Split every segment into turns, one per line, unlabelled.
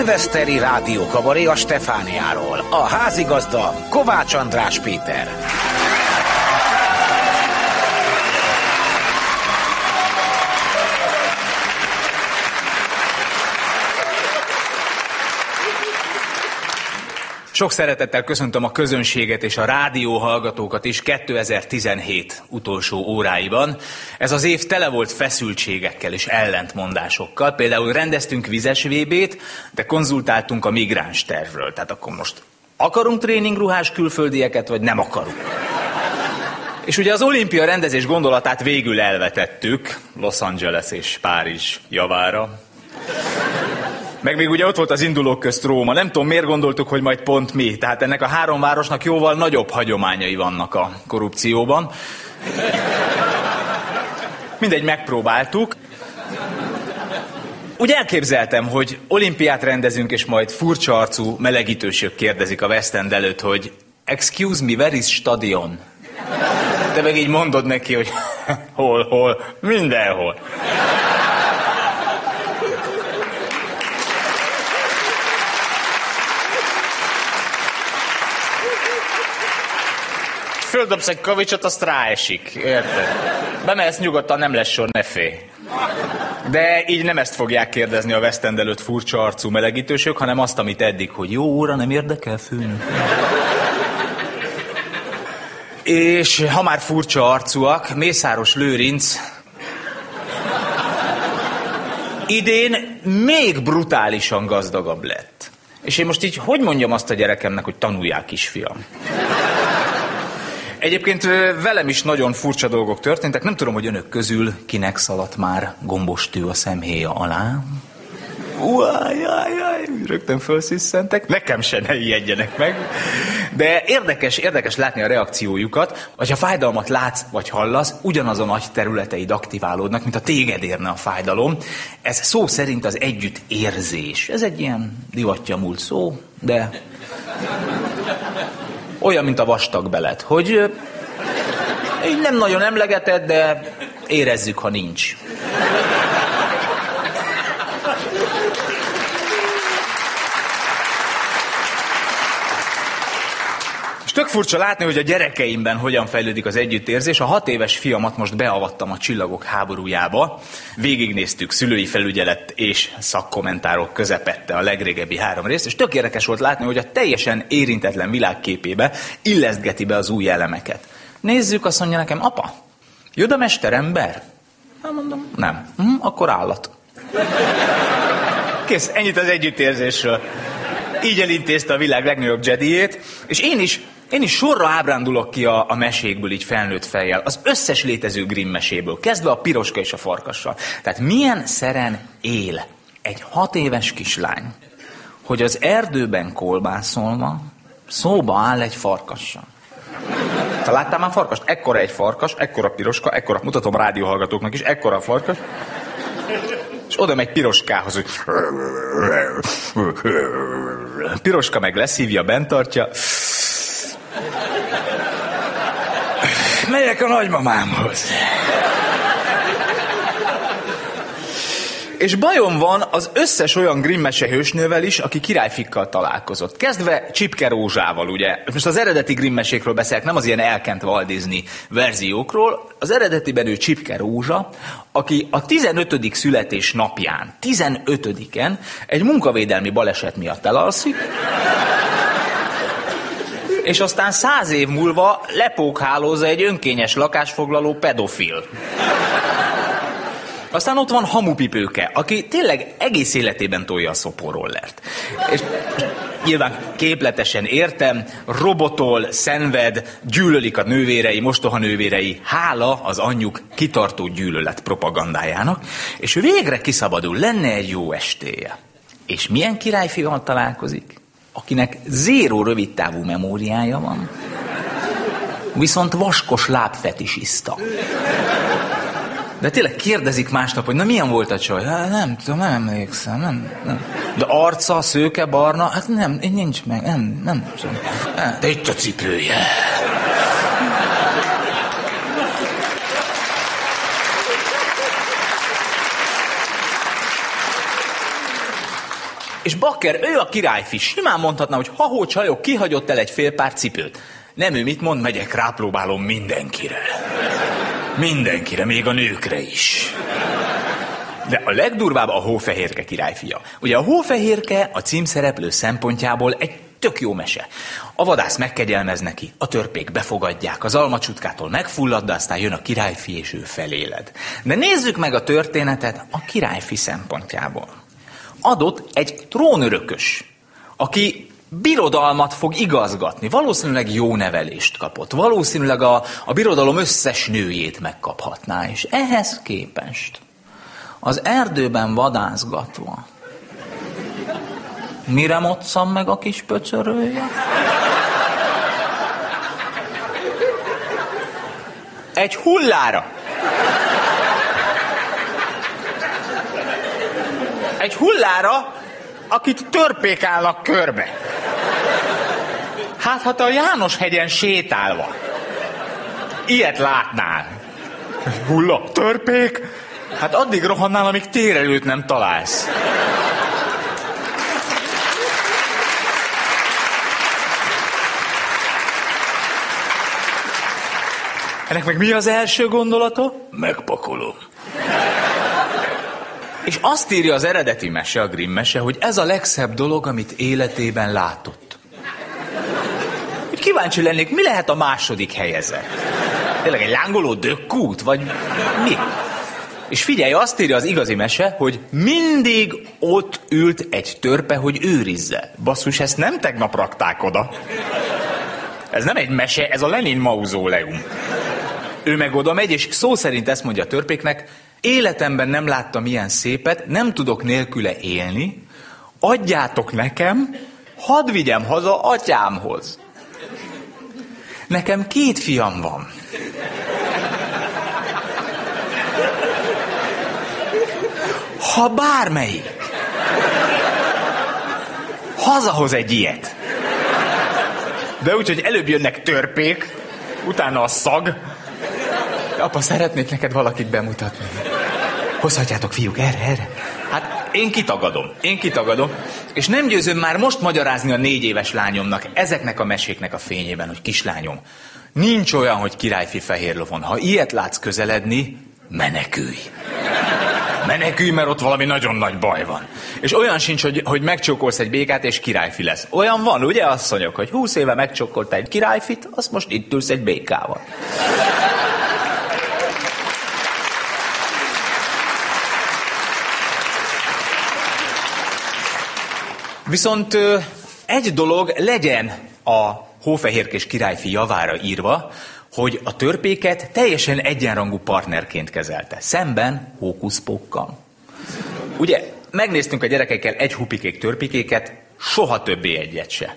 Szilveszteri rádiókabaré a Stefániáról. A házigazda Kovács András Péter.
Sok szeretettel köszöntöm a közönséget és a rádió hallgatókat is 2017 utolsó óráiban. Ez az év tele volt feszültségekkel és ellentmondásokkal. Például rendeztünk vizes VB-t, de konzultáltunk a migráns tervről. Tehát akkor most akarunk tréningruhás külföldieket, vagy nem akarunk? És ugye az olimpia rendezés gondolatát végül elvetettük Los Angeles és Párizs javára. Meg még ugye ott volt az indulók közt Róma. Nem tudom, miért gondoltuk, hogy majd pont mi. Tehát ennek a három városnak jóval nagyobb hagyományai vannak a korrupcióban. Mindegy, megpróbáltuk. Úgy elképzeltem, hogy olimpiát rendezünk, és majd furcsa arcú melegítősök kérdezik a West End előtt, hogy Excuse me, where is stadion? Te meg így mondod neki, hogy hol, hol, mindenhol. Földobsz egy kavicsot, azt ráesik. Érted? Bemehetsz nyugodtan, nem lesz sor, ne félj. De így nem ezt fogják kérdezni a West End előtt furcsa arcú melegítősök, hanem azt, amit eddig, hogy jó óra, nem érdekel főnök. És ha már furcsa arcúak, Mészáros Lőrinc idén még brutálisan gazdagabb lett. És én most így hogy mondjam azt a gyerekemnek, hogy tanulják kisfiam? Egyébként velem is nagyon furcsa dolgok történtek. Nem tudom, hogy önök közül kinek szaladt már gombostű a szemhéja alá. Uájjájjáj, rögtön felsziszentek. Nekem se ne ijedjenek meg. De érdekes, érdekes látni a reakciójukat, hogyha fájdalmat látsz vagy hallasz, ugyanaz a nagy területeid aktiválódnak, mint a téged érne a fájdalom. Ez szó szerint az együtt érzés. Ez egy ilyen divatja múlt szó, de olyan, mint a vastag belet, hogy így nem nagyon emlegeted, de érezzük, ha nincs. Furcsa látni, hogy a gyerekeimben hogyan fejlődik az együttérzés. A hat éves fiamat most beavattam a csillagok háborújába. Végignéztük szülői felügyelet és szakkommentárok közepette a legrégebbi három részt, és tök érdekes volt látni, hogy a teljesen érintetlen világképébe illesztgeti be az új elemeket. Nézzük, azt mondja nekem, apa, jön a mesterember? Nem mondom, nem. Hm, akkor állat. Kész, ennyit az együttérzésről. Így elintézte a világ legnagyobb Jediét, és én is én is sorra ábrándulok ki a, a mesékből így felnőtt fejjel, az összes létező Grimm meséből, kezdve a piroska és a farkassal. Tehát milyen szeren él egy hat éves kislány, hogy az erdőben kolbászolva szóba áll egy farkassal. Te láttál már farkast? Ekkora egy farkas, ekkora piroska, ekkora, mutatom rádióhallgatóknak is, ekkora a farkas. És oda megy piroskához, hogy... Piroska meg leszívja, bent tartja. Megyek a nagymamámhoz. És bajom van az összes olyan Grimm hősnővel is, aki királyfikkal találkozott. Kezdve Csipke Rózsával, ugye. Most az eredeti Grimm mesékről beszélek, nem az ilyen elkent Walt verziókról. Az eredetiben ő Csipke Rózsa, aki a 15. születés napján, 15-en egy munkavédelmi baleset miatt elalszik, és aztán száz év múlva lepókhálózza egy önkényes lakásfoglaló pedofil. Aztán ott van hamupipőke, aki tényleg egész életében tolja a szoporrollert. És nyilván képletesen értem, robotol, szenved, gyűlölik a nővérei, mostoha nővérei, hála az anyjuk kitartó gyűlölet propagandájának, és végre kiszabadul, lenne egy jó estéje. És milyen királyfival találkozik? Akinek zéró rövidtávú memóriája van, viszont vaskos lábfetisiszta. De tényleg kérdezik másnap, hogy na milyen volt a csaj? Hát nem tudom, nem emlékszem, nem, nem. De arca, szőke, barna, hát nem, nincs meg, nem, nem tudom. De itt a cipője. És Bakker, ő a királyfi, simán mondhatná, hogy ha csajok, kihagyott el egy fél pár cipőt. Nem ő mit mond, megyek, rápróbálom mindenkire. Mindenkire, még a nőkre is. De a legdurvább a hófehérke királyfia. Ugye a hófehérke a címszereplő szempontjából egy tök jó mese. A vadász megkegyelmez neki, a törpék befogadják, az almacsutkától megfullad, de aztán jön a királyfi, és ő feléled. De nézzük meg a történetet a királyfi szempontjából. Adott egy trónörökös, aki birodalmat fog igazgatni. Valószínűleg jó nevelést kapott. Valószínűleg a, a birodalom összes nőjét megkaphatná. És ehhez képest az erdőben vadászgatva mire moccam meg a kis pöcörője? Egy hullára. Egy hullára, akit törpékálnak körbe. Hát, hát a János hegyen sétálva. Ilyet látnál. Hulla, törpék? Hát addig rohannál, amíg térelőt nem találsz. Ennek meg mi az első gondolata? Megpakolom. És azt írja az eredeti mese, a Grimm mese, hogy ez a legszebb dolog, amit életében látott. Úgy kíváncsi lennék, mi lehet a második helyezett? Tényleg egy lángoló dökkút, vagy mi? És figyelj, azt írja az igazi mese, hogy mindig ott ült egy törpe, hogy őrizze. Basszus, ezt nem tegnap rakták oda. Ez nem egy mese, ez a Lenin mauzóleum. Ő meg oda megy, és szó szerint ezt mondja a törpéknek, életemben nem láttam ilyen szépet, nem tudok nélküle élni, adjátok nekem, hadd vigyem haza atyámhoz. Nekem két fiam van. Ha bármelyik hazahoz egy ilyet. De úgy, hogy előbb jönnek törpék, utána a szag, Apa, szeretnék neked valakit bemutatni. Hozhatjátok, fiúk, erre, erre. Hát én kitagadom, én kitagadom, és nem győzöm már most magyarázni a négy éves lányomnak ezeknek a meséknek a fényében, hogy kislányom, nincs olyan, hogy királyfi fehér lovon. Ha ilyet látsz közeledni, menekülj. Menekülj, mert ott valami nagyon nagy baj van. És olyan sincs, hogy, hogy megcsókolsz egy békát, és királyfi lesz. Olyan van, ugye, asszonyok, hogy húsz éve megcsókoltál egy királyfit, azt most itt ülsz egy békával. Viszont egy dolog legyen a hófehérkés királyfi javára írva, hogy a törpéket teljesen egyenrangú partnerként kezelte, szemben hókuszpokkal. Ugye, megnéztünk a gyerekekkel egy hupikék törpikéket, soha többé egyet se.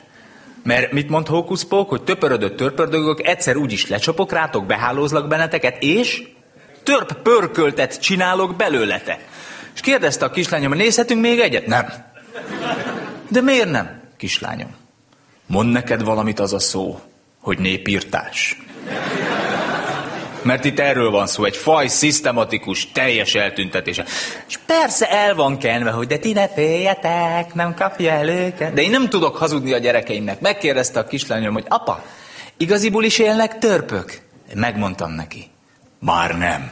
Mert mit mond hókuszpók, hogy töpörödött törpördögök, egyszer úgyis lecsapok rátok, behálózlak benneteket, és törp pörköltet csinálok belőletek. És kérdezte a kislányom, nézhetünk még egyet? Nem. De miért nem, kislányom? Mond neked valamit az a szó, hogy népírtás. Mert itt erről van szó, egy faj szisztematikus, teljes eltüntetése. És persze el van kenve, hogy de ti ne féljetek, nem kapja el őket. De én nem tudok hazudni a gyerekeimnek. Megkérdezte a kislányom, hogy apa, igaziból is élnek törpök? Én megmondtam neki, már nem.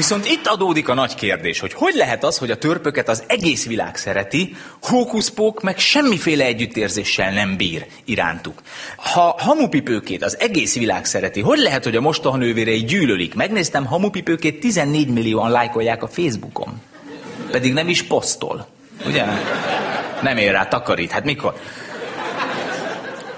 Viszont itt adódik a nagy kérdés, hogy hogy lehet az, hogy a törpöket az egész világ szereti, hókuszpók meg semmiféle együttérzéssel nem bír irántuk. Ha hamupipőkét az egész világ szereti, hogy lehet, hogy a mostoha nővérei gyűlölik? Megnéztem, hamupipőkét 14 millióan lájkolják a Facebookon. Pedig nem is posztol. Ugye? Nem ér rá takarít. Hát mikor?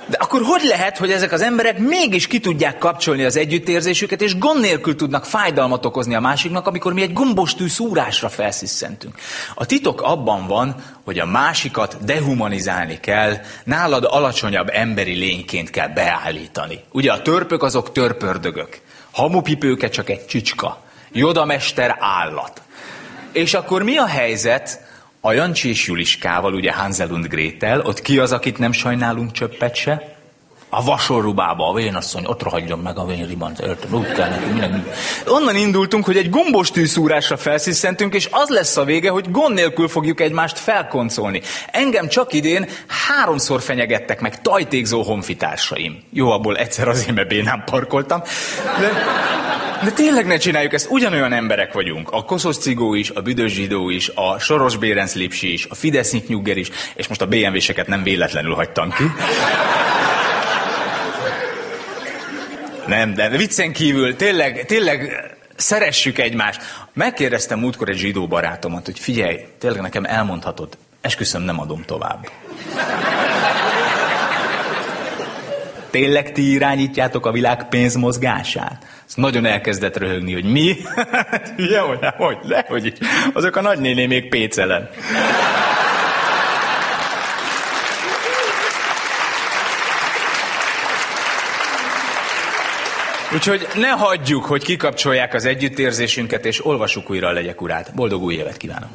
De akkor hogy lehet, hogy ezek az emberek mégis ki tudják kapcsolni az együttérzésüket, és gond nélkül tudnak fájdalmat okozni a másiknak, amikor mi egy gombostű szúrásra felsziszentünk? A titok abban van, hogy a másikat dehumanizálni kell, nálad alacsonyabb emberi lényként kell beállítani. Ugye a törpök azok törpördögök, hamupipőke csak egy csicska, jodamester állat. És akkor mi a helyzet, a Jancsi és Juliskával, ugye Hansel und Gretel, ott ki az, akit nem sajnálunk csöppet se? A vasorrubába, a vénasszony, ott rohadjon meg a vénribant, érted? Úgy kell neki, minden. Onnan indultunk, hogy egy gombos tűszúrásra felsziszentünk, és az lesz a vége, hogy gond nélkül fogjuk egymást felkoncolni. Engem csak idén háromszor fenyegettek meg tajtékzó honfitársaim. Jó, abból egyszer azért, mert bénám parkoltam. De, de tényleg ne csináljuk ezt, ugyanolyan emberek vagyunk. A koszos cigó is, a büdös zsidó is, a soros Bérenc Lipsi is, a Fidesz nyugger is, és most a BMW-seket nem véletlenül hagytam ki. Nem, de viccen kívül, tényleg, tényleg szeressük egymást. Megkérdeztem múltkor egy zsidó barátomat, hogy figyelj, tényleg nekem elmondhatod, esküszöm, nem adom tovább. Tényleg ti irányítjátok a világ pénzmozgását? Ez nagyon elkezdett röhögni, hogy mi? Hát, Jó, hogy, lehogy is. Azok a nagynéné még pécelen. Úgyhogy ne hagyjuk, hogy kikapcsolják az együttérzésünket, és olvassuk újra a legyek urát. Boldog új évet kívánok!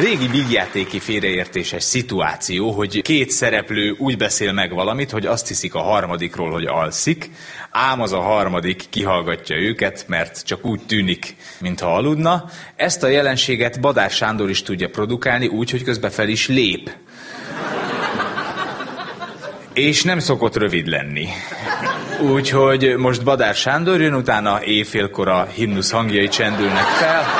Régi vígjátéki félreértéses szituáció, hogy két szereplő úgy beszél meg valamit, hogy azt hiszik a harmadikról, hogy alszik, ám az a harmadik kihallgatja őket, mert csak úgy tűnik, mintha aludna. Ezt a jelenséget Badár Sándor is tudja produkálni úgy, hogy közben fel is lép. És nem szokott rövid lenni. Úgyhogy most Badár Sándor jön, utána éjfélkor a himnusz hangjai csendülnek fel.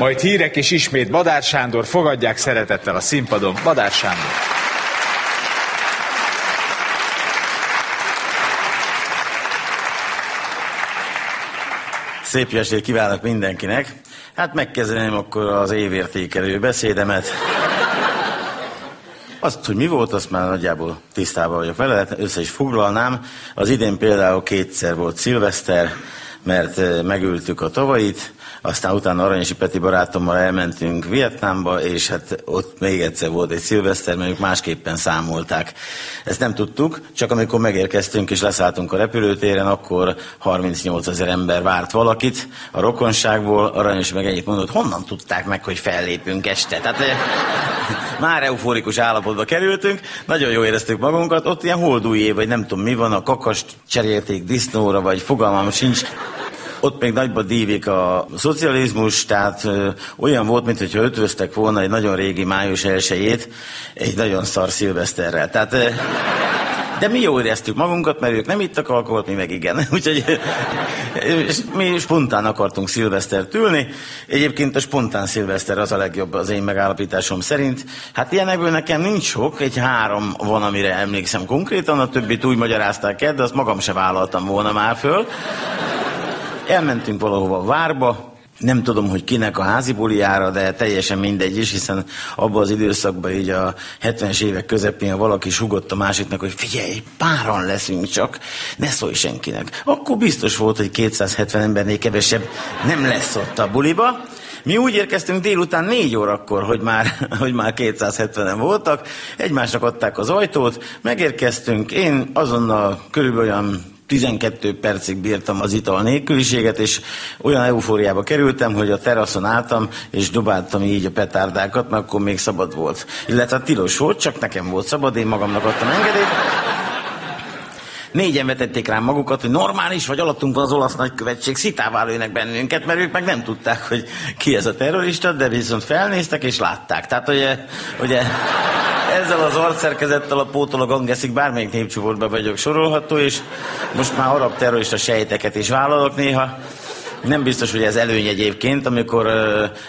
Majd hírek és ismét Badár Sándor, fogadják szeretettel a színpadon. Badár Sándor.
Szép estét kívánok mindenkinek. Hát megkezdeném akkor az évértékelő beszédemet. Azt, hogy mi volt, azt már nagyjából tisztában vagyok vele, hát össze is foglalnám. Az idén például kétszer volt szilveszter, mert eh, megültük a tavait, aztán utána Aranyesi Peti barátommal elmentünk Vietnámba, és hát ott még egyszer volt egy szilveszter, mert ők másképpen számolták. Ezt nem tudtuk, csak amikor megérkeztünk és leszálltunk a repülőtéren, akkor 38 ezer ember várt valakit a rokonságból. Aranyesi meg ennyit mondott, honnan tudták meg, hogy fellépünk este? Tehát eh, már euforikus állapotba kerültünk, nagyon jó éreztük magunkat, ott ilyen holdújé, vagy nem tudom mi van, a kakast cserélték disznóra, vagy fogalmam sincs. Ott még nagyba dívik a szocializmus, tehát olyan volt, mintha ötvöztek volna egy nagyon régi május elsőjét egy nagyon szar szilveszterrel. Tehát de mi jól éreztük magunkat, mert ők nem ittak alkoholt, mi meg igen. Úgyhogy mi spontán akartunk szilvesztert ülni. Egyébként a spontán szilveszter az a legjobb az én megállapításom szerint. Hát ilyenekből nekem nincs sok, egy három van, amire emlékszem konkrétan, a többit úgy magyarázták el, de azt magam se vállaltam volna már föl. Elmentünk valahova a várba, nem tudom, hogy kinek a házi buliára, de teljesen mindegy is, hiszen abban az időszakban így a 70-es évek közepén valaki sugott a másiknak, hogy figyelj, páran leszünk csak, ne szólj senkinek. Akkor biztos volt, hogy 270 embernél kevesebb nem lesz ott a buliba. Mi úgy érkeztünk délután négy órakor, hogy már, hogy már 270-en voltak, egymásnak adták az ajtót, megérkeztünk, én azonnal körülbelül olyan 12 percig bírtam az ital nélküliséget, és olyan eufóriába kerültem, hogy a teraszon álltam, és dobáltam így a petárdákat, mert akkor még szabad volt. Illetve tilos volt, csak nekem volt szabad, én magamnak adtam engedélyt. Négyen vetették rám magukat, hogy normális vagy alattunk van az olasz nagykövetség, szitává lőnek bennünket, mert ők meg nem tudták, hogy ki ez a terrorista, de viszont felnéztek és látták. Tehát ugye, ugye ezzel az arcszerkezettel a pótol a gangeszik bármelyik népcsoportba vagyok sorolható, és most már arab terrorista sejteket is vállalok néha. Nem biztos, hogy ez előny egyébként, amikor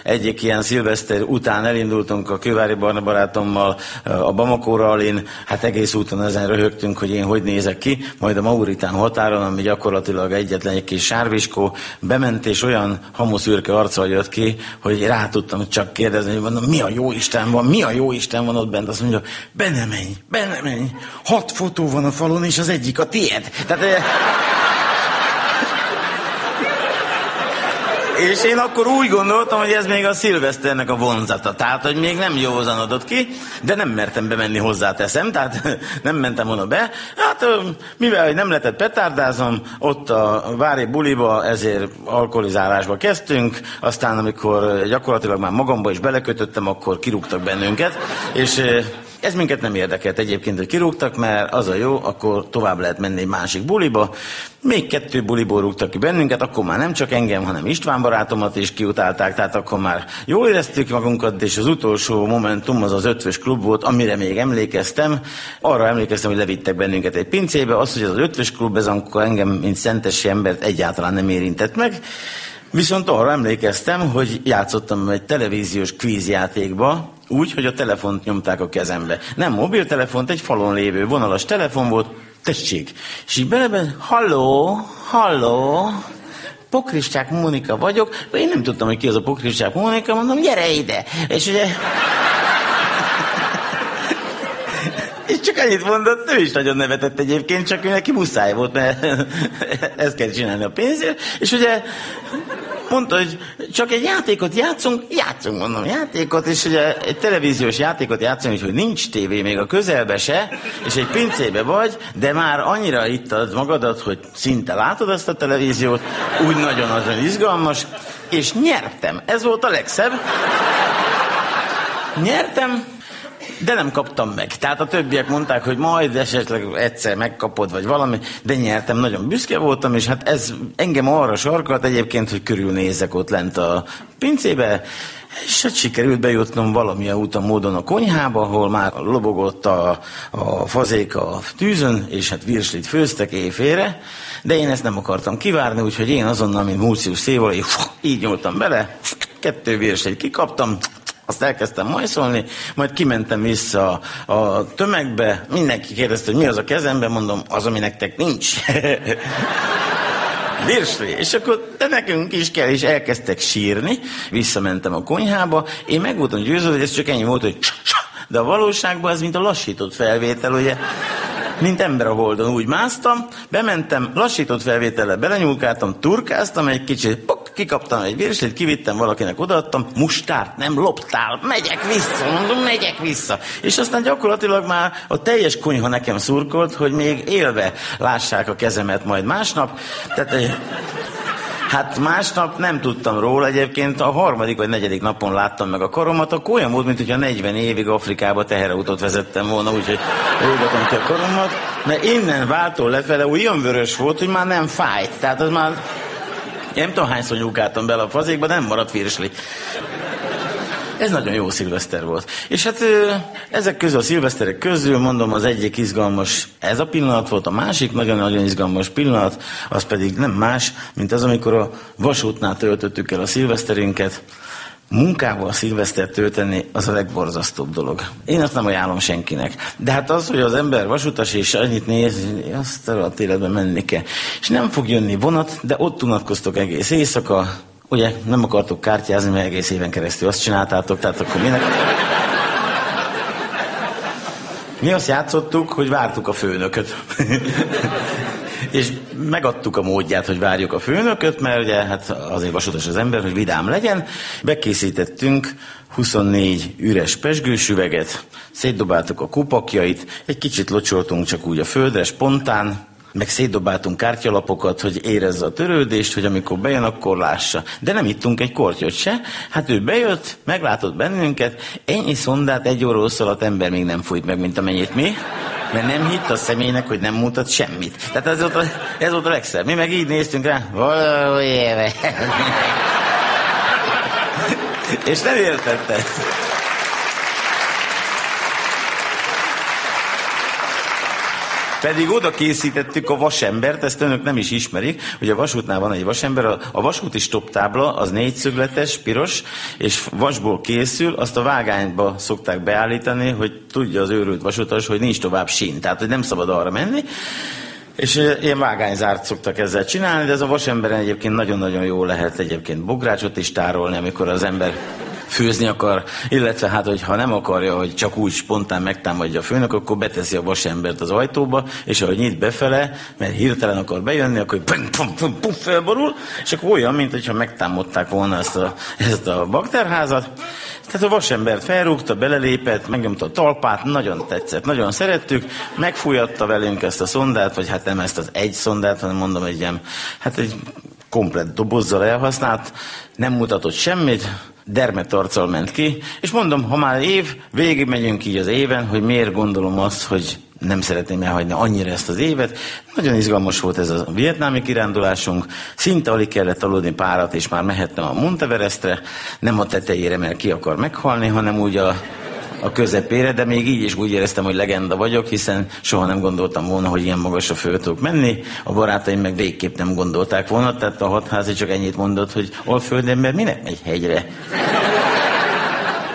egyik ilyen szilveszter után elindultunk a Kővári Barna barátommal a Bamakóra, én hát egész úton ezen röhögtünk, hogy én hogy nézek ki, majd a Mauritán határon, ami gyakorlatilag egyetlen egy kis sárviskó, bement és olyan hamuszürke arccal jött ki, hogy rá tudtam csak kérdezni, hogy mondom, mi a jó Isten van, mi a jó Isten van ott bent, azt mondja, benne menj, benne menj, hat fotó van a falon, és az egyik a tiéd. Tehát, És én akkor úgy gondoltam, hogy ez még a szilveszternek a vonzata, tehát, hogy még nem józanodott ki, de nem mertem bemenni hozzá teszem, tehát nem mentem volna be. Hát, mivel nem lehetett petárdázom, ott a Vári buliba, ezért alkoholizálásba kezdtünk, aztán amikor gyakorlatilag már magamba is belekötöttem, akkor kirúgtak bennünket, és ez minket nem érdekelt egyébként, hogy kirúgtak, mert az a jó, akkor tovább lehet menni egy másik buliba. Még kettő buliból rúgtak ki bennünket, akkor már nem csak engem, hanem István barátomat is kiutálták, tehát akkor már jól éreztük magunkat, és az utolsó momentum az az ötvös klub volt, amire még emlékeztem. Arra emlékeztem, hogy levittek bennünket egy pincébe, az, hogy az ötvös klub, ez akkor engem, mint szentesi embert egyáltalán nem érintett meg. Viszont arra emlékeztem, hogy játszottam egy televíziós kvízjátékba, úgy, hogy a telefont nyomták a kezembe. Nem mobiltelefont, egy falon lévő vonalas telefon volt, tessék. És így beleben, halló, halló, Pokristák Mónika vagyok, én nem tudtam, hogy ki az a Pokristák Mónika, mondom, gyere ide. És ugye... És csak annyit mondott, ő is nagyon nevetett egyébként, csak ő neki muszáj volt, mert ezt kell csinálni a pénzért. És ugye mondta, hogy csak egy játékot játszunk, játszunk, mondom, játékot, és ugye egy televíziós játékot játszunk, hogy nincs tévé még a közelbe se, és egy pincébe vagy, de már annyira ittad magadat, hogy szinte látod ezt a televíziót, úgy nagyon-nagyon izgalmas, és nyertem. Ez volt a legszebb. Nyertem, de nem kaptam meg. Tehát a többiek mondták, hogy majd esetleg egyszer megkapod, vagy valami, de nyertem, nagyon büszke voltam, és hát ez engem arra sarkalt egyébként, hogy körülnézek ott lent a pincébe, és hát sikerült bejutnom valamilyen úton módon a konyhába, ahol már lobogott a, a fazék a tűzön, és hát virslit főztek éjfélre, de én ezt nem akartam kivárni, úgyhogy én azonnal, mint Murcius széval, így nyúltam bele, kettő virslit kikaptam, azt elkezdtem majszolni, majd kimentem vissza a tömegbe, mindenki kérdezte, hogy mi az a kezemben, mondom, az, ami nektek nincs. Virsli. És akkor te nekünk is kell, és elkezdtek sírni. Visszamentem a konyhába. Én meg voltam győződve, hogy ez csak ennyi volt, hogy de a valóságban ez mint a lassított felvétel, ugye? Mint ember a holdon úgy másztam, bementem, lassított felvétellel belenyúlkáltam, turkáztam egy kicsit, pok, kikaptam egy virslit, kivittem valakinek, odaadtam, mustárt nem loptál, megyek vissza, mondom, megyek vissza. És aztán gyakorlatilag már a teljes konyha nekem szurkolt, hogy még élve lássák a kezemet majd másnap. Tehát Hát másnap nem tudtam róla, egyébként a harmadik vagy negyedik napon láttam meg a karomat, akkor olyan volt, mint hogyha 40 évig Afrikába teherautót vezettem volna, úgyhogy rúgatom ki a karomat, mert innen váltó lefele olyan vörös volt, hogy már nem fájt. Tehát az már nem tudom hányszor nyúkáltam bele a fazékba, nem maradt virsli. Ez nagyon jó szilveszter volt. És hát ezek közül a szilveszterek közül, mondom, az egyik izgalmas ez a pillanat volt, a másik nagyon-nagyon izgalmas pillanat, az pedig nem más, mint az, amikor a vasútnál töltöttük el a szilveszterünket, munkával szilvesztert tölteni, az a legborzasztóbb dolog. Én azt nem ajánlom senkinek. De hát az, hogy az ember vasutas és annyit néz, azt a életben menni kell. És nem fog jönni vonat, de ott unatkoztok egész éjszaka, Ugye nem akartok kártyázni, mert egész éven keresztül azt csináltátok, tehát akkor minek? Mi azt játszottuk, hogy vártuk a főnököt. És megadtuk a módját, hogy várjuk a főnököt, mert ugye hát azért vasutas az ember, hogy vidám legyen. Bekészítettünk 24 üres pesgős üveget, szétdobáltuk a kupakjait, egy kicsit locsoltunk csak úgy a földre, spontán, meg szétdobáltunk kártyalapokat, hogy érezze a törődést, hogy amikor bejön, akkor lássa. De nem ittunk egy kortyot se. Hát ő bejött, meglátott bennünket, ennyi szondát egy óra alatt ember még nem fújt meg, mint amennyit mi. Mert nem hitt a személynek, hogy nem mutat semmit. Tehát ez volt a, ez volt a legszebb. Mi meg így néztünk rá, éve. És nem értette. Pedig oda készítettük a vasembert, ezt önök nem is ismerik, hogy a vasútnál van egy vasember, a, a vasúti stoptábla az négyszögletes, piros, és vasból készül, azt a vágányba szokták beállítani, hogy tudja az őrült vasutas, hogy nincs tovább sín, tehát hogy nem szabad arra menni. És ilyen vágányzárt szoktak ezzel csinálni, de ez a vasemberen egyébként nagyon-nagyon jó lehet egyébként bográcsot is tárolni, amikor az ember főzni akar, illetve hát, hogy ha nem akarja, hogy csak úgy spontán megtámadja a főnök, akkor beteszi a vasembert az ajtóba, és ahogy nyit befele, mert hirtelen akar bejönni, akkor pum, pum, pum, pum, felborul, és akkor olyan, mint hogyha megtámadták volna ezt a, ezt a bakterházat. Tehát a vasembert felrúgta, belelépett, megnyomta a talpát, nagyon tetszett, nagyon szerettük, megfújatta velünk ezt a szondát, vagy hát nem ezt az egy szondát, hanem mondom egy ilyen, hát egy komplet dobozzal elhasznált, nem mutatott semmit, dermetarccal ment ki, és mondom, ha már év, végig megyünk így az éven, hogy miért gondolom azt, hogy nem szeretném elhagyni annyira ezt az évet. Nagyon izgalmas volt ez a vietnámi kirándulásunk, szinte alig kellett aludni párat, és már mehettem a Monteverestre, nem a tetejére, mert ki akar meghalni, hanem úgy a a közepére, de még így is úgy éreztem, hogy legenda vagyok, hiszen soha nem gondoltam volna, hogy ilyen magasra föl tudok menni. A barátaim meg végképp nem gondolták volna, tehát a hatházi csak ennyit mondott, hogy alföldember minek megy hegyre?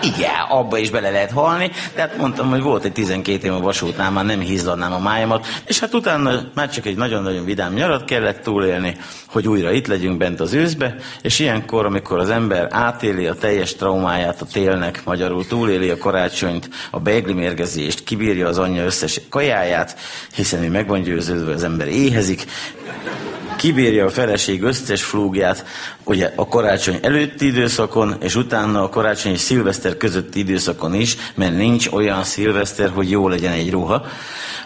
Igen, abba is bele lehet halni, de hát mondtam, hogy volt egy 12 év a vasútnál, már nem hízladnám a májamat, és hát utána már csak egy nagyon-nagyon vidám nyarat kellett túlélni, hogy újra itt legyünk bent az őszbe, és ilyenkor, amikor az ember átéli a teljes traumáját a télnek, magyarul túléli a karácsonyt, a beigli mérgezést, kibírja az anyja összes kajáját, hiszen mi meg van győződve, az ember éhezik, kibírja a feleség összes flúgját, ugye a karácsony előtti időszakon, és utána a karácsony és közötti időszakon is, mert nincs olyan szilveszter, hogy jó legyen egy ruha.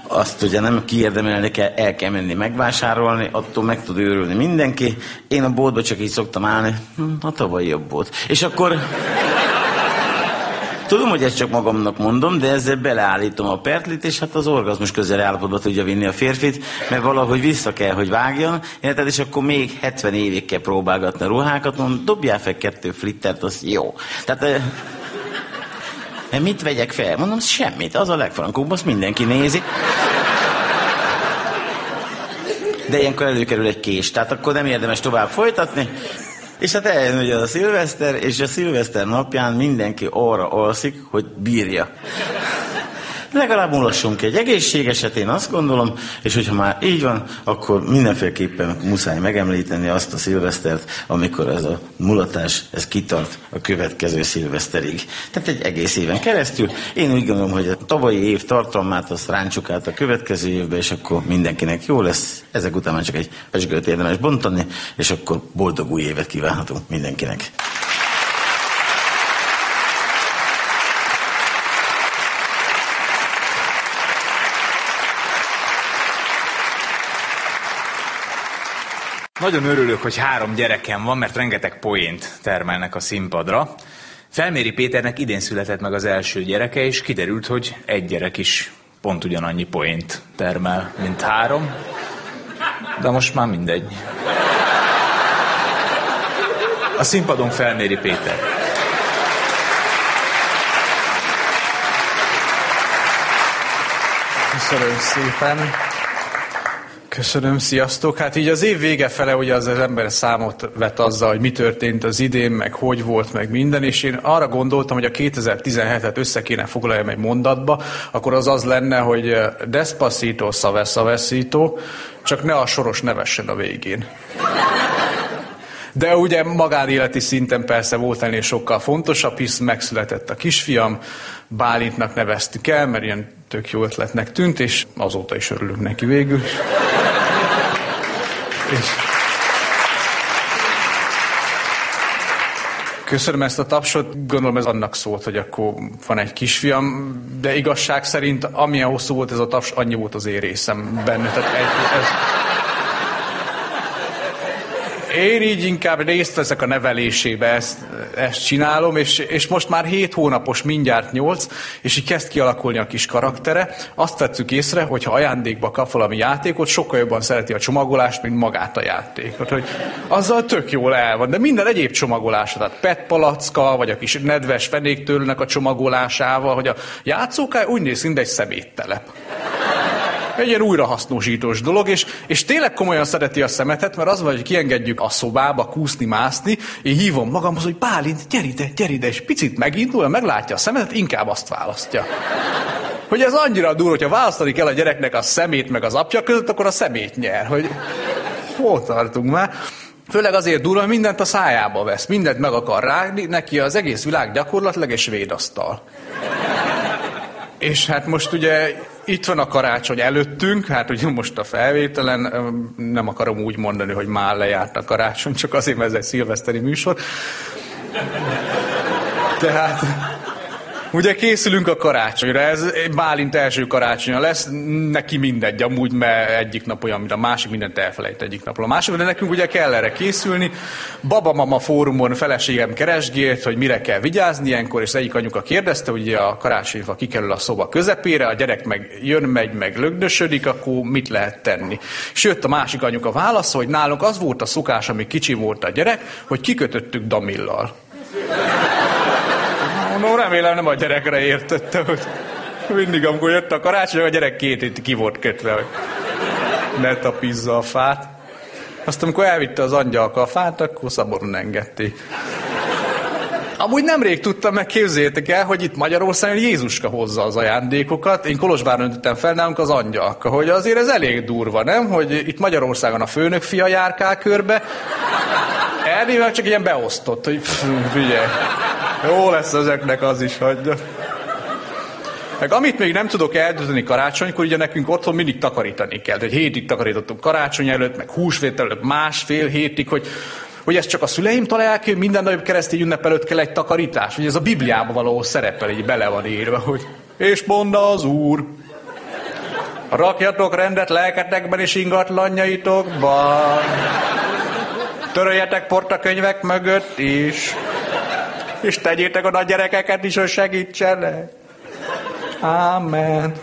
Azt ugye nem kiérdemelni kell, el kell menni megvásárolni, attól meg tud őrülni mindenki. Én a boltba csak így szoktam állni, hm, a tavalyi jobb volt. És akkor Tudom, hogy ezt csak magamnak mondom, de ezzel beleállítom a pertlit, és hát az orgazmus közel állapotba tudja vinni a férfit, mert valahogy vissza kell, hogy vágjon, érted, és akkor még 70 évig kell próbálgatni a ruhákat, mondom, dobjál fel kettő flittert, az jó. Tehát mert mit vegyek fel? Mondom, semmit, az a legfrankóbb, azt mindenki nézi. De ilyenkor előkerül egy kés, tehát akkor nem érdemes tovább folytatni. És hát eljön ugye a szilveszter, és a szilveszter napján mindenki arra alszik, hogy bírja. Legalább mulassunk egy egészségeset, én azt gondolom, és hogyha már így van, akkor mindenféleképpen muszáj megemlíteni azt a szilvesztert, amikor ez a mulatás, ez kitart a következő szilveszterig. Tehát egy egész éven keresztül. Én úgy gondolom, hogy a tavalyi év tartalmát azt ráncsuk át a következő évbe, és akkor mindenkinek jó lesz. Ezek után már csak egy pesgőt érdemes bontani, és akkor boldog új évet kívánhatunk mindenkinek.
Nagyon örülök, hogy három gyerekem van, mert rengeteg poént termelnek a színpadra. Felméri Péternek idén született meg az első gyereke, és kiderült, hogy egy gyerek is pont ugyanannyi poént termel, mint három. De most már mindegy. A színpadon Felméri Péter.
Köszönöm szépen. Köszönöm, sziasztok! Hát így az év vége fele ugye az, az ember számot vett azzal, hogy mi történt az idén, meg hogy volt, meg minden, és én arra gondoltam, hogy a 2017-et össze kéne foglaljam egy mondatba, akkor az az lenne, hogy eh, Despacito, Szave Szaveszito, csak ne a soros nevessen a végén. De ugye magánéleti szinten persze volt ennél sokkal fontosabb, hisz megszületett a kisfiam, Bálintnak neveztük el, mert ilyen tök jó ötletnek tűnt, és azóta is örülünk neki végül. És Köszönöm ezt a tapsot, gondolom ez annak szólt, hogy akkor van egy kisfiam, de igazság szerint amilyen hosszú volt ez a taps, annyi volt az én részem. Tehát egy, ez, én így inkább részt veszek a nevelésébe, ezt, ezt csinálom, és, és most már 7 hónapos, mindjárt 8, és így kezd kialakulni a kis karaktere. Azt vettük észre, hogy ha ajándékba kap valami játékot, sokkal jobban szereti a csomagolást, mint magát a játékot. Hogy azzal tök jól el van, de minden egyéb csomagolása, tehát pet palacka, vagy a kis nedves fenéktőlnek a csomagolásával, hogy a játszókály úgy néz, mint egy szeméttelep. Egy ilyen újrahasznosítós dolog, és, és tényleg komolyan szereti a szemetet, mert az van, hogy kiengedjük a szobába kúszni, mászni, én hívom magamhoz, hogy Bálint, gyere ide, gyere ide, és picit megindul, meglátja a szemetet, inkább azt választja. Hogy ez annyira durva, hogyha választani kell a gyereknek a szemét meg az apja között, akkor a szemét nyer, hogy hol tartunk már. Főleg azért durva, mindent a szájába vesz, mindent meg akar rágni, neki az egész világ gyakorlatilag egy svédasztal. És hát most ugye itt van a karácsony előttünk, hát ugye most a felvételen, nem akarom úgy mondani, hogy már lejárt a karácsony, csak azért, mert ez egy szilveszteri műsor. Tehát Ugye készülünk a karácsonyra, ez Bálint első karácsonya lesz, neki mindegy, amúgy, mert egyik nap olyan, mint a másik, mindent elfelejt egyik napról a másik, de nekünk ugye kell erre készülni. Baba Mama fórumon feleségem keresgélt, hogy mire kell vigyázni ilyenkor, és egyik anyuka kérdezte, hogy a karácsonyfa kikerül a szoba közepére, a gyerek meg jön, megy, meg lögdösödik, akkor mit lehet tenni? Jött a másik anyuka válasz, hogy nálunk az volt a szokás, ami kicsi volt a gyerek, hogy kikötöttük damillal. Mondom, remélem nem a gyerekre értette, hogy mindig, amikor jött a karácsony, a gyerek két hét ki volt kötve, hogy ne tapizza a fát. Azt amikor elvitte az angyalka a fát, akkor szabadon engedték. Amúgy nemrég tudtam meg, képzeljétek el, hogy itt Magyarországon Jézuska hozza az ajándékokat. Én Kolozsváron öntöttem fel nálunk az angyalka, hogy azért ez elég durva, nem? Hogy itt Magyarországon a főnök fia járkál körbe. Erdélyben csak ilyen beosztott, hogy pff, figyelj, jó lesz ezeknek az is, hagyja. Meg amit még nem tudok eldönteni karácsonykor, ugye nekünk otthon mindig takarítani kell. Egy hétig takarítottunk karácsony előtt, meg húsvét előtt másfél hétig, hogy hogy ez csak a szüleim találják hogy minden nagyobb keresztény ünnep előtt kell egy takarítás, hogy ez a Bibliában való szerepel, így bele van írva, hogy és mondta az Úr, rakjatok rendet lelketekben és ingatlanjaitokban, töröljetek portakönyvek mögött is, és tegyétek a gyerekeket is, hogy segítsenek. Amen.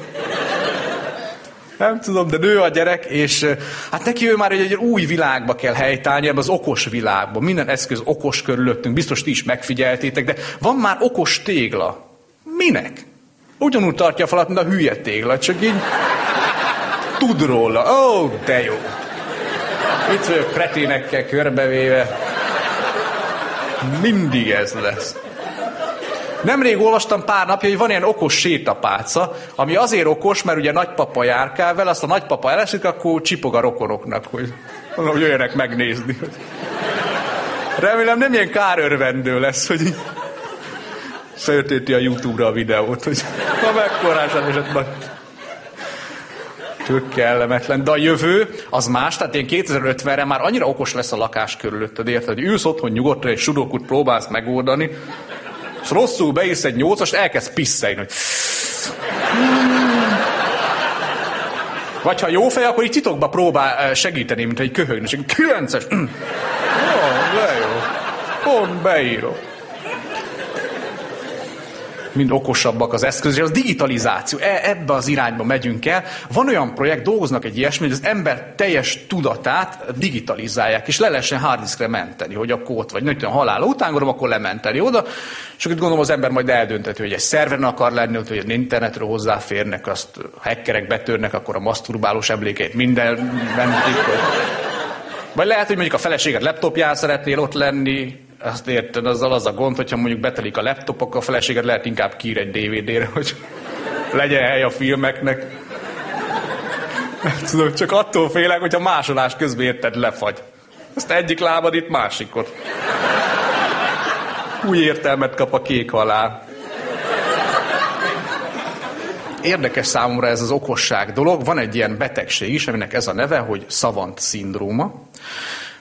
Nem tudom, de nő a gyerek, és hát neki ő már egy, egy új világba kell helytállni, ebbe az okos világba. Minden eszköz okos körülöttünk, biztos ti is megfigyeltétek, de van már okos tégla. Minek? Ugyanúgy tartja a falat, mint a hülye tégla, csak így tud róla. Ó, oh, de jó. Itt vagyok kreténekkel körbevéve. Mindig ez lesz. Nemrég olvastam pár napja, hogy van ilyen okos sétapáca, ami azért okos, mert ugye nagypapa járkál vele, azt a nagypapa elesik, akkor csipog a rokonoknak, hogy, hogy jöjjenek megnézni. Remélem nem ilyen kárörvendő lesz, hogy föltéti a Youtube-ra a videót, hogy na mekkorás esett majd. Tök kellemetlen. De a jövő az más, tehát én 2050-re már annyira okos lesz a lakás körülötted, érted? Hogy ülsz otthon nyugodtan, egy sudokut próbálsz megoldani, és rosszul beírsz egy nyolcast, elkezd pisszelni, hogy... Vagy ha jó fej, akkor így titokba próbál eh, segíteni, mint egy köhögni, és egy kilences. jó, de jó. Pont beírom mind okosabbak az eszközök, az digitalizáció, e, ebbe az irányba megyünk el. Van olyan projekt, dolgoznak egy ilyesmi, hogy az ember teljes tudatát digitalizálják, és le lehessen harddiskre menteni, hogy akkor ott vagy, nem halála után, gondolom, akkor lementeni oda, és akkor gondolom az ember majd eldönteti, hogy egy szerveren akar lenni, hogy egy internetről hozzáférnek, azt hackerek betörnek, akkor a maszturbálós emlékeit minden mentik. Vagy lehet, hogy mondjuk a feleséged laptopján szeretnél ott lenni, azt érted, azzal az a gond, hogyha mondjuk betelik a laptopok, a feleséged lehet inkább kír egy DVD-re, hogy legyen hely a filmeknek. Tudom, csak attól félek, hogyha másolás közben érted lefagy. Ezt egyik lábad itt másikot. Új értelmet kap a kék halál. Érdekes számomra ez az okosság dolog. Van egy ilyen betegség is, aminek ez a neve, hogy szavant szindróma.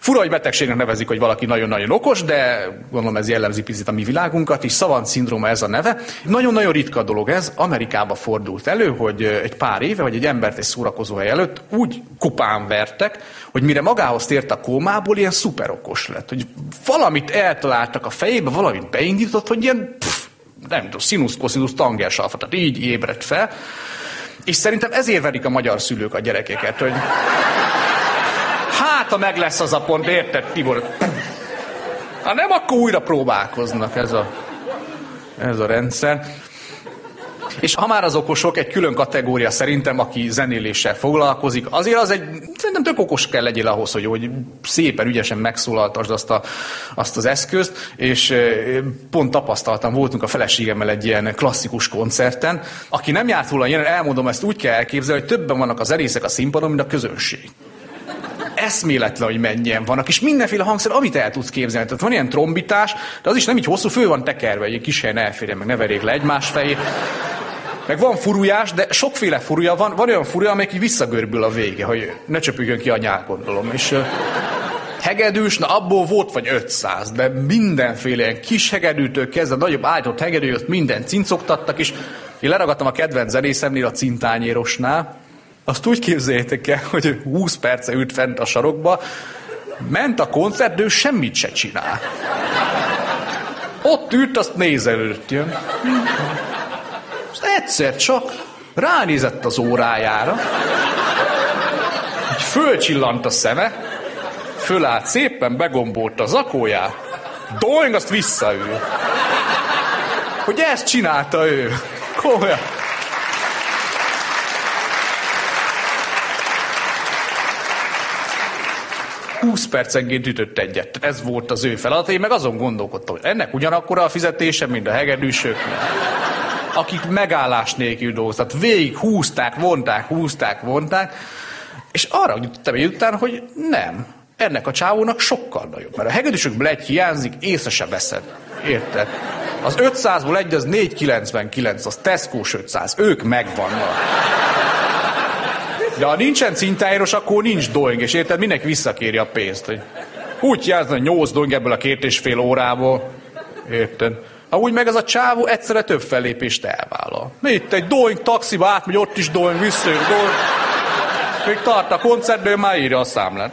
Fura, hogy betegségnek nevezik, hogy valaki nagyon-nagyon okos, de gondolom ez jellemzi picit a mi világunkat is. Szavant szindróma ez a neve. Nagyon-nagyon ritka dolog ez. Amerikába fordult elő, hogy egy pár éve, vagy egy embert egy szórakozóhely előtt úgy kupán vertek, hogy mire magához tért a kómából, ilyen szuperokos lett. Hogy valamit eltaláltak a fejébe, valamit beindított, hogy ilyen pff, nem tudom, színusz, koszinusz, tangers alfa, tehát így ébredt fel. És szerintem ezért verik a magyar szülők a gyerekeket, hogy Hát, ha meg lesz az a pont, érted, Tibor? Ha nem, akkor újra próbálkoznak ez a, ez a rendszer. És ha már az okosok, egy külön kategória szerintem, aki zenéléssel foglalkozik, azért az egy, szerintem tök okos kell legyél ahhoz, hogy, hogy szépen, ügyesen megszólaltasd azt, a, azt az eszközt, és pont tapasztaltam, voltunk a feleségemmel egy ilyen klasszikus koncerten. Aki nem járt volna ilyen, elmondom, ezt úgy kell elképzelni, hogy többen vannak az zenészek a színpadon, mint a közönség. Eszméletlen, hogy mennyien vannak, és mindenféle hangszer, amit el tudsz képzelni. Tehát van ilyen trombitás, de az is nem így hosszú, fő van tekerve, egy kis helyen elférjen, meg ne verjék le egymás fejét. Meg van furujás, de sokféle furuja van. Van olyan furuja, amelyik így visszagörbül a vége, hogy ne csöpüljön ki a nyál, gondolom. És hegedűs, na abból volt vagy 500, de mindenféle ilyen kis hegedűtől kezdve nagyobb állított hegedűt minden cincogtattak, és én leragadtam a kedvenc zenészemnél, a cintányérosnál, azt úgy képzeljétek el, hogy 20 perce ült fent a sarokba, ment a koncert, de ő semmit se csinál. Ott ült, azt nézelődött. Azt egyszer csak ránézett az órájára, hogy fölcsillant a szeme, fölállt szépen, begombolt a zakóját, doing, azt visszaül. Hogy ezt csinálta ő. Komolyan. 20 percenként ütött egyet. Ez volt az ő feladat. Én meg azon gondolkodtam, hogy ennek ugyanakkor a fizetése, mint a hegedűsöknek. Akik megállás nélkül dolgoztak. Végig húzták, vonták, húzták, vonták. És arra jutottam egy után, hogy nem. Ennek a csávónak sokkal nagyobb. Mert a hegedűsökből egy hiányzik, észre se veszed. Érted? Az 500-ból egy az 499, az Tesco-s 500. Ők megvannak. De ha nincsen cintájéros, akkor nincs doing, és érted, mindenki visszakéri a pénzt. Hogy úgy járna 8 doing ebből a két és fél órából. Érted? Amúgy meg ez a csávó egyszerre több fellépést elvállal. Itt egy doing taxiba átmegy, ott is doing, visszajön doing. Még tart a koncert, de már írja a számlát.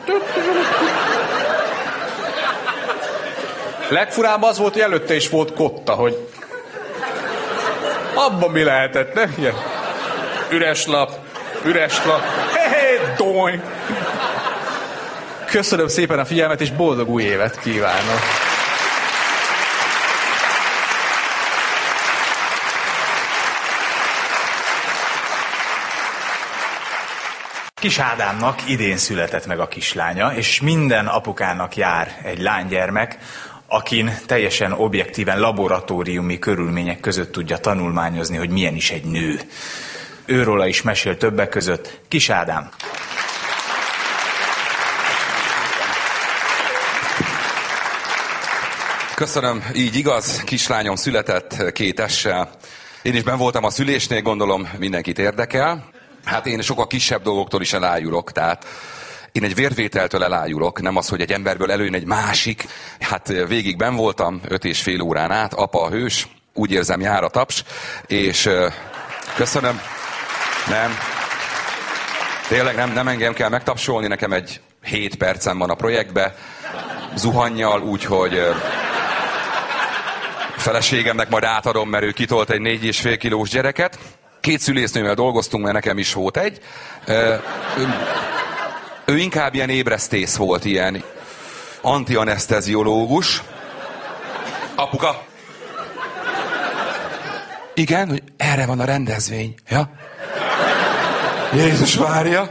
Legfurább az volt, hogy előtte is volt kotta, hogy abban mi lehetett, ne? Ilyen üres lap, üres lap. Hé, doing. Köszönöm szépen a figyelmet, és boldog új évet kívánok!
Kis Ádámnak idén született meg a kislánya, és minden apukának jár egy lánygyermek, akin teljesen objektíven laboratóriumi körülmények között tudja tanulmányozni, hogy milyen is egy nő. Őróla is mesél többek között Kis Ádám.
Köszönöm, így igaz, kislányom született két essel. Én is ben voltam a szülésnél, gondolom mindenkit érdekel. Hát én sokkal kisebb dolgoktól is elájulok, tehát én egy vérvételtől elájulok, nem az, hogy egy emberből előjön egy másik. Hát végig ben voltam, öt és fél órán át, apa a hős, úgy érzem jár a taps, és köszönöm. Nem. Tényleg nem, nem engem kell megtapsolni, nekem egy hét percem van a projektbe, zuhannyal, úgyhogy feleségemnek majd átadom, mert ő kitolt egy négy és fél kilós gyereket. Két szülésznővel dolgoztunk, mert nekem is volt egy. Ő, ő inkább ilyen ébresztész volt, ilyen antianesteziológus. Apuka, igen, hogy erre van a rendezvény. Ja? Jézus várja.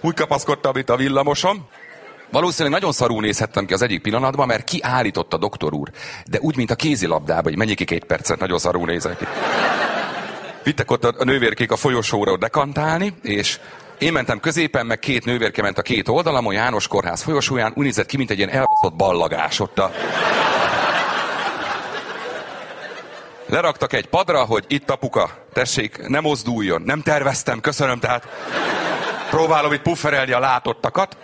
Úgy kapaszkodtam, mint a villamosom. Valószínűleg nagyon szarul nézhettem ki az egyik pillanatban, mert kiállított a doktor úr. De úgy, mint a kézilabdába, hogy mennyi ki két percet, nagyon szarul nézek ki. Vittek ott a nővérkék a folyosóra dekantálni, és én mentem középen, meg két nővérke ment a két oldalamon, János Kórház folyosóján, úgy nézett ki, mint egy ilyen elbaszott ballagás ott a... Leraktak egy padra, hogy itt apuka, tessék, ne mozduljon. Nem terveztem, köszönöm, tehát próbálom itt pufferelni a látottakat.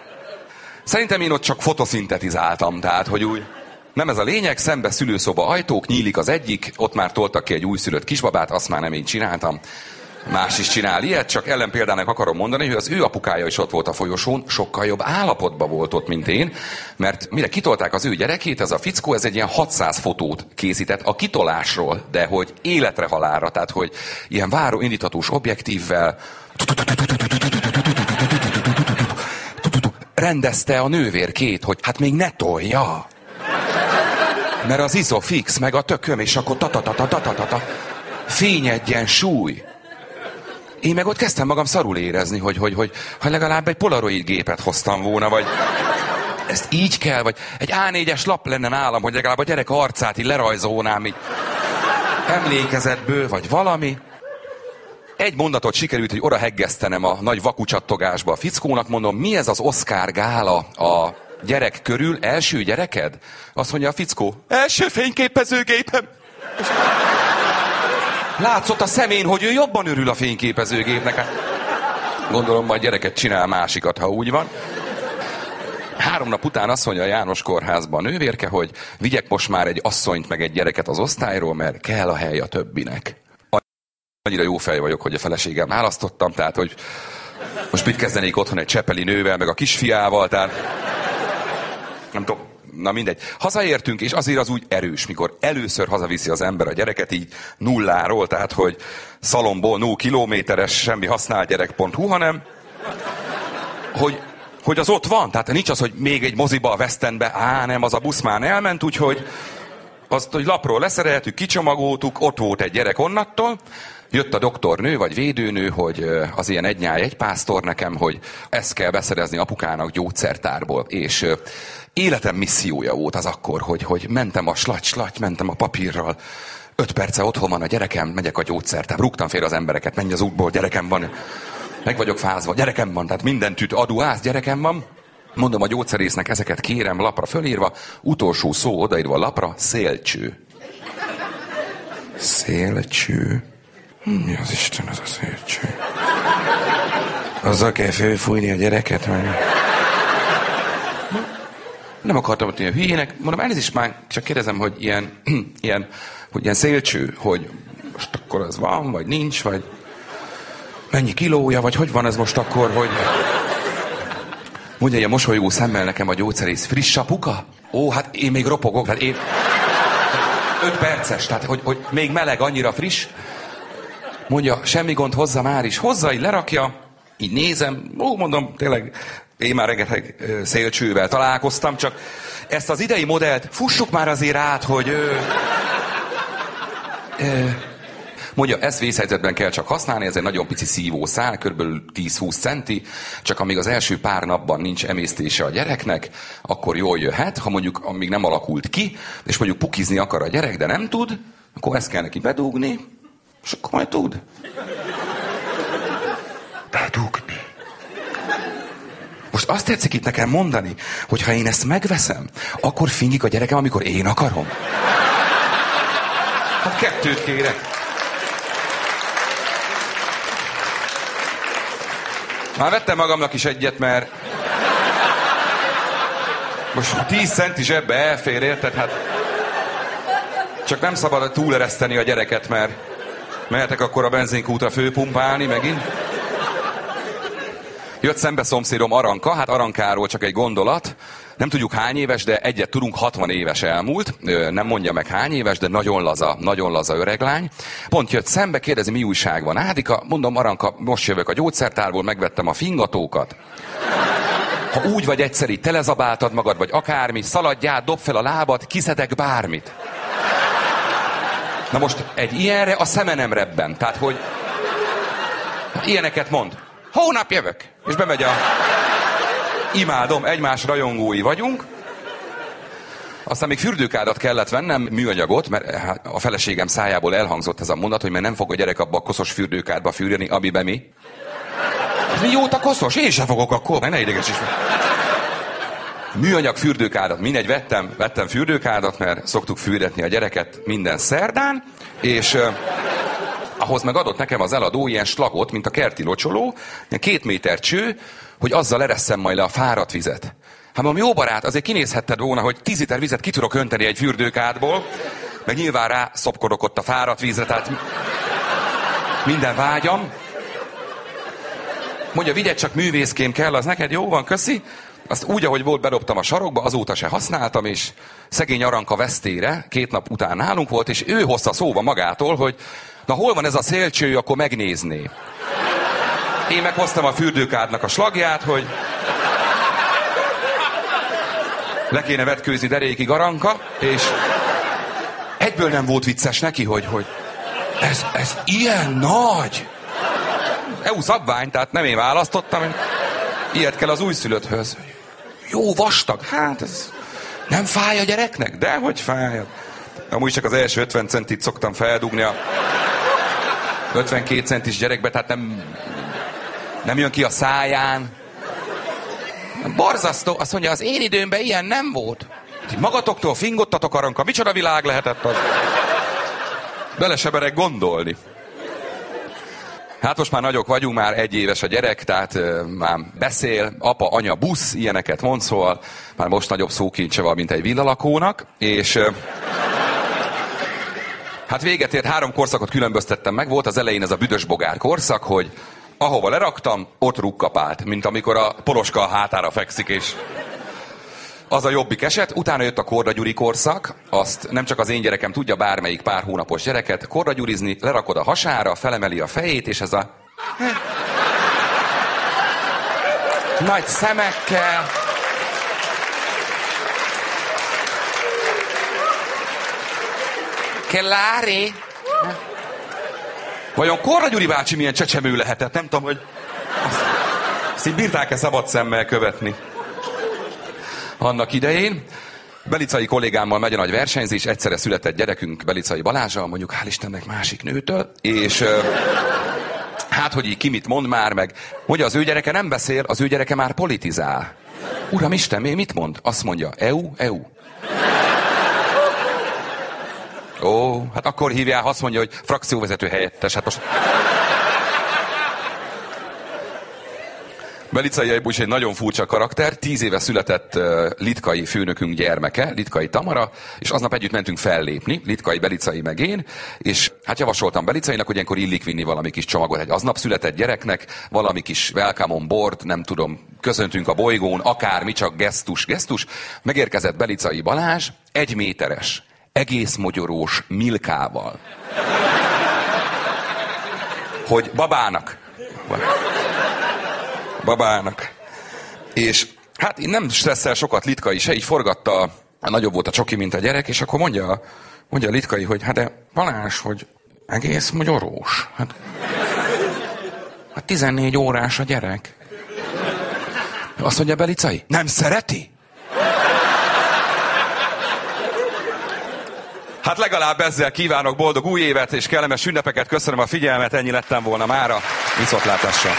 Szerintem én ott csak fotoszintetizáltam, tehát hogy úgy nem ez a lényeg, szembe szülőszoba ajtók, nyílik az egyik, ott már toltak ki egy újszülött kisbabát, azt már nem én csináltam. Más is csinál ilyet, csak ellenpéldának akarom mondani, hogy az ő apukája is ott volt a folyosón, sokkal jobb állapotban volt ott, mint én, mert mire kitolták az ő gyerekét, ez a fickó, ez egy ilyen 600 fotót készített a kitolásról, de hogy életre halára, tehát hogy ilyen váró indítatós objektívvel rendezte a nővérkét, hogy hát még ne tolja. Mert az izofix, meg a tököm, és akkor ta ta ta ta ta ta ta fényedjen súly. Én meg ott kezdtem magam szarul érezni, hogy, hogy, hogy, hogy legalább egy polaroid gépet hoztam volna, vagy ezt így kell, vagy egy A4-es lap lenne nálam, hogy legalább a gyerek arcát így lerajzolnám így emlékezetből, vagy valami. egy mondatot sikerült, hogy oda heggesztenem a nagy vakucsattogásba a fickónak, mondom, mi ez az Oscar gála a gyerek körül, első gyereked? Azt mondja a fickó, első fényképezőgépem. Látszott a szemén, hogy ő jobban örül a fényképezőgépnek. Hát, gondolom, majd gyereket csinál másikat, ha úgy van. Három nap után azt mondja a János kórházban a nővérke, hogy vigyek most már egy asszonyt meg egy gyereket az osztályról, mert kell a hely a többinek. Annyira jó fej vagyok, hogy a feleségem választottam, tehát hogy most mit kezdenék otthon egy csepeli nővel, meg a kisfiával, tehát nem tudom, na mindegy. Hazaértünk, és azért az úgy erős, mikor először hazaviszi az ember a gyereket így nulláról, tehát hogy szalomból null kilométeres, semmi használt gyerek.hu, hanem hogy, hogy az ott van. Tehát nincs az, hogy még egy moziba a West á nem, az a busz már elment, úgyhogy azt, hogy lapról leszereltük, kicsomagoltuk, ott volt egy gyerek onnattól, jött a doktornő, vagy védőnő, hogy az ilyen egynyáj egy pásztor nekem, hogy ezt kell beszerezni apukának gyógyszertárból. És életem missziója volt az akkor, hogy, hogy mentem a slaty, slaty, mentem a papírral, öt perce otthon van a gyerekem, megyek a gyógyszertár, rúgtam félre az embereket, menj az útból, gyerekem van, meg vagyok fázva, gyerekem van, tehát mindent aduász, gyerekem van. Mondom a gyógyszerésznek, ezeket kérem lapra fölírva, utolsó szó odaírva lapra, szélcső. Szélcső. Mi az Isten az a szélcső? Azzal kell fölfújni a gyereket, mert... Nem akartam ott ilyen hülyének. Mondom, elnézést már, csak kérdezem, hogy ilyen, ilyen, hogy ilyen szélcső, hogy most akkor az van, vagy nincs, vagy mennyi kilója, vagy hogy van ez most akkor, hogy... Mondja ilyen mosolyogó szemmel nekem a gyógyszerész, friss apuka? Ó, hát én még ropogok, tehát én... Öt perces, tehát hogy, hogy még meleg, annyira friss. Mondja, semmi gond, hozza már is. Hozza, így lerakja, így nézem, ó, mondom, tényleg, én már rengeteg szélcsővel találkoztam, csak ezt az idei modellt fussuk már azért át, hogy... Ö, Mondja, ezt vészhelyzetben kell csak használni, ez egy nagyon pici szívószál, kb. 10-20 centi, csak amíg az első pár napban nincs emésztése a gyereknek, akkor jól jöhet, ha mondjuk amíg nem alakult ki, és mondjuk pukizni akar a gyerek, de nem tud, akkor ezt kell neki bedugni, és akkor majd tud. Bedugni. Most azt tetszik itt nekem mondani, hogy ha én ezt megveszem, akkor fingik a gyerekem, amikor én akarom. Hát kettőt kérek. Már vettem magamnak is egyet, mert most 10 cent is ebbe elfér, érted? Hát csak nem szabad túlereszteni a gyereket, mert mehetek akkor a benzinkútra főpumpálni megint. Jött szembe szomszédom Aranka, hát Arankáról csak egy gondolat. Nem tudjuk hány éves, de egyet tudunk, 60 éves elmúlt. Nem mondja meg hány éves, de nagyon laza, nagyon laza öreglány. Pont jött szembe, kérdezi, mi újság van. Ádika, mondom, Aranka, most jövök a gyógyszertárból, megvettem a fingatókat. Ha úgy vagy egyszer így telezabáltad magad, vagy akármi, szaladjál, dob fel a lábad, kiszedek bármit. Na most egy ilyenre a szeme nem rebben. Tehát, hogy ilyeneket mond. Hónap jövök. És bemegy a... Imádom, egymás rajongói vagyunk. Aztán még fürdőkádat kellett vennem, műanyagot, mert hát a feleségem szájából elhangzott ez a mondat, hogy mert nem fog a gyerek abba a koszos fürdőkádba fürdeni, amiben mi. Mi jót a koszos? Én sem fogok akkor, mert ne ideges is. Műanyag fürdőkádat, mindegy, vettem, vettem fürdőkádat, mert szoktuk fürdetni a gyereket minden szerdán, és ahhoz meg adott nekem az eladó ilyen slagot, mint a kerti locsoló, ilyen két méter cső, hogy azzal eresszem majd le a fáradt vizet. Hát mondom, jó barát, azért kinézhetted volna, hogy tíz liter vizet ki tudok önteni egy fürdőkádból, meg nyilván rá szopkodok ott a fáradt vízre, tehát minden vágyam. Mondja, vigyed csak művészkém kell, az neked jó van, köszi. Azt úgy, ahogy volt, bedobtam a sarokba, azóta se használtam, és szegény Aranka vesztére két nap után nálunk volt, és ő hozta szóba magától, hogy na hol van ez a szélcső, akkor megnézné. Én meghoztam a fürdőkádnak a slagját, hogy le kéne vetkőzni derékig Aranka, és egyből nem volt vicces neki, hogy, hogy ez, ez ilyen nagy. EU szabvány, tehát nem én választottam, ilyet kell az újszülötthöz. Jó vastag, hát ez nem fáj a gyereknek? De hogy fáj. Amúgy csak az első 50 centit szoktam feldugni a 52 centis gyerekbe, tehát nem, nem jön ki a száján. Barzasztó, azt mondja, az én időmben ilyen nem volt. Ti magatoktól fingottatok aranka, micsoda világ lehetett az? Bele se berek gondolni. Hát most már nagyok vagyunk, már egy éves a gyerek, tehát uh, már beszél, apa, anya, busz, ilyeneket mond, szóval már most nagyobb szókincse van, mint egy villalakónak, és uh, hát véget ért, három korszakot különböztettem meg, volt az elején ez a büdös bogár korszak, hogy ahova leraktam, ott rukkapált, mint amikor a poloska a hátára fekszik, és az a jobbik eset. Utána jött a Korda Gyuri korszak, azt nem csak az én gyerekem tudja, bármelyik pár hónapos gyereket, Korda Gyurizni, lerakod a hasára, felemeli a fejét, és ez a... Nagy szemekkel. Kellári. Vajon Korda Gyuri bácsi milyen csecsemő lehetett? Nem tudom, hogy... Azt, azt így bírták-e szabad szemmel követni annak idején. Belicai kollégámmal megy a nagy versenyzés, egyszerre született gyerekünk Belicai Balázsa, mondjuk hál' Istennek másik nőtől, és hát, hogy így ki mit mond már, meg mondja, az ő gyereke nem beszél, az ő gyereke már politizál. Uram Isten, mi mit mond? Azt mondja, EU, EU. Ó, hát akkor hívják, azt mondja, hogy frakcióvezető helyettes. Hát most... Belicai Jajbú is egy nagyon furcsa karakter. Tíz éve született uh, Litkai főnökünk gyermeke, Litkai Tamara, és aznap együtt mentünk fellépni, Litkai, Belicai meg én, és hát javasoltam Belicainak, hogy ilyenkor illik vinni valami kis csomagot egy aznap született gyereknek, valami kis welcome on board, nem tudom, köszöntünk a bolygón, akármi, csak gesztus, gesztus. Megérkezett Belicai Balázs, egy méteres, egész mogyorós milkával. Hogy babának babának. És hát én nem stresszel sokat Litkai se, így forgatta, nagyobb volt a csoki, mint a gyerek, és akkor mondja, mondja a Litkai, hogy hát de Balázs, hogy egész magyarós. Hát, hát 14 órás a gyerek. Azt mondja Belicai, nem szereti? Hát legalább ezzel kívánok boldog új évet és kellemes ünnepeket. Köszönöm a figyelmet, ennyi lettem volna mára. Viszontlátásra!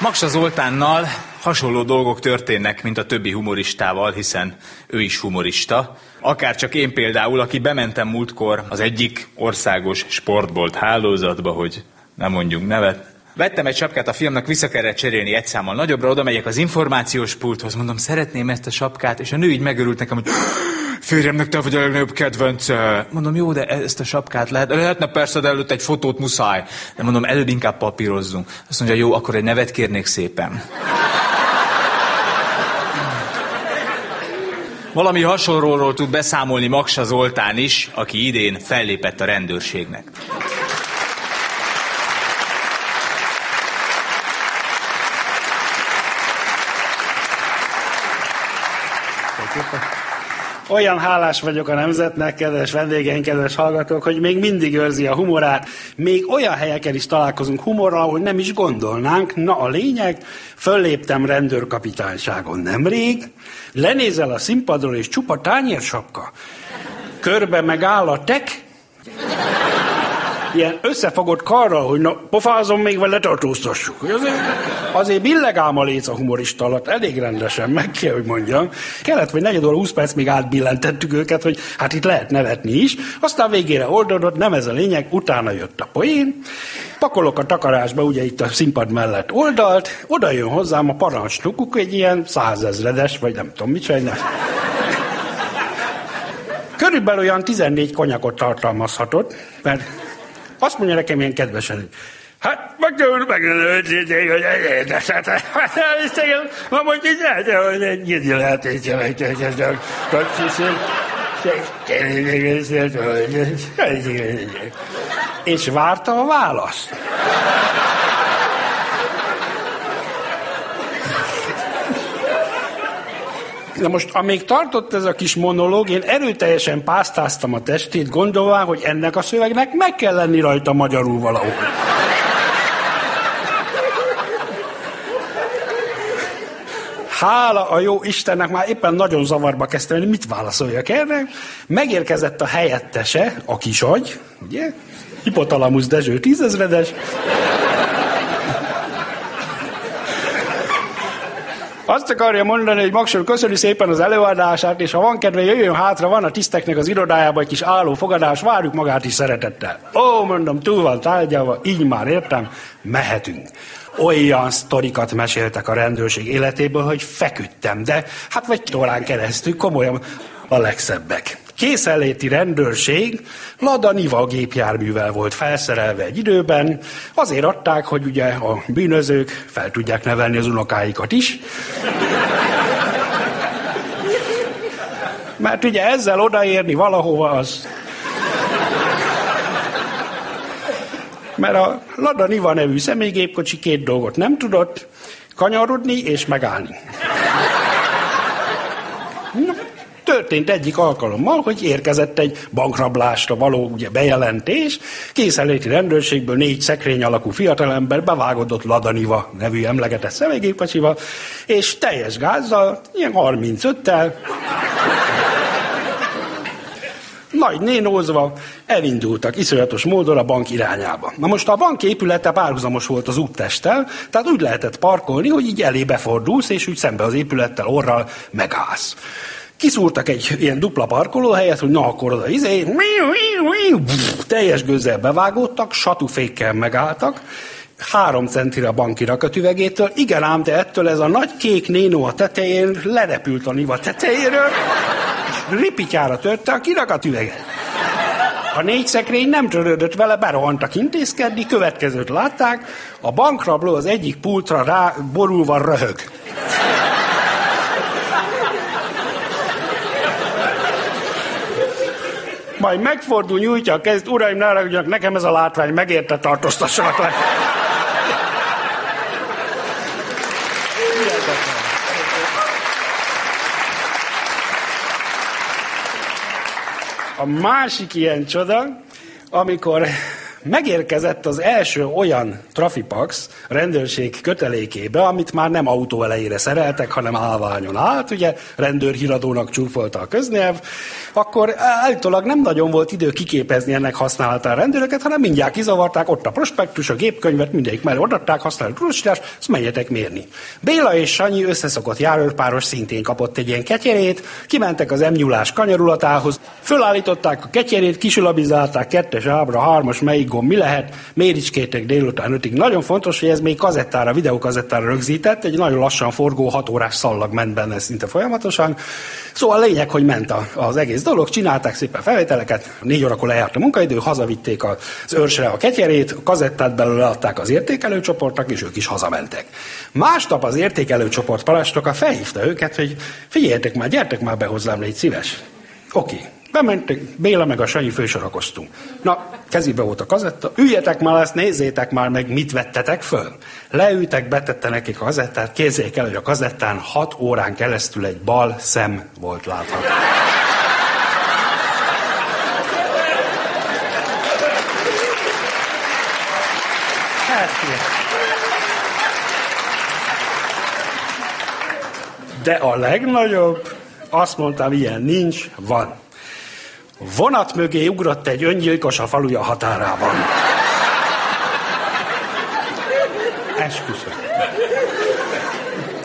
Maksa Zoltánnal hasonló dolgok történnek, mint a többi humoristával, hiszen ő is humorista. Akár csak én például, aki bementem múltkor az egyik országos sportbolt hálózatba, hogy nem mondjunk nevet, Vettem egy sapkát a filmnek, vissza kellett cserélni egy számmal nagyobbra, oda megyek az információs pulthoz, mondom, szeretném ezt a sapkát, és a nő így megörült nekem, hogy férjemnek te vagy a legnagyobb kedvence. Mondom, jó, de ezt a sapkát lehet, lehetne persze, de előtt egy fotót muszáj. De mondom, előbb inkább papírozzunk. Azt mondja, jó, akkor egy nevet kérnék szépen. Valami hasonlóról tud beszámolni Maksa Zoltán is, aki idén fellépett a rendőrségnek.
Olyan hálás vagyok a nemzetnek, kedves vendégeink, kedves hallgatók, hogy még mindig őrzi a humorát. Még olyan helyeken is találkozunk humorral, ahol nem is gondolnánk. Na a lényeg, fölléptem rendőrkapitányságon nemrég, lenézel a színpadról, és csupa tányérsapka. Körbe megáll a tek, ilyen összefogott karral, hogy na, pofázom még vele tartóztassuk. Azért, azért billegám a léc a humorista alatt, elég rendesen, meg kell, hogy mondjam. Kellett, hogy negyed óra, 20 perc még átbillentettük őket, hogy hát itt lehet nevetni is. Aztán végére oldódott, nem ez a lényeg, utána jött a poén. Pakolok a takarásba, ugye itt a színpad mellett oldalt, oda jön hozzám a parancsnokuk, egy ilyen százezredes, vagy nem tudom csinálni. Körülbelül olyan 14 konyakot tartalmazhatott, mert azt mondja nekem ilyen kedvesen, Hát, meg hát, hát, ma mondjuk így lehet, hogy egy ilyen lehetőség, hogy és várta a választ. De most, amíg tartott ez a kis monológ, én erőteljesen pásztáztam a testét, gondolva, hogy ennek a szövegnek meg kell lenni rajta magyarul valahol. hála a jó Istennek, már éppen nagyon zavarba kezdtem, hogy mit válaszoljak erre. Megérkezett a helyettese, a kisagy, ugye? Hipotalamus Dezső tízezredes. Azt akarja mondani, hogy Magsor köszöni szépen az előadását, és ha van kedve, jöjjön hátra, van a tiszteknek az irodájában egy kis álló fogadás, várjuk magát is szeretettel. Ó, mondom, túl van tárgyalva, így már értem, mehetünk. Olyan sztorikat meséltek a rendőrség életéből, hogy feküdtem, de hát vagy órán keresztül komolyan a legszebbek. Készenléti rendőrség Lada Niva gépjárművel volt felszerelve egy időben, azért adták, hogy ugye a bűnözők fel tudják nevelni az unokáikat is. Mert ugye ezzel odaérni valahova az... Mert a Lada Niva nevű személygépkocsi két dolgot nem tudott, kanyarodni és megállni. Történt egyik alkalommal, hogy érkezett egy bankrablásra való ugye, bejelentés, készenléti rendőrségből négy szekrény alakú fiatalember bevágodott Ladaniva nevű emlegetett személygépkocsival, és teljes gázzal, ilyen 35-tel, nagy nénózva elindultak iszonyatos módon a bank irányába. Na most a bank épülete párhuzamos volt az úttesttel, tehát úgy lehetett parkolni, hogy így elé befordulsz, és úgy szembe az épülettel orral megállsz. Kiszúrtak egy ilyen dupla parkolóhelyet, hogy na akkor oda izé, teljes gőzzel bevágódtak, satufékkel megálltak, három centire a banki rakatüvegétől. Igen ám, de ettől ez a nagy kék nénó a tetején lerepült a niva tetejéről, és ripityára törte a kirakatüveget. A négy szekrény nem törődött vele, berohantak intézkedni, következőt látták, a bankrabló az egyik pultra rá borulva röhög. Majd megfordul, nyújtja a kezét, uraim, ne haragudjanak, nekem ez a látvány megérte, tartóztassanak le. A másik ilyen csoda, amikor megérkezett az első olyan trafipax rendőrség kötelékébe, amit már nem autó elejére szereltek, hanem állványon állt, ugye rendőrhíradónak csúfolta a köznyelv, akkor állítólag nem nagyon volt idő kiképezni ennek használatán rendőröket, hanem mindjárt kizavarták, ott a prospektus, a gépkönyvet, mindegyik mellé odaadták, használó tudósítás, azt menjetek mérni. Béla és Sanyi összeszokott járőrpáros szintén kapott egy ilyen ketyerét, kimentek az emnyulás kanyarulatához, fölállították a ketyerét, kisulabizálták kettes ábra, hármas, melyik gomb mi lehet, méricskétek délután ötig. Nagyon fontos, hogy ez még kazettára, videókazettára rögzített, egy nagyon lassan forgó, hat órás szallag ment benne szinte folyamatosan. Szóval a lényeg, hogy ment az egész dolog, csinálták szépen felvételeket, négy órakor lejárt a munkaidő, hazavitték az őrsre a ketyerét, a kazettát belőle adták az értékelőcsoportnak, és ők is hazamentek. Másnap az értékelőcsoport parancsnoka felhívta őket, hogy figyeljetek már, gyertek már be hozzám, légy szíves. Oké, okay. Bementek, Béla meg a Sanyi fősorakoztunk. Na, kezébe volt a kazetta, üljetek már ezt, nézzétek már meg, mit vettetek föl. Leültek, betette nekik a kazettát, kézzék el, hogy a kazettán hat órán keresztül egy bal szem volt látható. Hát, De a legnagyobb, azt mondtam, ilyen nincs, van. Vonat mögé ugrott egy öngyilkos a faluja határában. Esküszöm.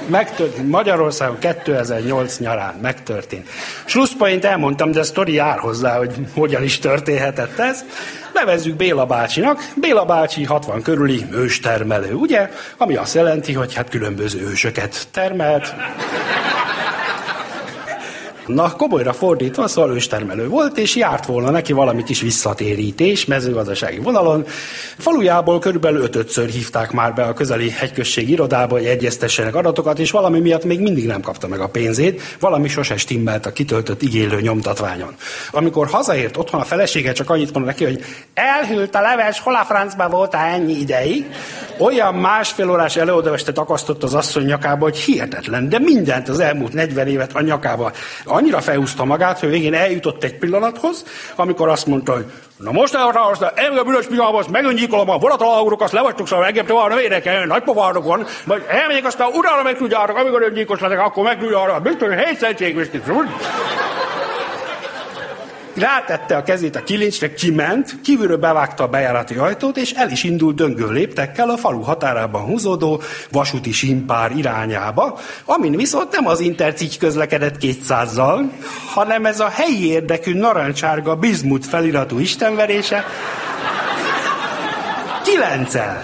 Megtörtént. Magyarországon 2008 nyarán megtörtént. Slusszpoint elmondtam, de a sztori jár hozzá, hogy hogyan is történhetett ez. Nevezzük Béla bácsinak. Béla bácsi 60 körüli őstermelő, ugye? Ami azt jelenti, hogy hát különböző ősöket termelt. Na, komolyra fordítva, szóval őstermelő volt, és járt volna neki valami kis visszatérítés mezőgazdasági vonalon. Falujából körülbelül ötötször hívták már be a közeli hegyközség irodába, hogy egyeztessenek adatokat, és valami miatt még mindig nem kapta meg a pénzét, valami sose stimmelt a kitöltött igénylő nyomtatványon. Amikor hazaért otthon a felesége csak annyit mondta neki, hogy elhűlt a leves, hol a francba voltál ennyi ideig, Olyan másfél órás előadástet akasztott az asszony nyakába, hogy hihetetlen, de mindent az elmúlt 40 évet a nyakába. Annyira felhúzta magát, hogy végén eljutott egy pillanathoz, amikor azt mondta, hogy Na most elhatározta, engem büdös pihához, megöngyíkolom a vonatalagurok, azt levagytok szóval engem tovább nem érdekel, nagy pofárok van, majd elmegyek, aztán utána meg tudjátok, amikor öngyilkos leszek, akkor meg tudjátok, biztos, hogy hétszentség rátette a kezét a kilincsre, kiment, kívülről bevágta a bejárati ajtót, és el is indult döngő léptekkel a falu határában húzódó vasúti simpár irányába, amin viszont nem az intercigy közlekedett 200-zal, hanem ez a helyi érdekű narancsárga bizmut feliratú istenverése kilencel.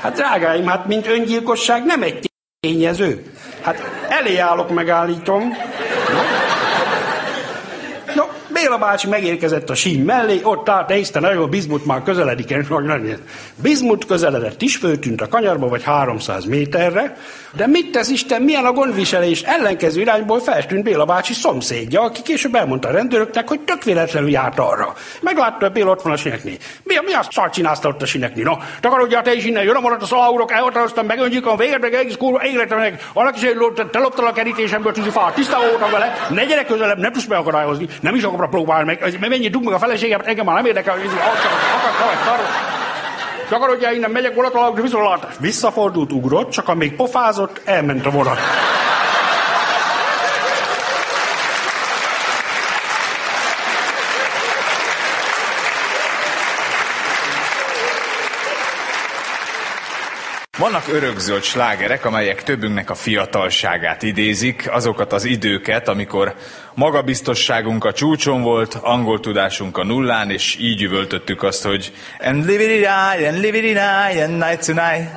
Hát drágáim, hát mint öngyilkosság nem egy tényező. Hát elé állok, megállítom. Béla bácsi megérkezett a sín mellé, ott állt, nézte, nagyon Bizmut már közeledik. Bizmut közeledett is, föltűnt a kanyarba, vagy 300 méterre, de mit tesz Isten, milyen a gondviselés? Ellenkező irányból feltűnt Béla bácsi szomszédja, aki később elmondta a rendőröknek, hogy tök véletlenül járt arra. Meglátta, hogy Béla ott van a sineknél. Mi, mi azt szart csinálta ott a sineknél? No, takarodjál te is innen, jön a maradt a szaláurok, elhatároztam, megönjük a meg egész kurva életemnek. Annak is te loptál a kerítésemből tűzi fát, tisztában voltam vele, ne gyere közelebb, nem tudsz megakadályozni, nem is akarok próbálni meg, mennyi dug meg a feleségemet, engem már nem érdekel, hogy akar, Takarodjál innen, megyek vonatalagos viszontlátás. Visszafordult, ugrott, csak amíg pofázott, elment a vonat.
Vannak örökzöld slágerek, amelyek többünknek a fiatalságát idézik, azokat az időket, amikor magabiztosságunk a csúcson volt, angol tudásunk a nullán, és így üvöltöttük azt, hogy and live it die, and live it die, and night to night,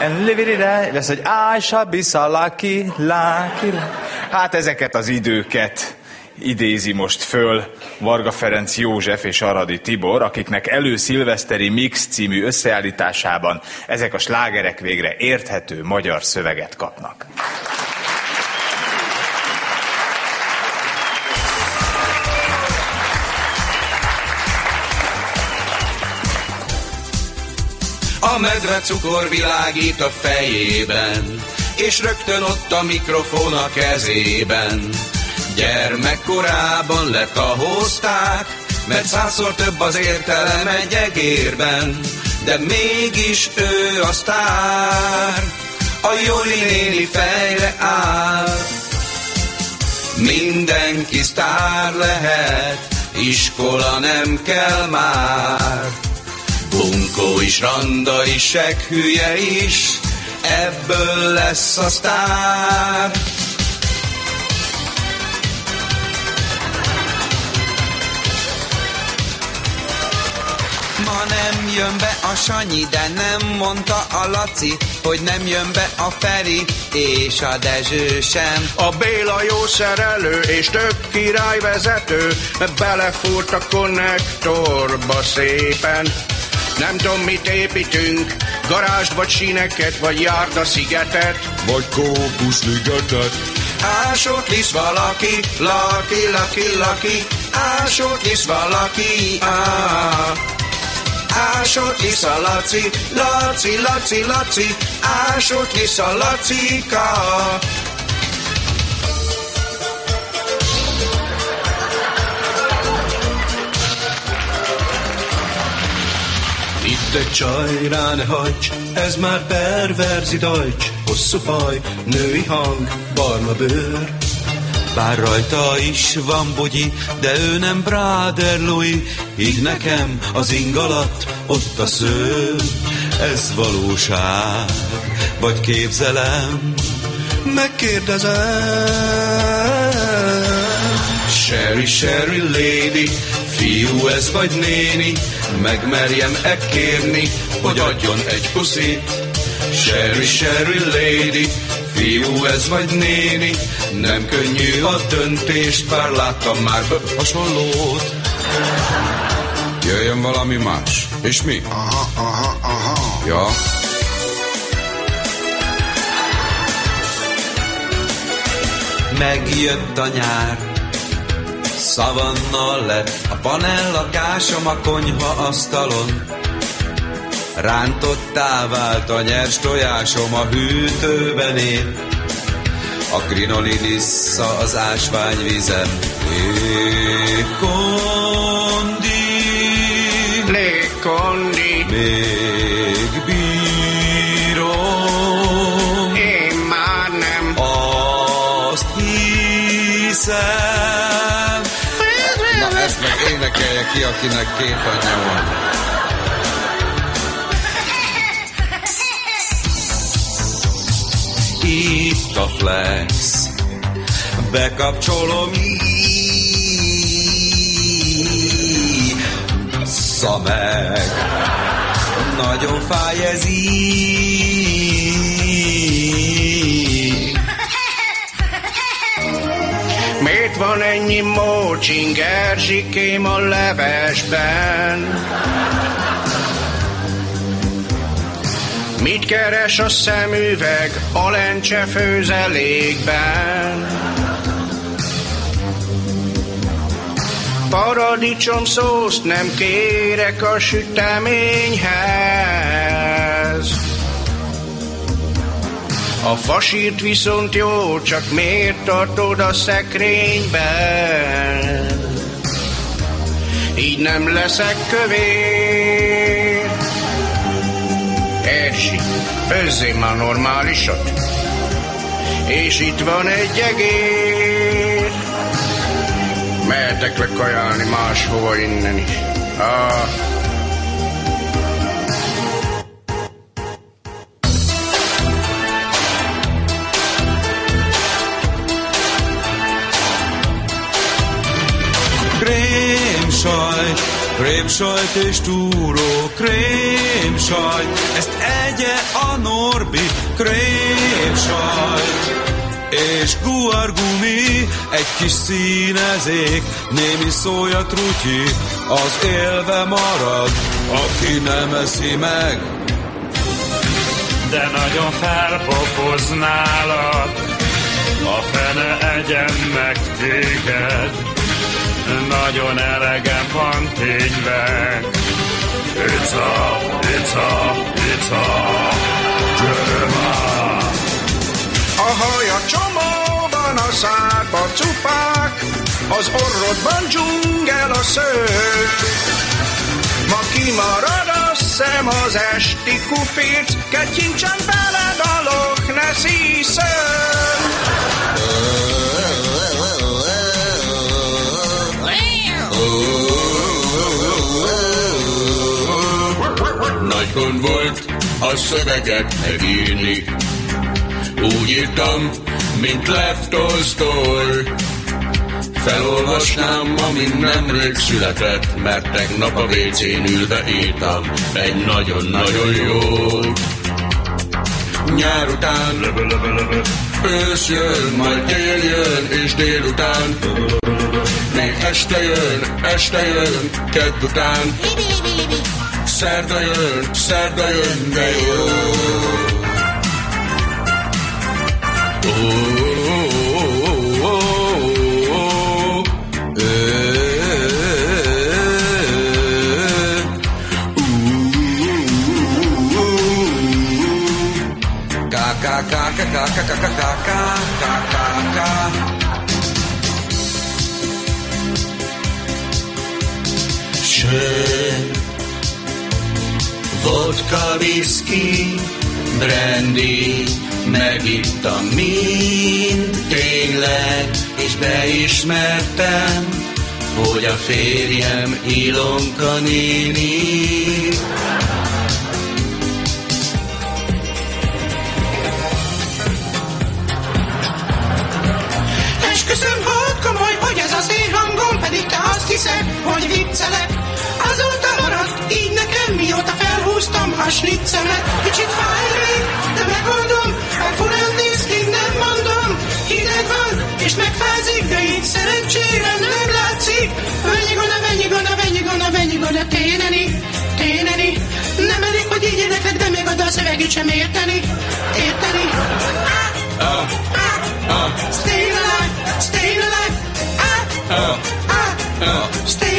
and live it die, lesz, hogy I shall be so lucky, lucky. Hát ezeket az időket idézi most föl Varga Ferenc József és Aradi Tibor, akiknek előszilveszteri Mix című összeállításában ezek a slágerek végre érthető magyar szöveget kapnak.
A medve cukor világít a fejében, és rögtön ott a mikrofon a kezében. Gyermekkorában letahozták, mert százszor több az értelem egy egérben, de mégis ő a sztár, a Joli néni fejre áll. Mindenki sztár lehet, iskola nem kell már. Bunkó is, randa is, seghülye is, ebből lesz a sztár. Nem jön be a Sanyi, de nem mondta a Laci, hogy nem jön be a Feri és a Dezső sem.
A Béla jó szerelő és több királyvezető, belefúrt a konnektorba szépen. Nem tudom, mit építünk, garást vagy síneket, vagy járda szigetet.
Vagy kókuszligetet.
Ásót visz valaki, laki, laki, laki, ásót visz valaki, á. Ásót visz a Laci, Laci, Laci, Laci, ásót visz a Lacika.
Itt egy csaj, rá ne hagyj, ez már perverzi dajcs, hosszú haj, női hang, barna bőr.
Bár rajta is van bugyi, de ő nem Brother Louis, így nekem az ing alatt ott a sző. Ez valóság, vagy képzelem, megkérdezem. Sherry, Sherry lady, fiú ez vagy néni, megmerjem-e kérni, hogy adjon egy puszit. Sherry, Sherry lady, fiú ez vagy néni, nem könnyű a döntést, bár láttam már hasonlót.
Jöjjön valami más. És mi?
Aha, aha, aha.
Ja,
Megjött a nyár, szavanna lett a panel lakásom a konyha asztalon. Rántottá vált a nyers tojásom a hűtőben én. A krinolin issza az ásványvizem. Kondi,
Lékondi,
még bírom.
én már nem.
Azt hiszem. Na ezt meg énekelje ki, akinek két anyja van. A flex, bekapcsolom így. Meg, nagyon fáj ez így.
Miért van ennyi mócsing Erzsikém a levesben? Mit keres a szemüveg a lencse főzelékben? Paradicsom szószt nem kérek a süteményhez. A fasírt viszont jó, csak miért tartod a szekrényben? Így nem leszek kövér. Ersi, főzzél már normálisat. És itt van egy egér. Mehetek le kajálni máshova innen is. Ah.
Krémsajt, és túró, krémsajt, ezt egye a Norbi, krémsajt. És guargumi, egy kis színezék, némi szója trutyi, az élve marad, aki nem eszi meg.
de nagyon felpofoználak. A fene egyen meg téged, nagyon elegem van tényleg. Ica, ica, ica, gyere már!
A haja csomóban, a szádba cupák, az orrodban dzsungel a szőr. Ma kimarad a szem az esti kufirc, ketyincsen beled a Loch Nessi szőr.
Gond volt a szöveget megírni. Úgy írtam, mint Lev. Felolvasnám, amint nemrég született, mert tegnap a WC-n ülve írtam egy nagyon-nagyon jó. Nyár után ősz jön, majd tél jön, és délután még este jön, este jön, kedd után
Sertayın, Sertayın Gayo. Oh.
Shit. Vodka, whisky, brandy, megittam mind tényleg, és beismertem, hogy a férjem Ilonka néni.
Esküszöm, hogy komoly, hogy ez az én hangom, pedig te azt hiszed, hogy viccelek. Mióta felhúztam a snitzemet. Kicsit fáj még, de megoldom, ha furán néz ki, nem mondom. Hideg van, és megfázik, de így szerencsére nem látszik. Mennyi gona, mennyi gona, mennyi gona, mennyi gona, téneni, téneni. Nem elég, hogy így éneklek, de még oda a szövegét sem érteni, érteni. Ah, ah, ah, staying alive, staying alive. Ah, ah, ah, staying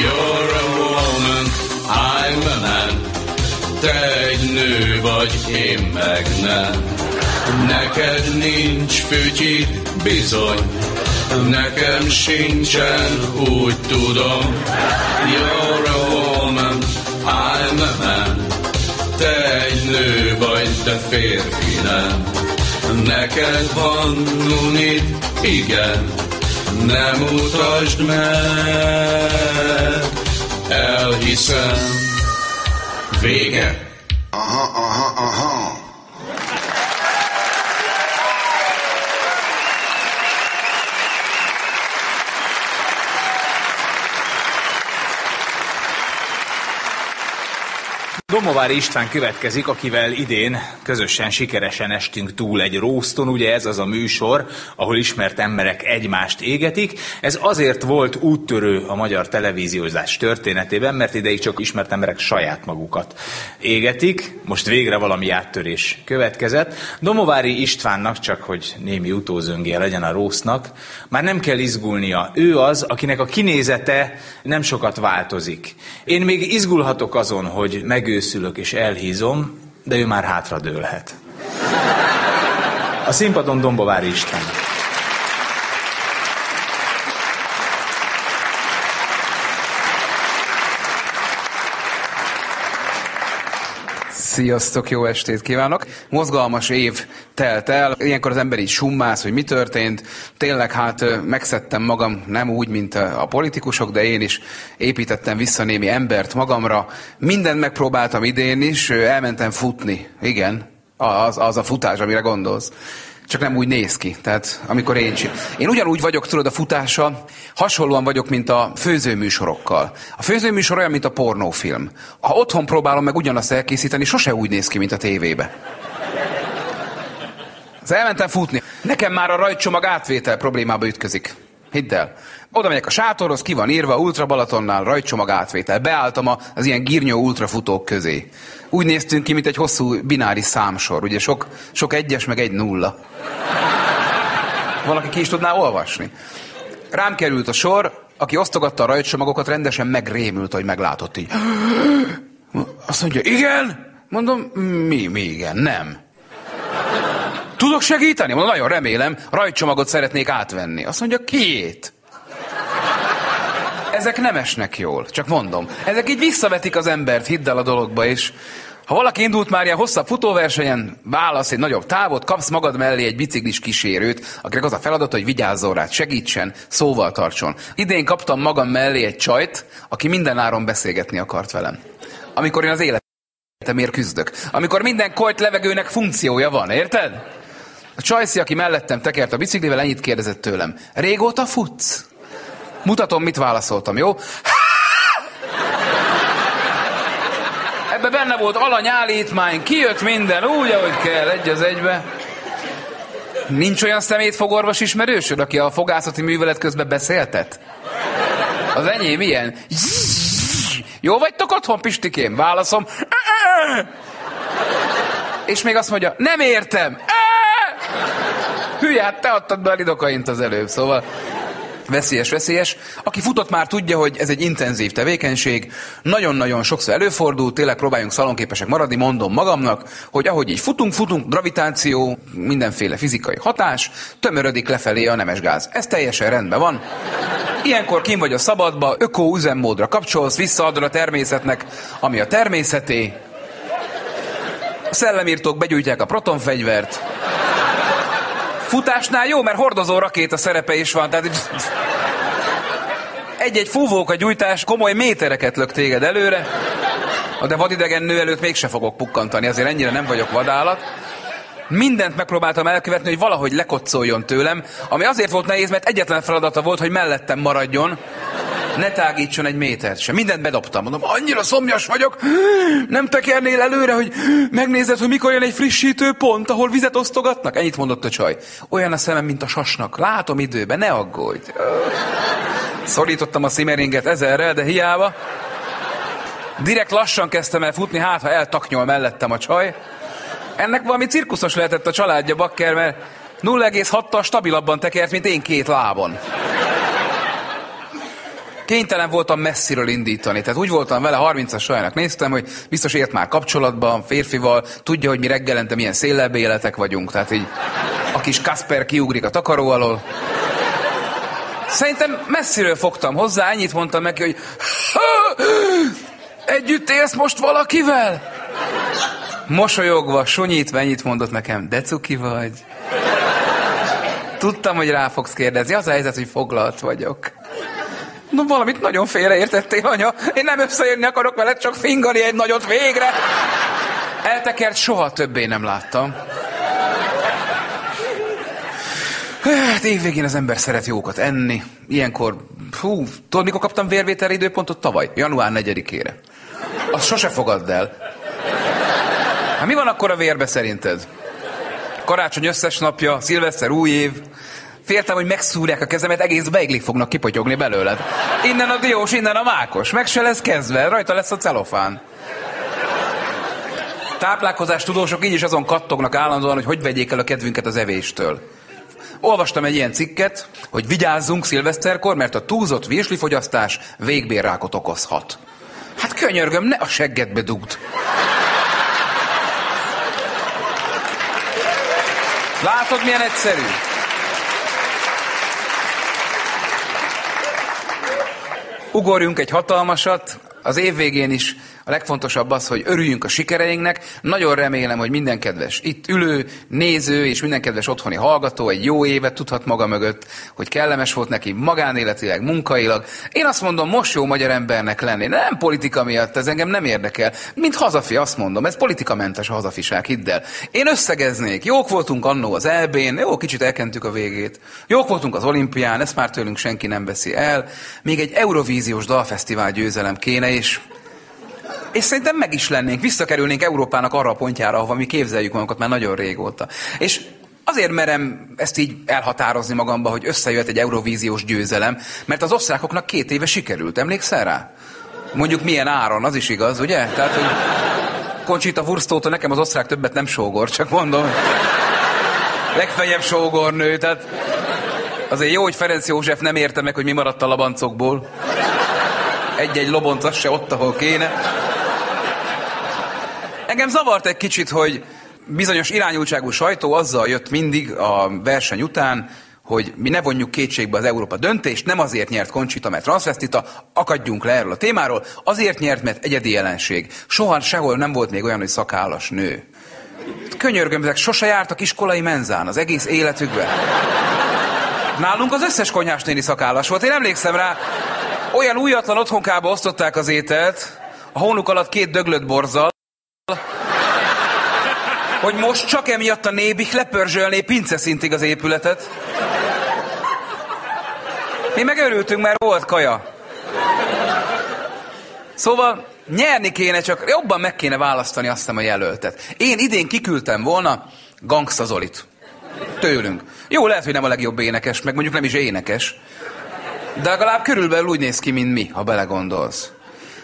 You're a woman, I'm a man.
Te egy nő vagy, én meg nem. Neked nincs fütyid, bizony. Nekem sincsen, úgy tudom. You're a woman, I'm a man. Te egy nő vagy, de férfi nem. Neked van nunid, igen nem utasd meg, elhiszem. Vége.
Aha, aha, aha.
Domovári István következik, akivel idén közösen sikeresen estünk túl egy rószton, ugye ez az a műsor, ahol ismert emberek egymást égetik. Ez azért volt úttörő a magyar televíziózás történetében, mert ideig csak ismert emberek saját magukat égetik. Most végre valami áttörés következett. Domovári Istvánnak, csak hogy némi utózöngje legyen a rósznak, már nem kell izgulnia. Ő az, akinek a kinézete nem sokat változik. Én még izgulhatok azon, hogy megőszülök és elhízom, de ő már hátradőlhet. A színpadon Dombovári István.
Sziasztok, jó estét kívánok! Mozgalmas év telt el, ilyenkor az ember így summász, hogy mi történt. Tényleg hát megszedtem magam, nem úgy, mint a politikusok, de én is építettem vissza némi embert magamra. Mindent megpróbáltam idén is, elmentem futni. Igen, az, az a futás, amire gondolsz. Csak nem úgy néz ki. Tehát amikor én csinálom. Én ugyanúgy vagyok, tudod, a futása, hasonlóan vagyok, mint a főzőműsorokkal. A főzőműsor olyan, mint a pornófilm. Ha otthon próbálom meg ugyanazt elkészíteni, sose úgy néz ki, mint a tévébe. Az elmentem futni. Nekem már a rajtcsomag átvétel problémába ütközik. Hidd el. Oda megyek a sátorhoz, ki van írva, Ultra Balatonnál, rajtcsomag átvétel. Beálltam az ilyen gírnyó ultrafutók közé. Úgy néztünk ki, mint egy hosszú binári számsor. Ugye sok, sok egyes, meg egy nulla. Valaki ki is tudná olvasni. Rám került a sor, aki osztogatta a rajtcsomagokat, rendesen megrémült, hogy meglátott így. Azt mondja, igen? Mondom, mi, mi igen, nem. Tudok segíteni? Mondom, nagyon remélem, rajtcsomagot szeretnék átvenni. Azt mondja, kiét? Ezek nem esnek jól, csak mondom. Ezek így visszavetik az embert, hidd el a dologba, és ha valaki indult már ilyen hosszabb futóversenyen, válasz egy nagyobb távot, kapsz magad mellé egy biciklis kísérőt, akinek az a feladat, hogy vigyázzon rád, segítsen, szóval tartson. Idén kaptam magam mellé egy csajt, aki minden áron beszélgetni akart velem. Amikor én az életemért küzdök. Amikor minden kolt levegőnek funkciója van, érted? A csajszi, aki mellettem tekert a biciklivel, ennyit kérdezett tőlem. Régóta futsz? Mutatom, mit válaszoltam, jó? Ebbe benne volt alany állítmány, kijött minden úgy, ahogy kell, egy az egybe. Nincs olyan szemétfogorvos ismerősöd, aki a fogászati művelet közben beszéltet? Az enyém ilyen. Jó vagytok otthon, Pistikém? Válaszom. És még azt mondja, nem értem. Hülye, hát te adtad be a lidokaint az előbb, szóval veszélyes, veszélyes. Aki futott már tudja, hogy ez egy intenzív tevékenység, nagyon-nagyon sokszor előfordul, tényleg próbáljunk szalonképesek maradni, mondom magamnak, hogy ahogy így futunk, futunk, gravitáció, mindenféle fizikai hatás, tömörödik lefelé a nemesgáz. Ez teljesen rendben van. Ilyenkor kim vagy a szabadba, öko üzemmódra kapcsolsz, visszaadod a természetnek, ami a természeté. A szellemírtók begyújtják a protonfegyvert. Futásnál jó, mert hordozó rakéta szerepe is van, tehát egy-egy fúvóka gyújtás komoly métereket lök téged előre, de vadidegen nő előtt mégse fogok pukkantani, azért ennyire nem vagyok vadállat. Mindent megpróbáltam elkövetni, hogy valahogy lekoccoljon tőlem, ami azért volt nehéz, mert egyetlen feladata volt, hogy mellettem maradjon, ne tágítson egy métert sem. Mindent bedobtam. Mondom, annyira szomjas vagyok, nem tekernél előre, hogy megnézed, hogy mikor jön egy frissítő pont, ahol vizet osztogatnak? Ennyit mondott a csaj. Olyan a szemem, mint a sasnak. Látom időben, ne aggódj. Szorítottam a szimeringet ezerrel, de hiába. Direkt lassan kezdtem el futni, hát ha eltaknyol mellettem a csaj. Ennek valami cirkuszos lehetett a családja, bakker, mert 0,6-tal stabilabban tekert, mint én két lábon. Kénytelen voltam messziről indítani. Tehát úgy voltam vele, 30-as sajának néztem, hogy biztos ért már kapcsolatban, férfival, tudja, hogy mi reggelente milyen széllelbéletek vagyunk. Tehát így a kis Kasper kiugrik a takaró alól. Szerintem messziről fogtam hozzá, ennyit mondtam neki, hogy együtt élsz most valakivel? Mosolyogva, sonyítva ennyit mondott nekem, de cuki vagy. Tudtam, hogy rá fogsz kérdezni. Az a helyzet, hogy foglalt vagyok. No, valamit nagyon félreértettél, anya. Én nem összejönni akarok veled, csak fingani egy nagyot végre. Eltekert soha többé nem láttam. Hát évvégén az ember szeret jókat enni. Ilyenkor, hú, tudod, mikor kaptam vérvétel időpontot? Tavaly, január 4-ére. Azt sose fogadd el. Hát mi van akkor a vérbe szerinted? Karácsony összes napja, szilveszter, új év. Féltem, hogy megszúrják a kezemet, egész beiglik fognak kipotyogni belőled. Innen a diós, innen a mákos. Meg se lesz kezdve, rajta lesz a celofán. Táplálkozás tudósok így is azon kattognak állandóan, hogy hogy vegyék el a kedvünket az evéstől. Olvastam egy ilyen cikket, hogy vigyázzunk szilveszterkor, mert a túlzott virslifogyasztás végbérrákot okozhat. Hát könyörgöm, ne a seggedbe dugd. Látod, milyen egyszerű? Ugorjunk egy hatalmasat, az év végén is a legfontosabb az, hogy örüljünk a sikereinknek. Nagyon remélem, hogy minden kedves itt ülő, néző és minden kedves otthoni hallgató egy jó évet tudhat maga mögött, hogy kellemes volt neki magánéletileg, munkailag. Én azt mondom, most jó magyar embernek lenni. Nem politika miatt, ez engem nem érdekel. Mint hazafi, azt mondom, ez politikamentes a hazafiság, hidd el. Én összegeznék. Jók voltunk annó az elbén, jó, kicsit elkentük a végét. Jók voltunk az olimpián, ezt már tőlünk senki nem veszi el. Még egy Eurovíziós dalfesztivál győzelem kéne, és és szerintem meg is lennénk, visszakerülnénk Európának arra a pontjára, ahova mi képzeljük magunkat már nagyon régóta. És azért merem ezt így elhatározni magamba, hogy összejött egy Eurovíziós győzelem, mert az osztrákoknak két éve sikerült, emlékszel rá? Mondjuk milyen áron, az is igaz, ugye? Tehát, hogy Conchita Wurstótól nekem az osztrák többet nem sógor, csak mondom. Legfeljebb sógornő, tehát azért jó, hogy Ferenc József nem érte meg, hogy mi maradt a labancokból. Egy-egy lobonc az se ott, ahol kéne. Engem zavart egy kicsit, hogy bizonyos irányultságú sajtó azzal jött mindig a verseny után, hogy mi ne vonjuk kétségbe az Európa döntést, nem azért nyert Koncsita, mert transvestita, akadjunk le erről a témáról, azért nyert, mert egyedi jelenség. Soha sehol nem volt még olyan, hogy szakállas nő. Könyörgöm, ezek sose jártak iskolai menzán az egész életükben. Nálunk az összes konyhás néni szakállas volt, én emlékszem rá, olyan újatlan otthonkába osztották az ételt, a hónuk alatt két döglött borzal, hogy most csak emiatt a nébik lepörzsölné pince szintig az épületet. Mi megörültünk, mert volt kaja. Szóval nyerni kéne, csak jobban meg kéne választani azt a jelöltet. Én idén kiküldtem volna Gangsta Zolit. Tőlünk. Jó, lehet, hogy nem a legjobb énekes, meg mondjuk nem is énekes. De legalább körülbelül úgy néz ki, mint mi, ha belegondolsz.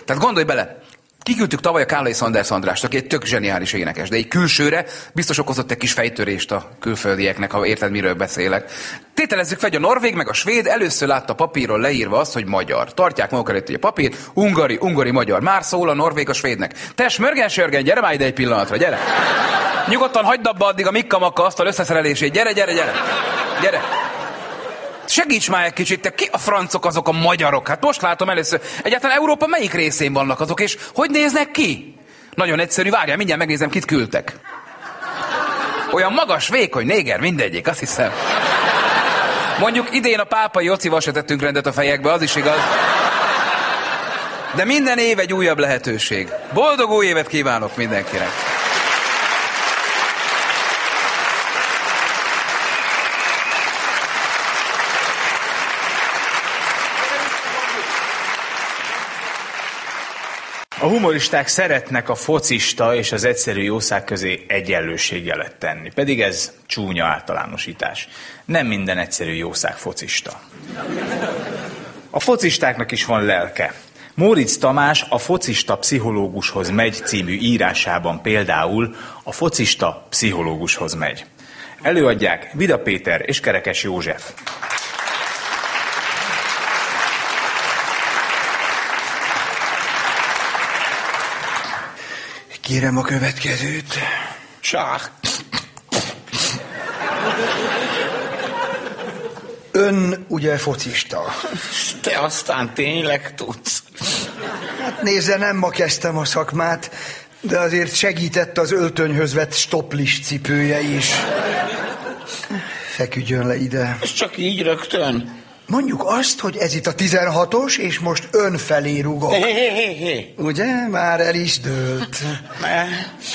Tehát gondolj bele, Kiküldtük tavaly a Kállai Sanders Andrást, aki egy tök zseniális énekes, de egy külsőre biztos okozott egy kis fejtörést a külföldieknek, ha érted, miről beszélek. Tételezzük fel, hogy a norvég meg a svéd először látta papíron leírva azt, hogy magyar. Tartják maguk előtt, a papír, ungari, ungari, magyar. Már szól a norvég a svédnek. Te Mörgen Sörgen, gyere már ide egy pillanatra, gyere. Nyugodtan hagyd abba addig a Mikka Makka azt a összeszerelését. Gyere, gyere, gyere. Gyere. Segíts már egy kicsit, te ki a francok azok a magyarok? Hát most látom először. Egyáltalán Európa melyik részén vannak azok, és hogy néznek ki? Nagyon egyszerű, várjál, mindjárt megnézem, kit küldtek. Olyan magas, vékony, néger, mindegyik, azt hiszem. Mondjuk idén a pápai Jocival se tettünk rendet a fejekbe, az is igaz. De minden év egy újabb lehetőség. Boldog új évet kívánok mindenkinek!
A humoristák szeretnek a focista és az egyszerű jószág közé egyenlőségjelet tenni, pedig ez csúnya általánosítás. Nem minden egyszerű jószág focista. A focistáknak is van lelke. Móricz Tamás a focista pszichológushoz megy című írásában például a focista pszichológushoz megy. Előadják Vida Péter és Kerekes József.
Kérem a következőt.
Sák.
Ön ugye focista?
Te aztán tényleg tudsz.
Hát nézze, nem ma kezdtem a szakmát, de azért segített az öltönyhöz vett stoplis cipője is. Feküdjön le ide.
És csak így rögtön.
Mondjuk azt, hogy ez itt a 16-os, és most ön felé rugok.
Hé, hé.
Ugye? Már el is dőlt.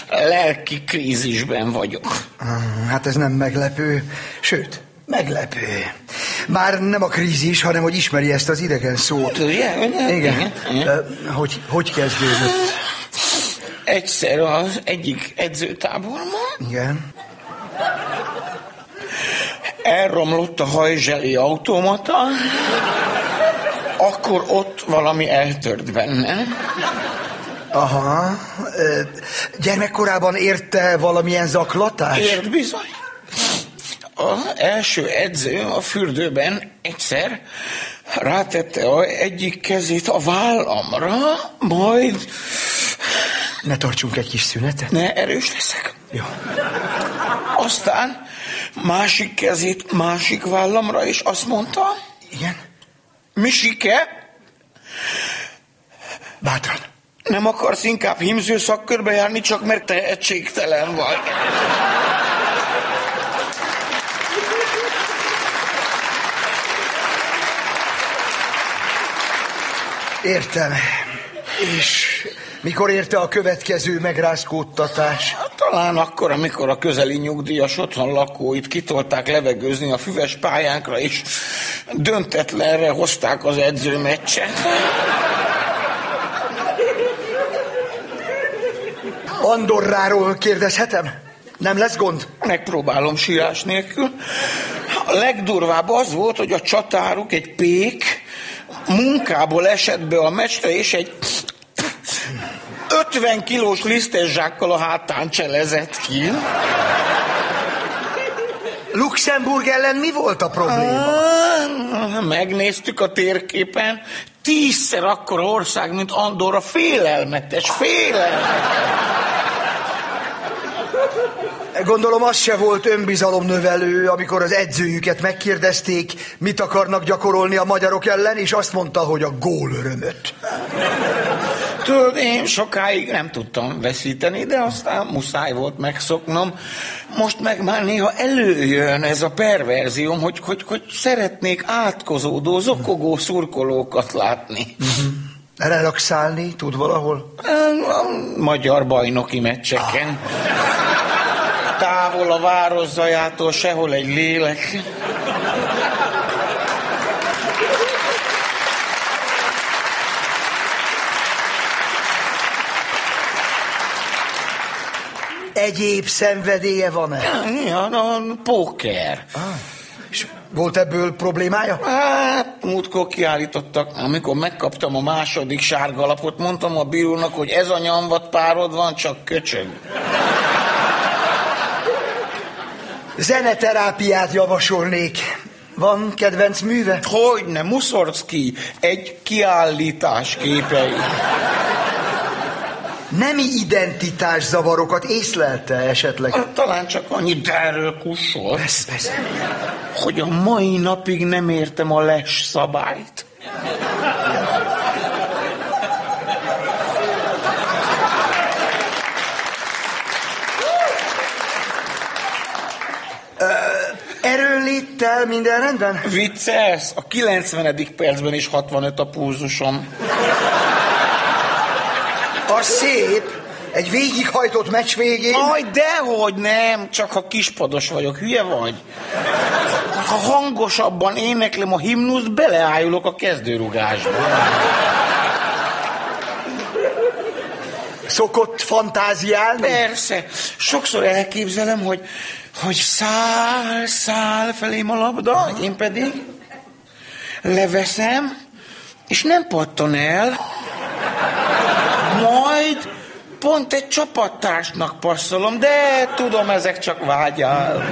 Lelki krízisben vagyok.
Hát ez nem meglepő. Sőt, meglepő. Már nem a krízis, hanem hogy ismeri ezt az idegen szót.
Ugye? Ugye?
Igen.
Igen.
Ö, Hogy, hogy kezdődött?
Egyszer az egyik edzőtáborban
Igen.
Elromlott a hajzseli automata, akkor ott valami eltört benne.
Aha. Gyermekkorában érte valamilyen zaklatás?
Ért bizony. Az első edző a fürdőben egyszer rátette a egyik kezét a vállamra, majd
Ne tartsunk egy kis szünetet.
ne erős leszek.
Jó.
Aztán másik kezét másik vállamra, és azt mondta,
Igen?
Misike,
Bátran.
nem akarsz inkább himző szakkörbe járni, csak mert tehetségtelen vagy.
Értem. És mikor érte a következő megrázkódtatás?
Talán akkor, amikor a közeli nyugdíjas otthon lakóit kitolták levegőzni a füves pályánkra, és döntetlenre hozták az edzőmeccset.
Andorráról kérdezhetem? Nem lesz gond?
Megpróbálom sírás nélkül. A legdurvább az volt, hogy a csatáruk egy pék munkából esett be a meccsre, és egy 50 kilós lisztes zsákkal a hátán cselezett ki.
Luxemburg ellen mi volt a probléma?
Ah, Megnéztük a térképen, tízszer akkora ország, mint Andorra, félelmetes, félelmetes.
Gondolom az se volt önbizalomnövelő, amikor az edzőjüket megkérdezték, mit akarnak gyakorolni a magyarok ellen, és azt mondta, hogy a gól örömöt.
Tudod, én sokáig nem tudtam veszíteni, de aztán muszáj volt megszoknom. Most meg már néha előjön ez a perverzióm, hogy, hogy, hogy szeretnék átkozódó, zokogó szurkolókat látni.
Relaxálni tud valahol?
A magyar bajnoki meccseken. Távol a város zajától sehol egy lélek.
Egyéb szenvedélye van-e?
Ja, a póker.
És volt ebből problémája?
Hát, múltkor kiállítottak, amikor megkaptam a második sárga lapot, mondtam a bírónak, hogy ez a nyomvat párod van, csak köcsög.
Zeneterápiát javasolnék. Van kedvenc műve?
Hogyne, Muszorszki, egy kiállítás képei.
Nemi identitás zavarokat észlelte esetleg?
Hát, Talán csak annyi, de erről kussol,
Persze, persze.
hogy a mai napig nem értem a les szabályt.
Erőnléttel minden rendben?
Vicces, a 90. percben is 65 a pulzusom.
A szép, egy végighajtott meccs végén.
Aj, dehogy nem, csak ha kispados vagyok, hülye vagy. Ha hangosabban éneklem a himnuszt, beleájulok a kezdőrugásba.
Szokott fantáziálni?
Persze, sokszor elképzelem, hogy, hogy száll, száll felém a labda, én pedig leveszem, és nem pattan el, majd pont egy csapattársnak passzolom, de tudom, ezek csak vágyálmok.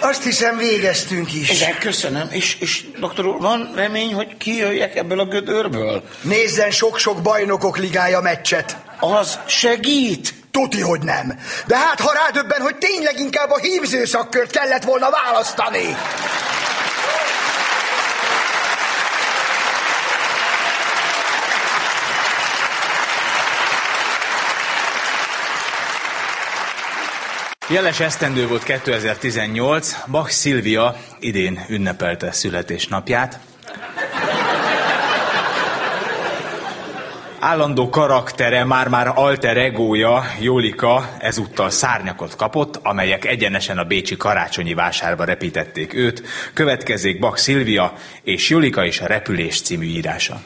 Azt hiszem végeztünk is.
Igen, köszönöm. És, és doktor úr, van remény, hogy kijöjjek ebből a gödörből?
Nézzen sok-sok bajnokok ligája meccset.
Az segít?
Tuti, hogy nem. De hát, ha rádöbben, hogy tényleg inkább a hímző szakkört kellett volna választani.
Jeles esztendő volt 2018, Bach Szilvia idén ünnepelte születésnapját. Állandó karaktere, már-már alter egója, Jólika ezúttal szárnyakot kapott, amelyek egyenesen a bécsi karácsonyi vásárba repítették őt. Következzék Bak Szilvia és Jólika és a repülés című írása.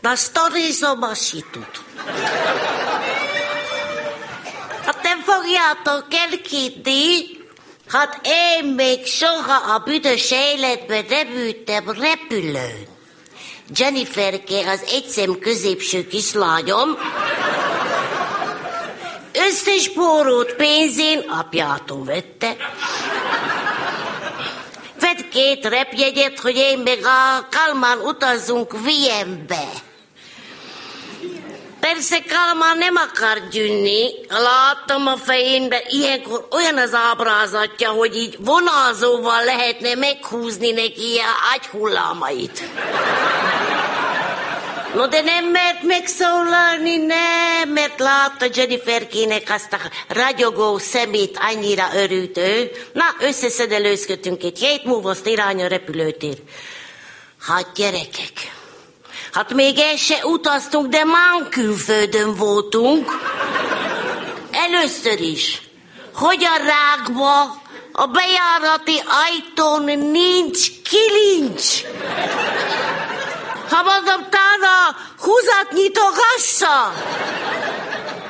Na sztorizom a situt. Nem fogjátok elkitni, hát én még soha a büdös életben nem ültem repülőn. Jenniferke az egyszem középső kislányom, összes pórót pénzén apjától vette. Vett két repjegyet, hogy én meg a Kalmán utazzunk Vienbe. Persze Kalmán nem akar gyűnni. Láttam a fejénbe, ilyenkor olyan az ábrázatja, hogy így vonalzóval lehetne meghúzni neki a ágyhullámait. No, de nem mert megszólalni, nem, mert látta Jenniferkének azt a ragyogó szemét, annyira örült ő. Na, összeszedelőzködtünk egy hét múlva, azt irány a repülőtér. Hát gyerekek, hát még el se utaztunk, de már külföldön voltunk. Először is, hogy a rákba a bejárati ajtón nincs kilincs. Ha mondom, tána, húzat nyitogassa.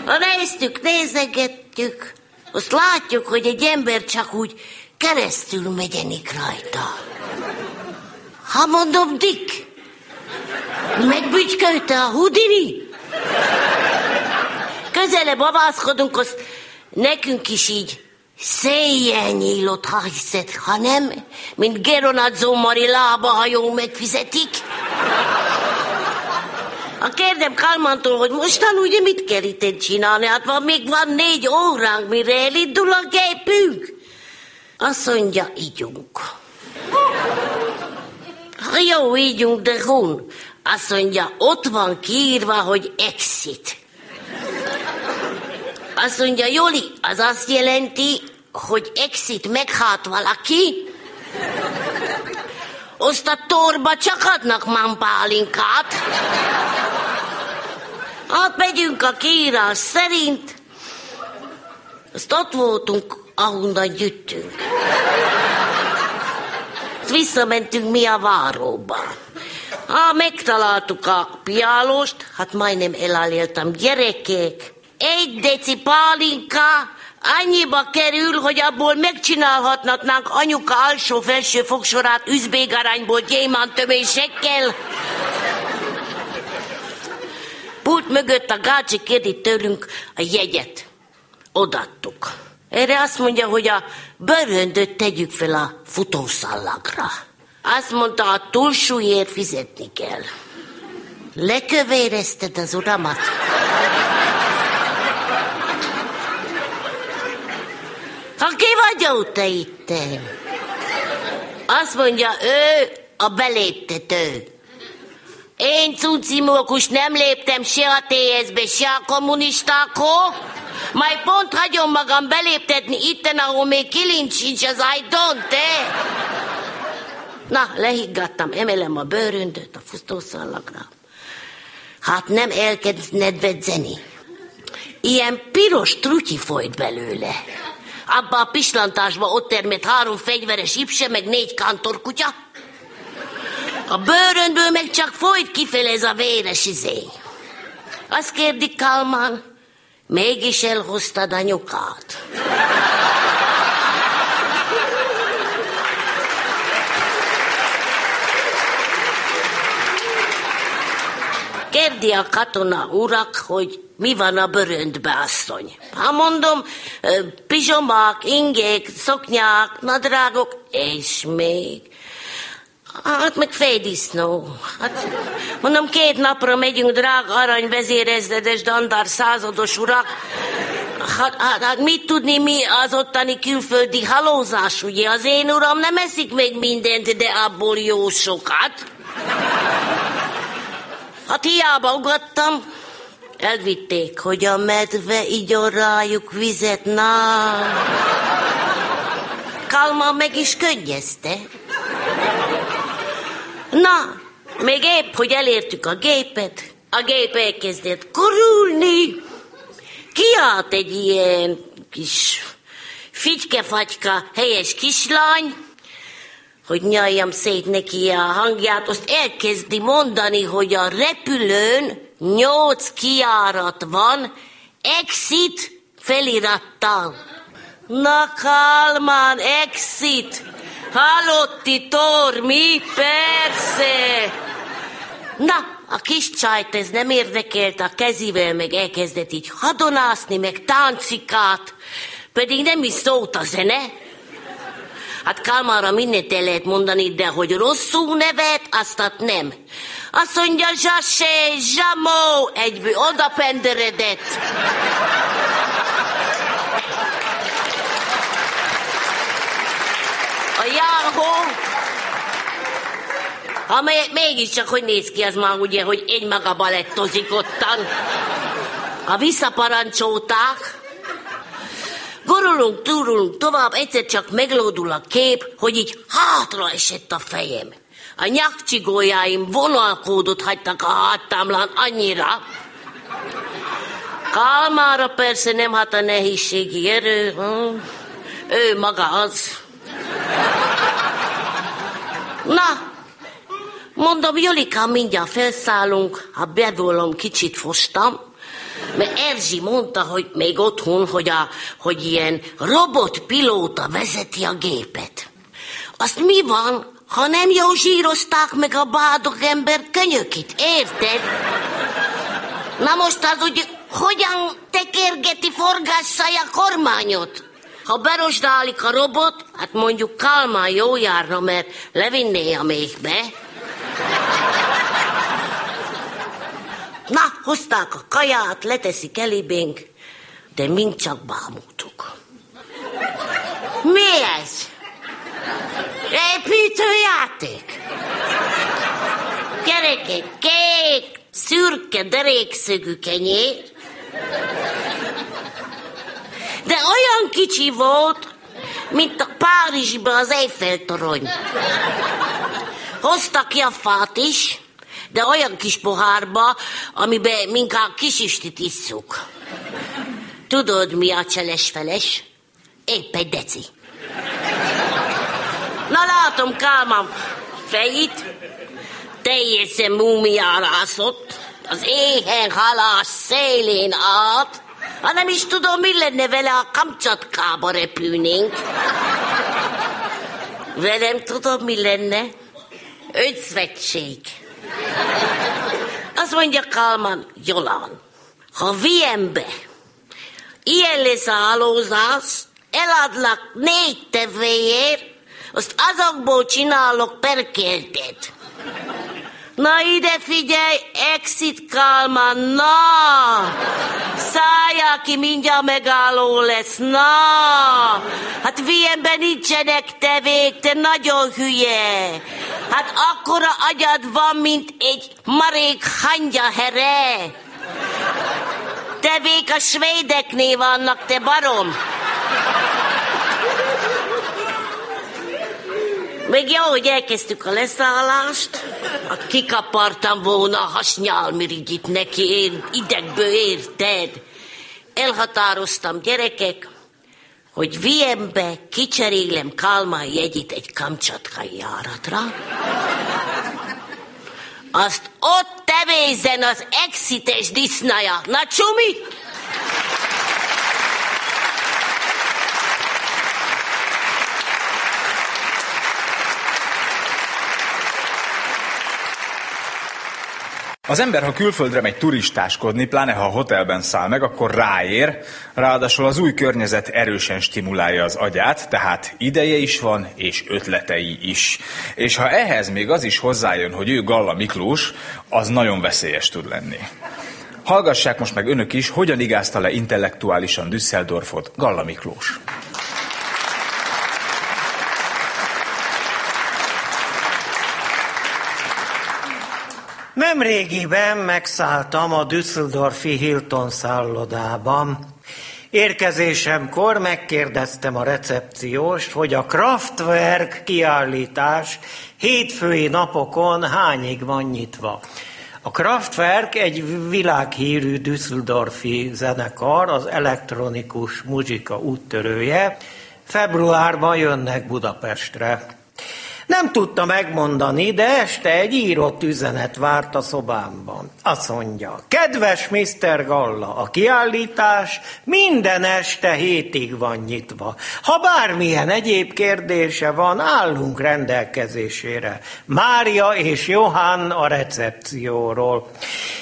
Ha néztük, nézegettük, azt látjuk, hogy egy ember csak úgy keresztül megyenik rajta. Ha mondom, Dick, megbügykölte a Houdini. Közelebb avászkodunk, azt nekünk is így széjjel nyílott, ha hiszed, ha nem, mint Geronadzó Mari lábahajó megfizetik. A kérdem Kalmantól, hogy mostan ugye mit kell itt csinálni? Hát van, még van négy óránk, mire elindul a gépünk. Azt mondja, ígyunk. Ha jó, ígyunk, de hun. Azt mondja, ott van kiírva, hogy exit. Azt mondja, Joli, az azt jelenti, hogy exit meghát valaki, azt a torba csak adnak már pálinkát. Hát megyünk a kiírás szerint, azt ott voltunk, ahonnan gyűjtünk. Azt visszamentünk mi a váróba. Ha megtaláltuk a piálóst, hát majdnem elálléltam. Gyerekek, egy deci pálinka annyiba kerül, hogy abból megcsinálhatnánk anyuka alsó-felső fogsorát üzbégarányból gyémántömésekkel. Pult mögött a gácsi kérdi tőlünk a jegyet. Odattuk. Erre azt mondja, hogy a bőröndöt tegyük fel a futószallagra. Azt mondta, a túlsúlyért fizetni kell. Lekövérezted az uramat? Ha ki vagy te itt? Azt mondja, ő a beléptető. Én cucimókus nem léptem se a TSZ-be, se a kommunistákhoz, majd pont hagyom magam beléptetni itten, ahol még kilincs sincs az ajdon, te. Na, lehiggadtam, emelem a bőröndöt a futószallagra. Hát nem elkezd nedvedzeni. Ilyen piros trutyi folyt belőle. Abba a pislantásba ott termett három fegyveres ipse, meg négy kantorkutya. A bőröndből meg csak folyt kifele ez a véres izé. Azt kérdi Kalman, mégis elhoztad anyukát. Kérdi a katona urak, hogy mi van a bőröntbe, asszony. Hát mondom, pizsomák, ingék, szoknyák, nadrágok, és még. Hát meg fédisznó. Hát, mondom, két napra megyünk, drága arany vezérezredes dandár százados urak. Hát, hát, hát mit tudni mi az ottani külföldi halózás, ugye? Az én uram nem eszik még mindent, de abból jó sokat. Hát hiába ugattam, elvitték, hogy a medve igyon rájuk vizet, na. Kalma meg is könnyezte. Na, még épp, hogy elértük a gépet, a gép elkezdett kurulni. Kiállt egy ilyen kis figyke-fagyka helyes kislány, hogy nyaljam szét neki a hangját, azt elkezdi mondani, hogy a repülőn nyolc kiárat van, exit felirattal. Na, Kalmán, exit! Halotti tor, mi? Persze! Na, a kis csajt ez nem érdekelt, a kezével meg elkezdett így hadonászni, meg táncikát, pedig nem is szólt a zene. Hát Kalmára mindent el lehet mondani, de hogy rosszul nevet, azt nem. Azt mondja, zsasé, zsamó, egyből oda penderedett. A járhó, amelyek mégiscsak hogy néz ki, az már ugye, hogy egy maga balettozik ottan. Ha visszaparancsolták, Gorulunk, túrulunk tovább, egyszer csak meglódul a kép, hogy így hátra esett a fejem. A nyakcsigójáim vonalkódot hagytak a háttámlán annyira. Kalmára persze nem hát a nehézségi erő, hm? ő maga az. Na, mondom, Jolikám, mindjárt felszállunk, ha bevallom, kicsit fostam, mert Erzsi mondta, hogy még otthon, hogy, a, hogy ilyen robotpilóta vezeti a gépet. Azt mi van, ha nem jó zsírozták meg a bádog ember könyökit, érted? Na most az úgy hogyan tekergeti forgásszai a kormányot? Ha berosdálik a robot, hát mondjuk Kalmán jó járna, mert levinné a méhbe. Na, hozták a kaját, leteszik elébénk, de mind csak bámultuk. Mi ez? Építőjáték? Gyerekek, kék, szürke, derékszögű kenyér. De olyan kicsi volt, mint a Párizsban az Eiffel torony. Hoztak ki a fát is, de olyan kis pohárba, amiben minkább kisüstit isszuk. Tudod, mi a cseles-feles? Épp egy deci. Na látom, Kálmam, fejét, teljesen múmiárászott, az éhen halás szélén át, ha nem is tudom, mi lenne vele, a Kamcsatkába repülnénk. Velem tudom, mi lenne? Ötszvetség. Azt mondja Kalman, Jolán, ha Vienbe ilyen lesz a hálózás, eladlak négy tevéért, azt azokból csinálok perkeltet. Na ide figyelj, exit Kalman, na! Szállják ki, mindjárt megálló lesz, na! Hát Vienben nincsenek tevék, te nagyon hülye! Hát akkora agyad van, mint egy marék hangya here! Tevék a svédeknél vannak, te barom! Még jó, hogy elkezdtük a leszállást. Hát kikapartam volna a hasnyálmirigyit neki, én idegből érted. Elhatároztam, gyerekek, hogy Vienbe kicserélem Kalmán jegyit egy kamcsatkai járatra. Azt ott tevézen az exites disznaja. Na csumi!
Az ember, ha külföldre megy turistáskodni, pláne ha hotelben száll meg, akkor ráér, ráadásul az új környezet erősen stimulálja az agyát, tehát ideje is van, és ötletei is. És ha ehhez még az is hozzájön, hogy ő Galla Miklós, az nagyon veszélyes tud lenni. Hallgassák most meg önök is, hogyan igázta le intellektuálisan Düsseldorfot Galla Miklós.
Nem régiben megszálltam a Düsseldorfi Hilton szállodában. Érkezésemkor megkérdeztem a recepcióst, hogy a Kraftwerk kiállítás hétfői napokon hányig van nyitva. A Kraftwerk egy világhírű Düsseldorfi zenekar, az elektronikus muzsika úttörője. Februárban jönnek Budapestre. Nem tudta megmondani, de este egy írott üzenet várt a szobámban. Azt mondja, kedves Mr. Galla, a kiállítás minden este hétig van nyitva. Ha bármilyen egyéb kérdése van, állunk rendelkezésére. Mária és Johann a recepcióról.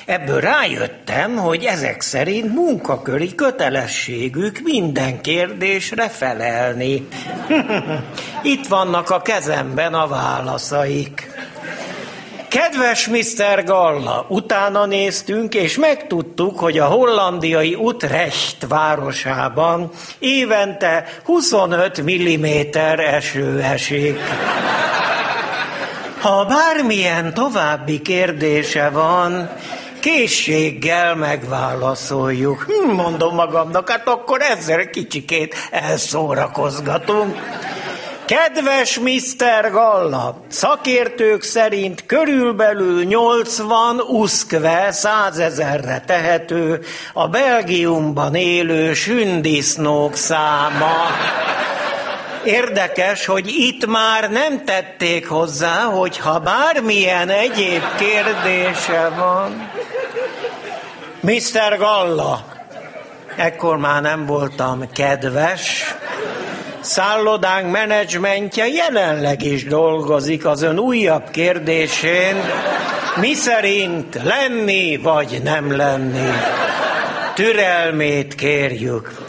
Ebből rájöttem, hogy ezek szerint munkaköri kötelességük minden kérdésre felelni. Itt vannak a kezemben a válaszaik. Kedves Mr. Galla, utána néztünk, és megtudtuk, hogy a hollandiai Utrecht városában évente 25 mm eső esik. Ha bármilyen további kérdése van, készséggel megválaszoljuk. Hm, mondom magamnak, hát akkor ezzel kicsikét elszórakozgatunk. Kedves Mr. Galla, szakértők szerint körülbelül 80 uszkve százezerre tehető a Belgiumban élő sündisznók száma. Érdekes, hogy itt már nem tették hozzá, hogy ha bármilyen egyéb kérdése van. Mr. Galla, ekkor már nem voltam kedves, szállodánk menedzsmentje jelenleg is dolgozik az ön újabb kérdésén, mi szerint lenni vagy nem lenni. Türelmét kérjük.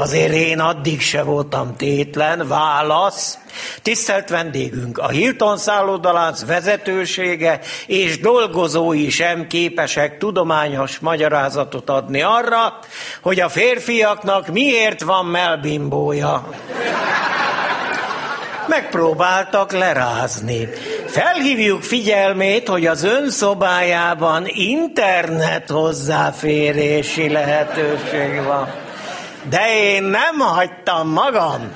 Azért én addig se voltam tétlen. Válasz. Tisztelt vendégünk, a Hilton szállodalánc vezetősége és dolgozói sem képesek tudományos magyarázatot adni arra, hogy a férfiaknak miért van melbimbója. Megpróbáltak lerázni. Felhívjuk figyelmét, hogy az ön szobájában internet hozzáférési lehetőség van. De én nem hagytam magam.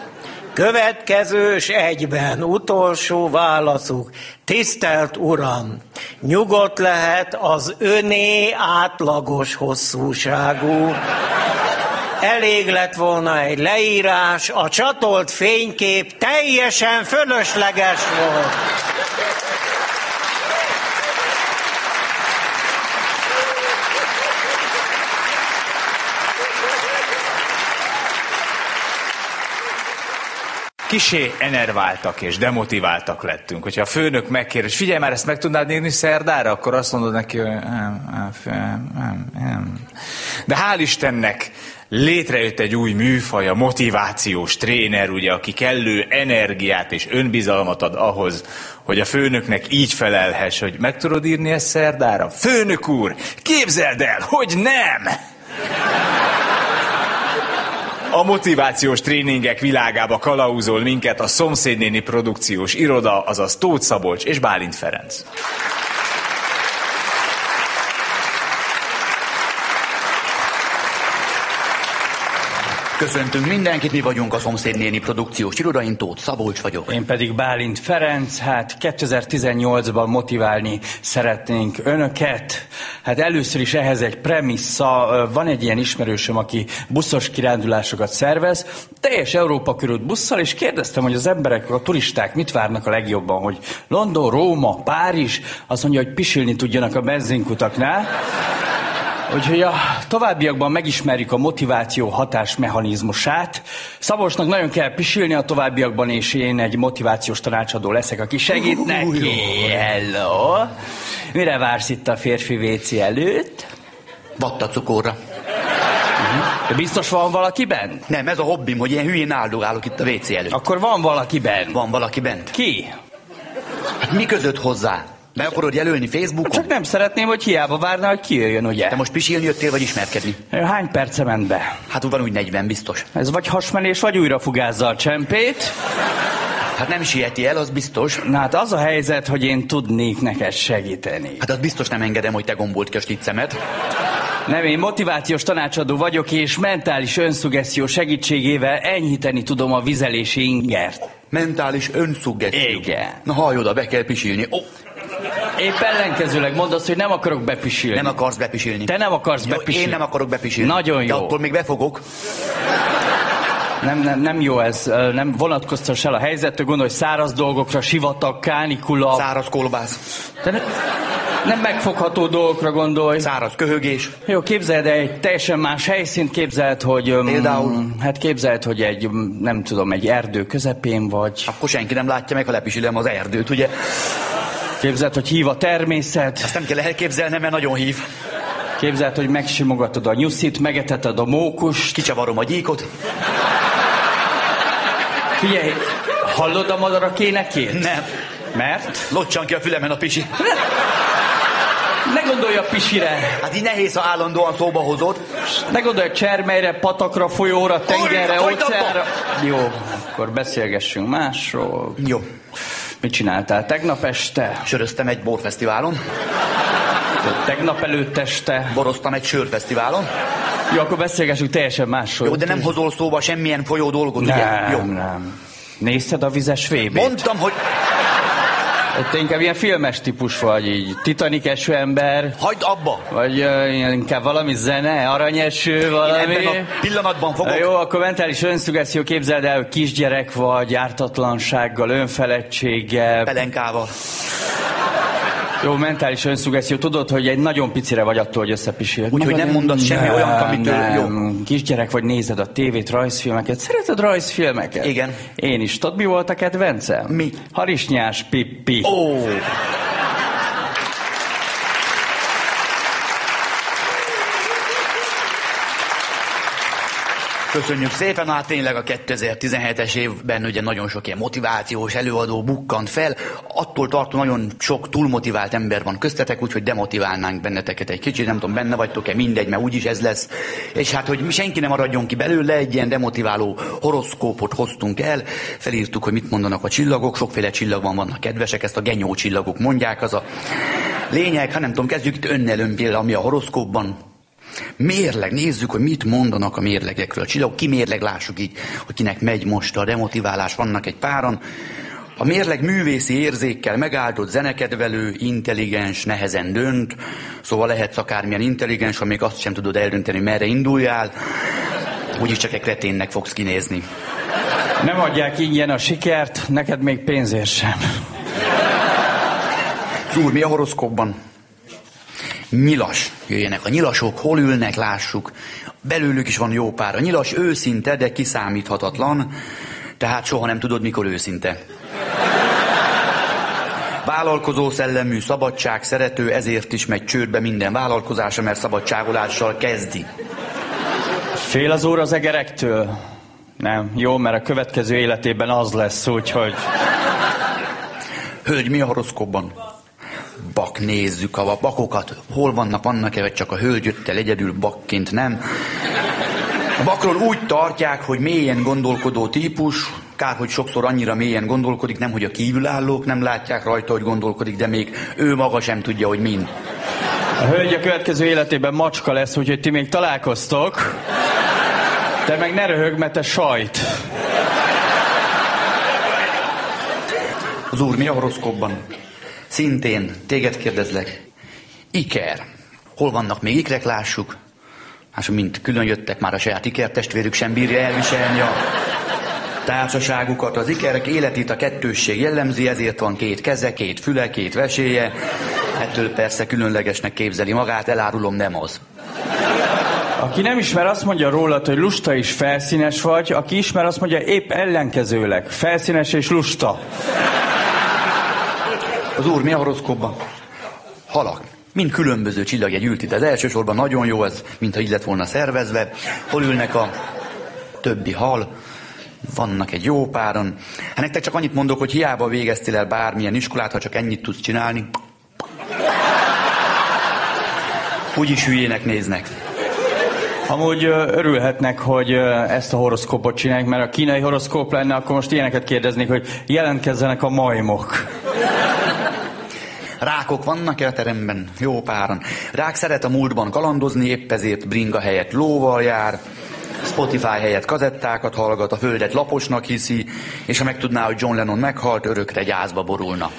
Következős egyben, utolsó válaszuk. Tisztelt Uram, nyugodt lehet az öné átlagos hosszúságú. Elég lett volna egy leírás, a csatolt fénykép teljesen fölösleges volt.
Kisé enerváltak és demotiváltak lettünk. Hogyha a főnök megkérdez, figyelj már, ezt meg tudnád nézni szerdára, akkor azt mondod neki, hogy nem, nem, nem, nem. De hál' Istennek létrejött egy új műfaj, a motivációs tréner, ugye, aki kellő energiát és önbizalmat ad ahhoz, hogy a főnöknek így felelhess, hogy meg tudod írni ezt szerdára? Főnök úr, képzeld el, hogy nem! A motivációs tréningek világába kalauzol minket a szomszédnéni produkciós iroda, azaz Tóth Szabolcs és Bálint Ferenc.
Köszöntünk mindenkit, mi vagyunk a szomszédnéni produkciós iroda, én Tóth Szabolcs vagyok.
Én pedig Bálint Ferenc, hát 2018-ban motiválni szeretnénk önöket. Hát először is ehhez egy premissza, van egy ilyen ismerősöm, aki buszos kirándulásokat szervez, teljes Európa körül busszal, és kérdeztem, hogy az emberek, a turisták mit várnak a legjobban, hogy London, Róma, Párizs, azt mondja, hogy pisilni tudjanak a benzinkutaknál.
Úgyhogy a továbbiakban megismerjük a motiváció hatásmechanizmusát. Szabolcsnak nagyon kell pisilni a továbbiakban, és én egy motivációs tanácsadó leszek, aki segít neki. Hello! Mire vársz itt a férfi WC előtt?
Vatta cukorra.
De biztos van valaki bent?
Nem, ez a hobbim, hogy ilyen hülyén áldogálok itt a WC előtt.
Akkor van valaki bent?
Van valaki bent.
Ki?
Mi között hozzá? Be akarod jelölni Facebookon?
Csak nem szeretném, hogy hiába várná, hogy kijöjjön, ugye?
Te most pisilni jöttél, vagy ismerkedni?
Hány perce ment be?
Hát van úgy 40 biztos.
Ez vagy hasmenés, vagy újra fugázza a csempét.
Hát nem sieti el, az biztos.
Na hát az a helyzet, hogy én tudnék neked segíteni.
Hát az biztos nem engedem, hogy te gombolt ki a sticcemet.
Nem, én motivációs tanácsadó vagyok, és mentális önszugesszió segítségével enyhíteni tudom a vizelési ingert.
Mentális önszuggeszió.
Igen.
Na hallj oda, be kell pisilni. Oh,
Épp ellenkezőleg mondasz, hogy nem akarok bepisilni.
nem akarsz bepisilni.
Te nem akarsz
Jó,
bepisilni.
Én nem akarok bepisilni.
Nagyon
De
jó.
attól még befogok.
Nem, nem, nem jó ez, nem vonatkoztass el a helyzettől, gondolj száraz dolgokra, sivatag, kánikula.
Száraz kolbász.
De ne, nem megfogható dolgokra gondolj.
Száraz köhögés.
Jó, képzeld el egy teljesen más helyszínt, képzeld, hogy...
Például?
Hát képzeld, hogy egy, nem tudom, egy erdő közepén vagy.
Akkor senki nem látja meg, ha lepisilem az erdőt, ugye?
Képzeld, hogy hív a természet.
Azt nem kell elképzelnem, mert nagyon hív.
Képzeld, hogy megsimogatod a nyuszit, megeteted a mókust.
Kicsavarom a gyíkot.
Figyelj, hallod a madarak énekét?
Nem.
Mert?
Locsan ki a fülemen a pisi.
Ne gondolj a pisire.
Hát így nehéz, ha állandóan szóba hozod.
Ne gondolj a csermelyre, patakra, folyóra, tengerre, óceánra. Jó, akkor beszélgessünk másról.
Jó.
Mit csináltál tegnap este?
Söröztem egy borfesztiválon.
Tegnap előtt este?
Boroztam egy sörfesztiválon.
Jó, akkor beszélgessünk teljesen másról.
Jó, de nem hozol szóba semmilyen folyó dolgot, ugye?
Nem,
Jó.
nem. Nézted a vizes vb
Mondtam, hogy
Te inkább ilyen filmes típus vagy, így Titanic eső ember,
hagyd abba.
vagy uh, inkább valami zene, aranyeső, valami.
Ebben a pillanatban fogok.
Jó, akkor mentális önszugesszió, képzeld el, hogy kisgyerek vagy, ártatlansággal, önfeledtséggel.
Pelenkával.
Jó, mentális önszugesszió. Tudod, hogy egy nagyon picire vagy attól, hogy összepisil.
Úgyhogy nem mondasz semmi olyant, amitől jó.
Kisgyerek vagy, nézed a tévét, rajzfilmeket. Szereted rajzfilmeket?
Igen.
Én is. Tudod, mi volt a kedvencem?
Mi?
Harisnyás Pippi.
Ó, Köszönjük szépen, hát tényleg a 2017-es évben ugye nagyon sok ilyen motivációs előadó bukkant fel. Attól tartom, nagyon sok túlmotivált ember van köztetek, úgyhogy demotiválnánk benneteket egy kicsit, nem tudom, benne vagytok-e, mindegy, mert úgyis ez lesz. És hát, hogy senki nem maradjon ki belőle, egy ilyen demotiváló horoszkópot hoztunk el, felírtuk, hogy mit mondanak a csillagok, sokféle csillag van, vannak kedvesek, ezt a genyó csillagok mondják, az a lényeg, hát nem tudom, kezdjük itt önnel ami a horoszkópban Mérleg, nézzük, hogy mit mondanak a mérlegekről. A csillagok kimérleg, lássuk így, hogy kinek megy most a demotiválás, vannak egy páran. A mérleg művészi érzékkel megáldott zenekedvelő, intelligens, nehezen dönt, szóval lehetsz akármilyen intelligens, ha még azt sem tudod eldönteni, merre induljál, úgyis csak egy kreténnek fogsz kinézni.
Nem adják ingyen a sikert, neked még pénzért sem.
Úr, mi a horoszkópban? Nyilas. Jöjjenek a nyilasok, hol ülnek, lássuk. Belőlük is van jó pár. A nyilas őszinte, de kiszámíthatatlan, tehát soha nem tudod, mikor őszinte. Vállalkozó szellemű, szabadság szerető, ezért is megy csődbe minden vállalkozása, mert szabadságolással kezdi.
Fél az óra az egerektől? Nem, jó, mert a következő életében az lesz, úgyhogy...
Hölgy, mi a horoszkópban? Bak, nézzük a bakokat. Hol vannak, vannak-e, vagy csak a hölgy jött el egyedül bakként, nem? A bakról úgy tartják, hogy mélyen gondolkodó típus, kár, hogy sokszor annyira mélyen gondolkodik, nem, hogy a kívülállók nem látják rajta, hogy gondolkodik, de még ő maga sem tudja, hogy mind.
A hölgy a következő életében macska lesz, úgyhogy ti még találkoztok. Te meg ne röhög, mert te sajt.
Az úr mi a horoszkópban? Szintén, téged kérdezlek. Iker. Hol vannak még ikrek, lássuk. Hát, mint külön jöttek, már a saját iker testvérük sem bírja elviselni a társaságukat. Az ikerek életét a kettősség jellemzi, ezért van két keze, két füle, két veséje. Ettől persze különlegesnek képzeli magát, elárulom, nem az.
Aki nem ismer, azt mondja rólad, hogy lusta és felszínes vagy, aki ismer, azt mondja épp ellenkezőleg, felszínes és lusta.
Az úr, mi a horoszkópban? Halak. Mind különböző csillagjegy ült itt. Az elsősorban nagyon jó ez, mintha így lett volna szervezve. Hol ülnek a többi hal? Vannak egy jó páron. Hát nektek csak annyit mondok, hogy hiába végeztél el bármilyen iskolát, ha csak ennyit tudsz csinálni. Úgyis hülyének néznek.
Amúgy örülhetnek, hogy ezt a horoszkópot csinálják, mert a kínai horoszkóp lenne, akkor most ilyeneket kérdeznék, hogy jelentkezzenek a majmok.
Rákok vannak-e a teremben? Jó páran. Rák szeret a múltban kalandozni, épp ezért bringa helyett lóval jár, Spotify helyett kazettákat hallgat, a földet laposnak hiszi, és ha megtudná, hogy John Lennon meghalt, örökre gyászba borulna.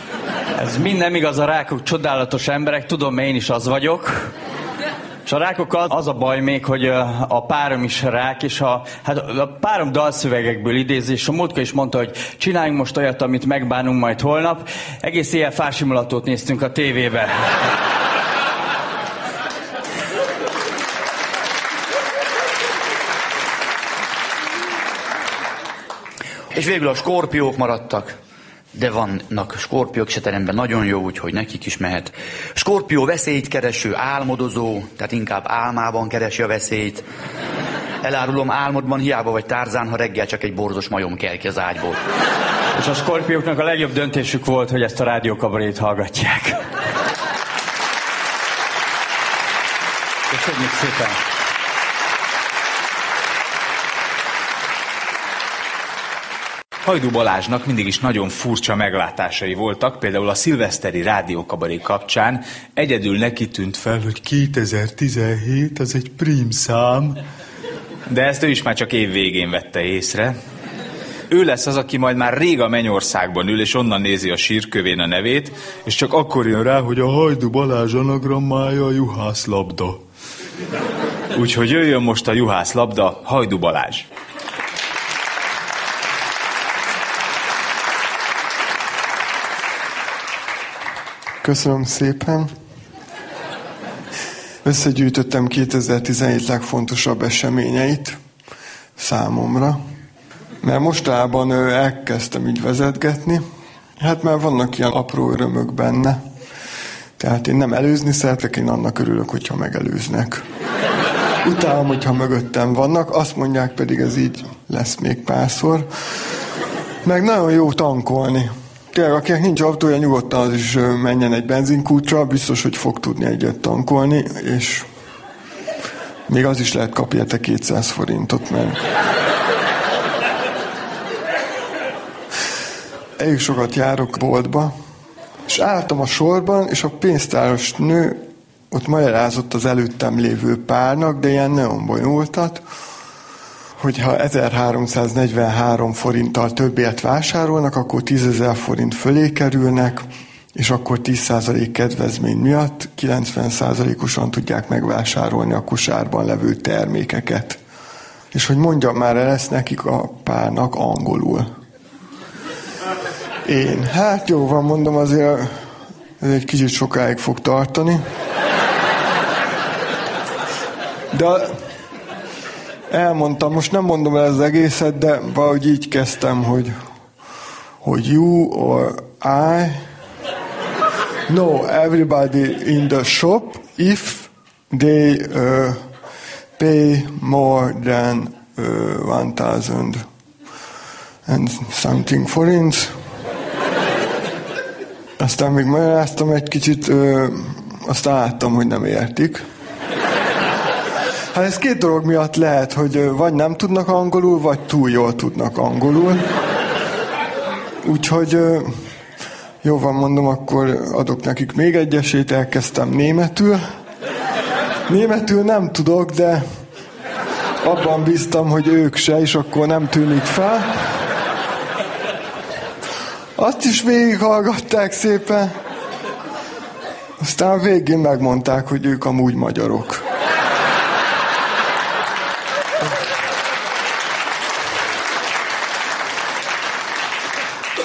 Ez mind nem igaz, a rákok csodálatos emberek, tudom, én is az vagyok. És a rákokkal az a baj még, hogy a párom is rák, és a, hát a párom dalszövegekből idézi, és a múltkor is mondta, hogy csináljunk most olyat, amit megbánunk majd holnap. Egész éjjel fásimulatót néztünk a tévébe.
És végül a skorpiók maradtak. De vannak skorpiók se teremben, nagyon jó, úgyhogy nekik is mehet. Skorpió veszélyt kereső, álmodozó, tehát inkább álmában keresi a veszélyt. Elárulom, álmodban hiába vagy tárzán, ha reggel csak egy borzos majom kell ki az ágyból.
És a skorpióknak a legjobb döntésük volt, hogy ezt a rádiókabarét hallgatják. Köszönjük szépen!
Hajdú Balázsnak mindig is nagyon furcsa meglátásai voltak, például a szilveszteri rádiókabaré kapcsán egyedül neki tűnt fel, hogy 2017 az egy prim szám. De ezt ő is már csak év végén vette észre. Ő lesz az, aki majd már rég a mennyországban ül, és onnan nézi a sírkövén a nevét, és csak akkor jön rá, hogy a Hajdú Balázs anagrammája a juhászlabda. Úgyhogy jöjjön most a juhászlabda, Hajdú Balázs.
Köszönöm szépen. Összegyűjtöttem 2017 legfontosabb eseményeit számomra, mert mostában ö, elkezdtem így vezetgetni, hát már vannak ilyen apró örömök benne, tehát én nem előzni szeretek, én annak örülök, hogyha megelőznek. Utálom, hogyha mögöttem vannak, azt mondják pedig, ez így lesz még párszor. Meg nagyon jó tankolni. Tényleg, akinek nincs autója, nyugodtan az is menjen egy benzinkútra, biztos, hogy fog tudni egyet tankolni, és még az is lehet kapni érte 200 forintot, mert elég sokat járok boltba, és álltam a sorban, és a pénztáros nő ott magyarázott az előttem lévő párnak, de ilyen nagyon bonyolultat, hogyha 1343 forinttal többért vásárolnak, akkor 10.000 forint fölé kerülnek, és akkor 10% kedvezmény miatt 90%-osan tudják megvásárolni a kosárban levő termékeket. És hogy mondjam már el ezt nekik a párnak angolul. Én, hát jó van, mondom, azért ez egy kicsit sokáig fog tartani. De elmondtam, most nem mondom el az egészet, de valahogy így kezdtem, hogy, hogy you or I know everybody in the shop if they uh, pay more than uh, 1000 and something forints. Aztán még magyaráztam egy kicsit, ö, aztán láttam, hogy nem értik. Hát ez két dolog miatt lehet, hogy vagy nem tudnak angolul, vagy túl jól tudnak angolul. Úgyhogy jó van, mondom, akkor adok nekik még egy esélyt, elkezdtem németül. Németül nem tudok, de abban bíztam, hogy ők se, és akkor nem tűnik fel. Azt is végighallgatták szépen. Aztán végén megmondták, hogy ők amúgy magyarok.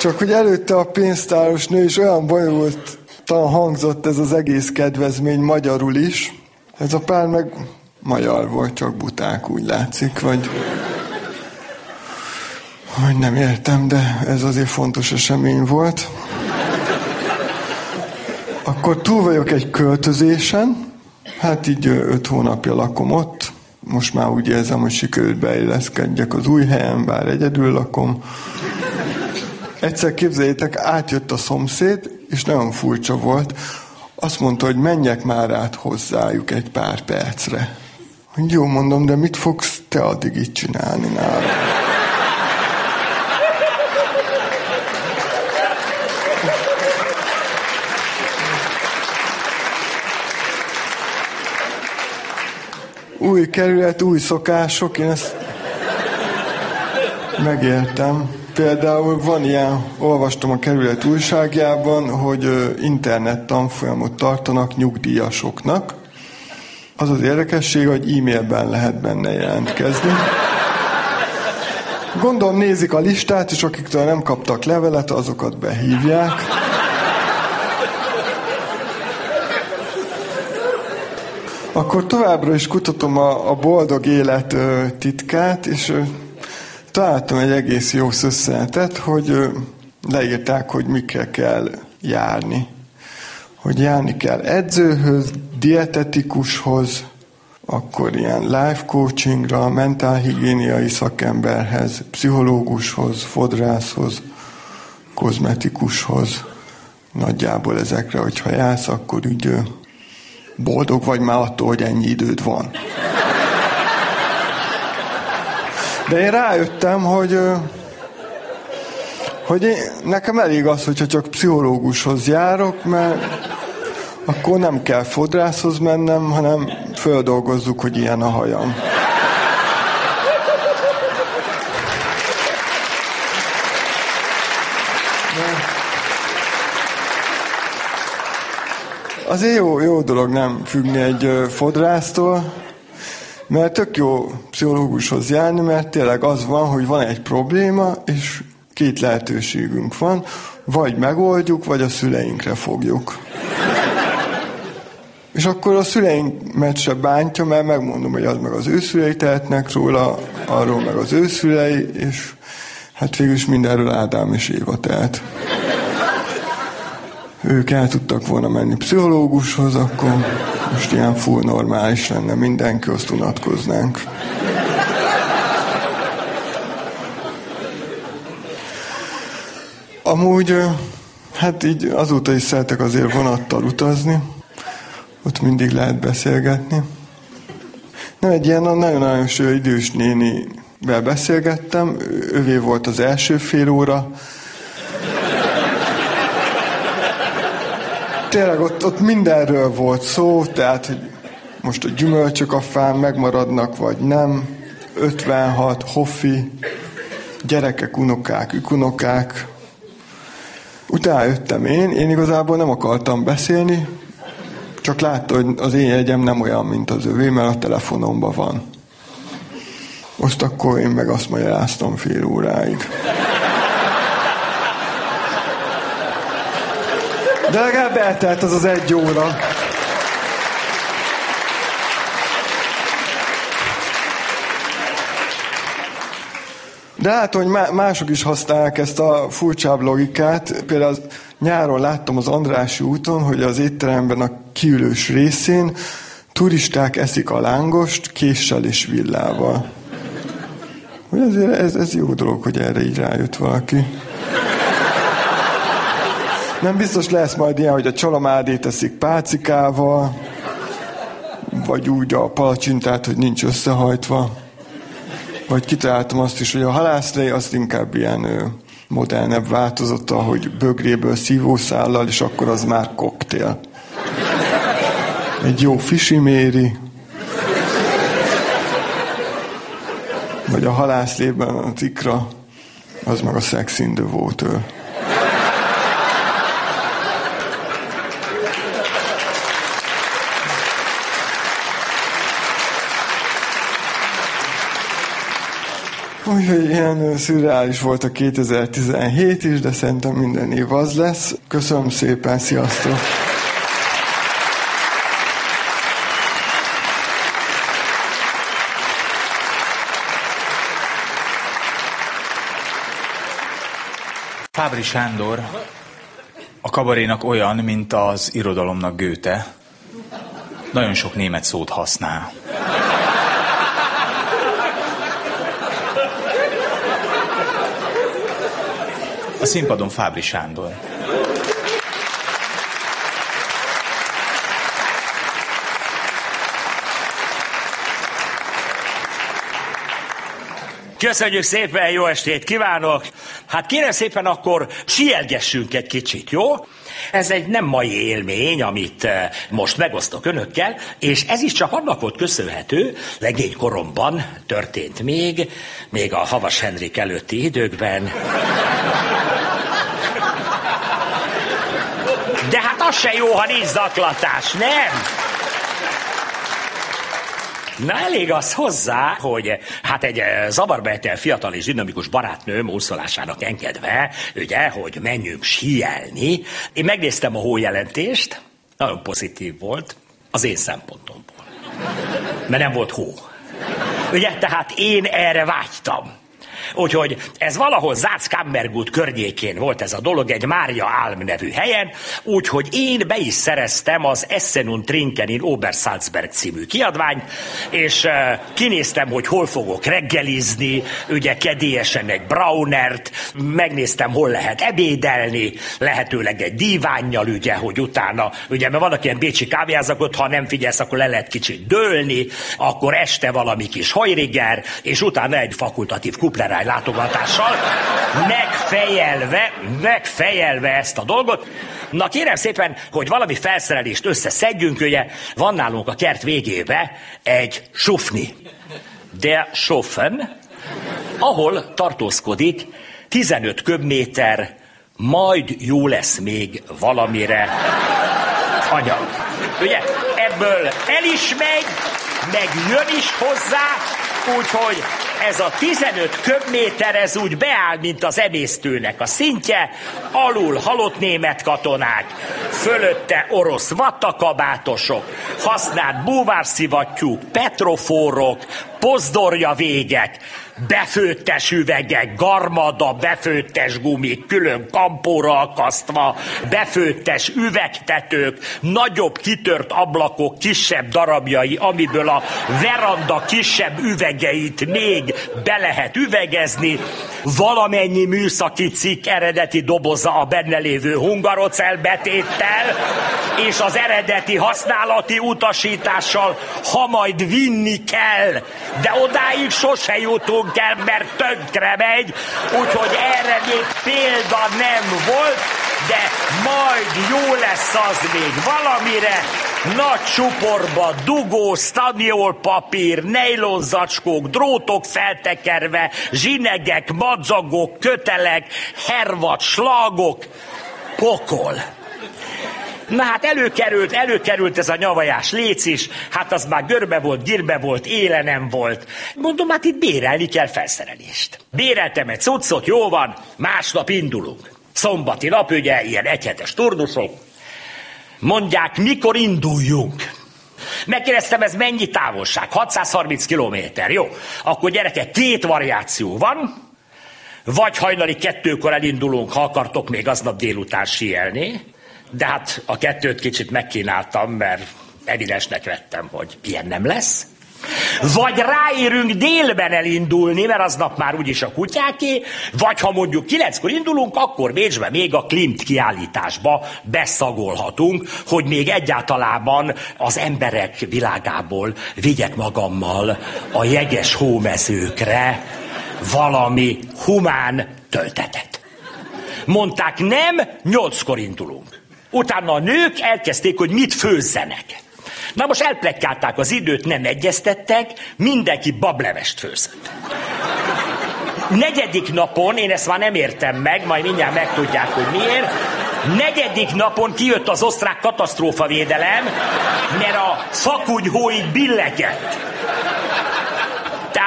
Csak hogy előtte a pénztáros nő is olyan bonyolultan hangzott ez az egész kedvezmény magyarul is. Ez a pár meg magyar volt, csak buták, úgy látszik, vagy... Hogy nem értem, de ez azért fontos esemény volt. Akkor túl vagyok egy költözésen, hát így öt hónapja lakom ott, most már úgy érzem, hogy sikerült beilleszkedjek az új helyen, bár egyedül lakom. Egyszer képzeljétek, átjött a szomszéd, és nagyon furcsa volt. Azt mondta, hogy menjek már át hozzájuk egy pár percre. Jó, mondom, de mit fogsz te addig itt csinálni nálam? Új kerület, új szokások, én ezt megértem. Például van ilyen, olvastam a kerület újságjában, hogy internet tanfolyamot tartanak nyugdíjasoknak. Az az érdekesség, hogy e-mailben lehet benne jelentkezni. Gondolom nézik a listát, és akiktől nem kaptak levelet, azokat behívják. Akkor továbbra is kutatom a, a boldog élet ö, titkát, és ö, találtam egy egész jó szösszenetet, hogy leírták, hogy mikre kell járni. Hogy járni kell edzőhöz, dietetikushoz, akkor ilyen life coachingra, mentálhigiéniai szakemberhez, pszichológushoz, fodrászhoz, kozmetikushoz. Nagyjából ezekre, hogyha jársz, akkor úgy boldog vagy már attól, hogy ennyi időd van. De én rájöttem, hogy, hogy én, nekem elég az, hogyha csak pszichológushoz járok, mert akkor nem kell fodrászhoz mennem, hanem földolgozzuk, hogy ilyen a hajam. Azért jó, jó dolog nem függni egy fodrásztól, mert tök jó pszichológushoz járni, mert tényleg az van, hogy van egy probléma, és két lehetőségünk van, vagy megoldjuk, vagy a szüleinkre fogjuk. És akkor a szüleinket se bántja, mert megmondom, hogy az meg az ő szülei tehetnek róla, arról meg az ő szülei, és hát végül is mindenről Ádám és Éva tehet. Ők el tudtak volna menni pszichológushoz, akkor most ilyen full normális lenne mindenki, azt unatkoznánk. Amúgy, hát így azóta is szeretek azért vonattal utazni, ott mindig lehet beszélgetni. Nem egy ilyen nagyon-nagyon idős nénivel beszélgettem, övé volt az első fél óra. Tényleg ott, ott mindenről volt szó, tehát hogy most a gyümölcsök a fán megmaradnak, vagy nem. 56, hoffi, gyerekek, unokák, ükunokák. Utána jöttem én, én igazából nem akartam beszélni, csak látta, hogy az én jegyem nem olyan, mint az övé, mert a telefonomban van. Most akkor én meg azt magyaráztam fél óráig. De legalább eltelt az az egy óra. De látom, hogy má- mások is használják ezt a furcsább logikát. Például nyáron láttam az Andrási úton, hogy az étteremben a kiülős részén turisták eszik a lángost késsel és villával. Hogy azért ez, ez jó dolog, hogy erre így rájött valaki. Nem biztos lesz majd ilyen, hogy a csalamádét eszik pácikával, vagy úgy a palacsintát, hogy nincs összehajtva. Vagy kitaláltam azt is, hogy a halászlé azt inkább ilyen ö, modernebb változata, hogy bögréből szívószállal, és akkor az már koktél. Egy jó fisiméri, vagy a halászlében a tikra, az meg a in the water. Úgyhogy ilyen szürreális volt a 2017 is, de szerintem minden év az lesz. Köszönöm szépen, sziasztok!
Fábri Sándor a kabarénak olyan, mint az irodalomnak Gőte. Nagyon sok német szót használ. A színpadon Fábri Sándor.
Köszönjük szépen, jó estét kívánok! Hát kérem szépen akkor sielgessünk egy kicsit, jó? Ez egy nem mai élmény, amit eh, most megosztok önökkel, és ez is csak annak volt köszönhető, legény koromban történt még, még a Havas Henrik előtti időkben. De hát az se jó, ha nincs zaklatás, nem? Na elég az hozzá, hogy hát egy eh, zavarbejtel fiatal és dinamikus barátnőm úszolásának engedve, ugye, hogy menjünk síelni. Én megnéztem a hójelentést, nagyon pozitív volt, az én szempontomból. Mert nem volt hó. Ugye, tehát én erre vágytam. Úgyhogy ez valahol Záckammergut környékén volt ez a dolog, egy Mária Álm nevű helyen, úgyhogy én be is szereztem az Essen und Trinken in Obersalzberg című kiadványt, és uh, kinéztem, hogy hol fogok reggelizni, ugye kedélyesen egy Braunert, megnéztem, hol lehet ebédelni, lehetőleg egy dívánnyal, ugye, hogy utána, ugye, mert vannak ilyen bécsi kávéházak, ha nem figyelsz, akkor le lehet kicsit dőlni, akkor este valami kis hajriger, és utána egy fakultatív kupleráj látogatással, megfejelve, megfejelve ezt a dolgot. Na kérem szépen, hogy valami felszerelést összeszedjünk, ugye van nálunk a kert végébe egy sufni. De sofen, ahol tartózkodik 15 köbméter, majd jó lesz még valamire anyag. Ugye, ebből el is megy, meg jön is hozzá, úgyhogy ez a 15 köbméter, ez úgy beáll, mint az emésztőnek a szintje, alul halott német katonák, fölötte orosz vattakabátosok, használt búvárszivattyúk, petrofórok, pozdorja végek, befőttes üvegek, garmada, befőttes gumik, külön kampóra akasztva, befőttes üvegtetők, nagyobb kitört ablakok, kisebb darabjai, amiből a veranda kisebb üvegeit még be lehet üvegezni, valamennyi műszaki cikk eredeti doboza a benne lévő hungarocel betéttel, és az eredeti használati utasítással, ha majd vinni kell, de odáig sose jutunk el, mert tönkre megy, úgyhogy erre még példa nem volt, de majd jó lesz az még valamire. Nagy csuporba dugó, papír, nejlon drótok feltekerve, zsinegek, madzagok, kötelek, hervat, slagok, pokol. Na hát előkerült, előkerült ez a nyavajás léc is, hát az már görbe volt, girbe volt, éle nem volt. Mondom, hát itt bérelni kell felszerelést. Béreltem egy cuccot, jó van, másnap indulunk. Szombati nap, ugye, ilyen egyhetes turnusok. Mondják, mikor induljunk. Megkérdeztem, ez mennyi távolság? 630 kilométer, jó. Akkor gyerekek, két variáció van. Vagy hajnali kettőkor elindulunk, ha akartok még aznap délután sielni. De hát a kettőt kicsit megkínáltam, mert evidensnek vettem, hogy ilyen nem lesz. Vagy ráérünk délben elindulni, mert aznap már úgyis a kutyáké, vagy ha mondjuk kilenckor indulunk, akkor Bécsbe még a Klimt kiállításba beszagolhatunk, hogy még egyáltalában az emberek világából vigyek magammal a jeges hómezőkre valami humán töltetet. Mondták, nem, nyolckor indulunk. Utána a nők elkezdték, hogy mit főzzenek. Na most elplekkálták az időt, nem egyeztettek, mindenki bablevest főzött. Negyedik napon, én ezt már nem értem meg, majd mindjárt megtudják, hogy miért, negyedik napon kijött az osztrák katasztrófavédelem, mert a fakunyhóig billegett.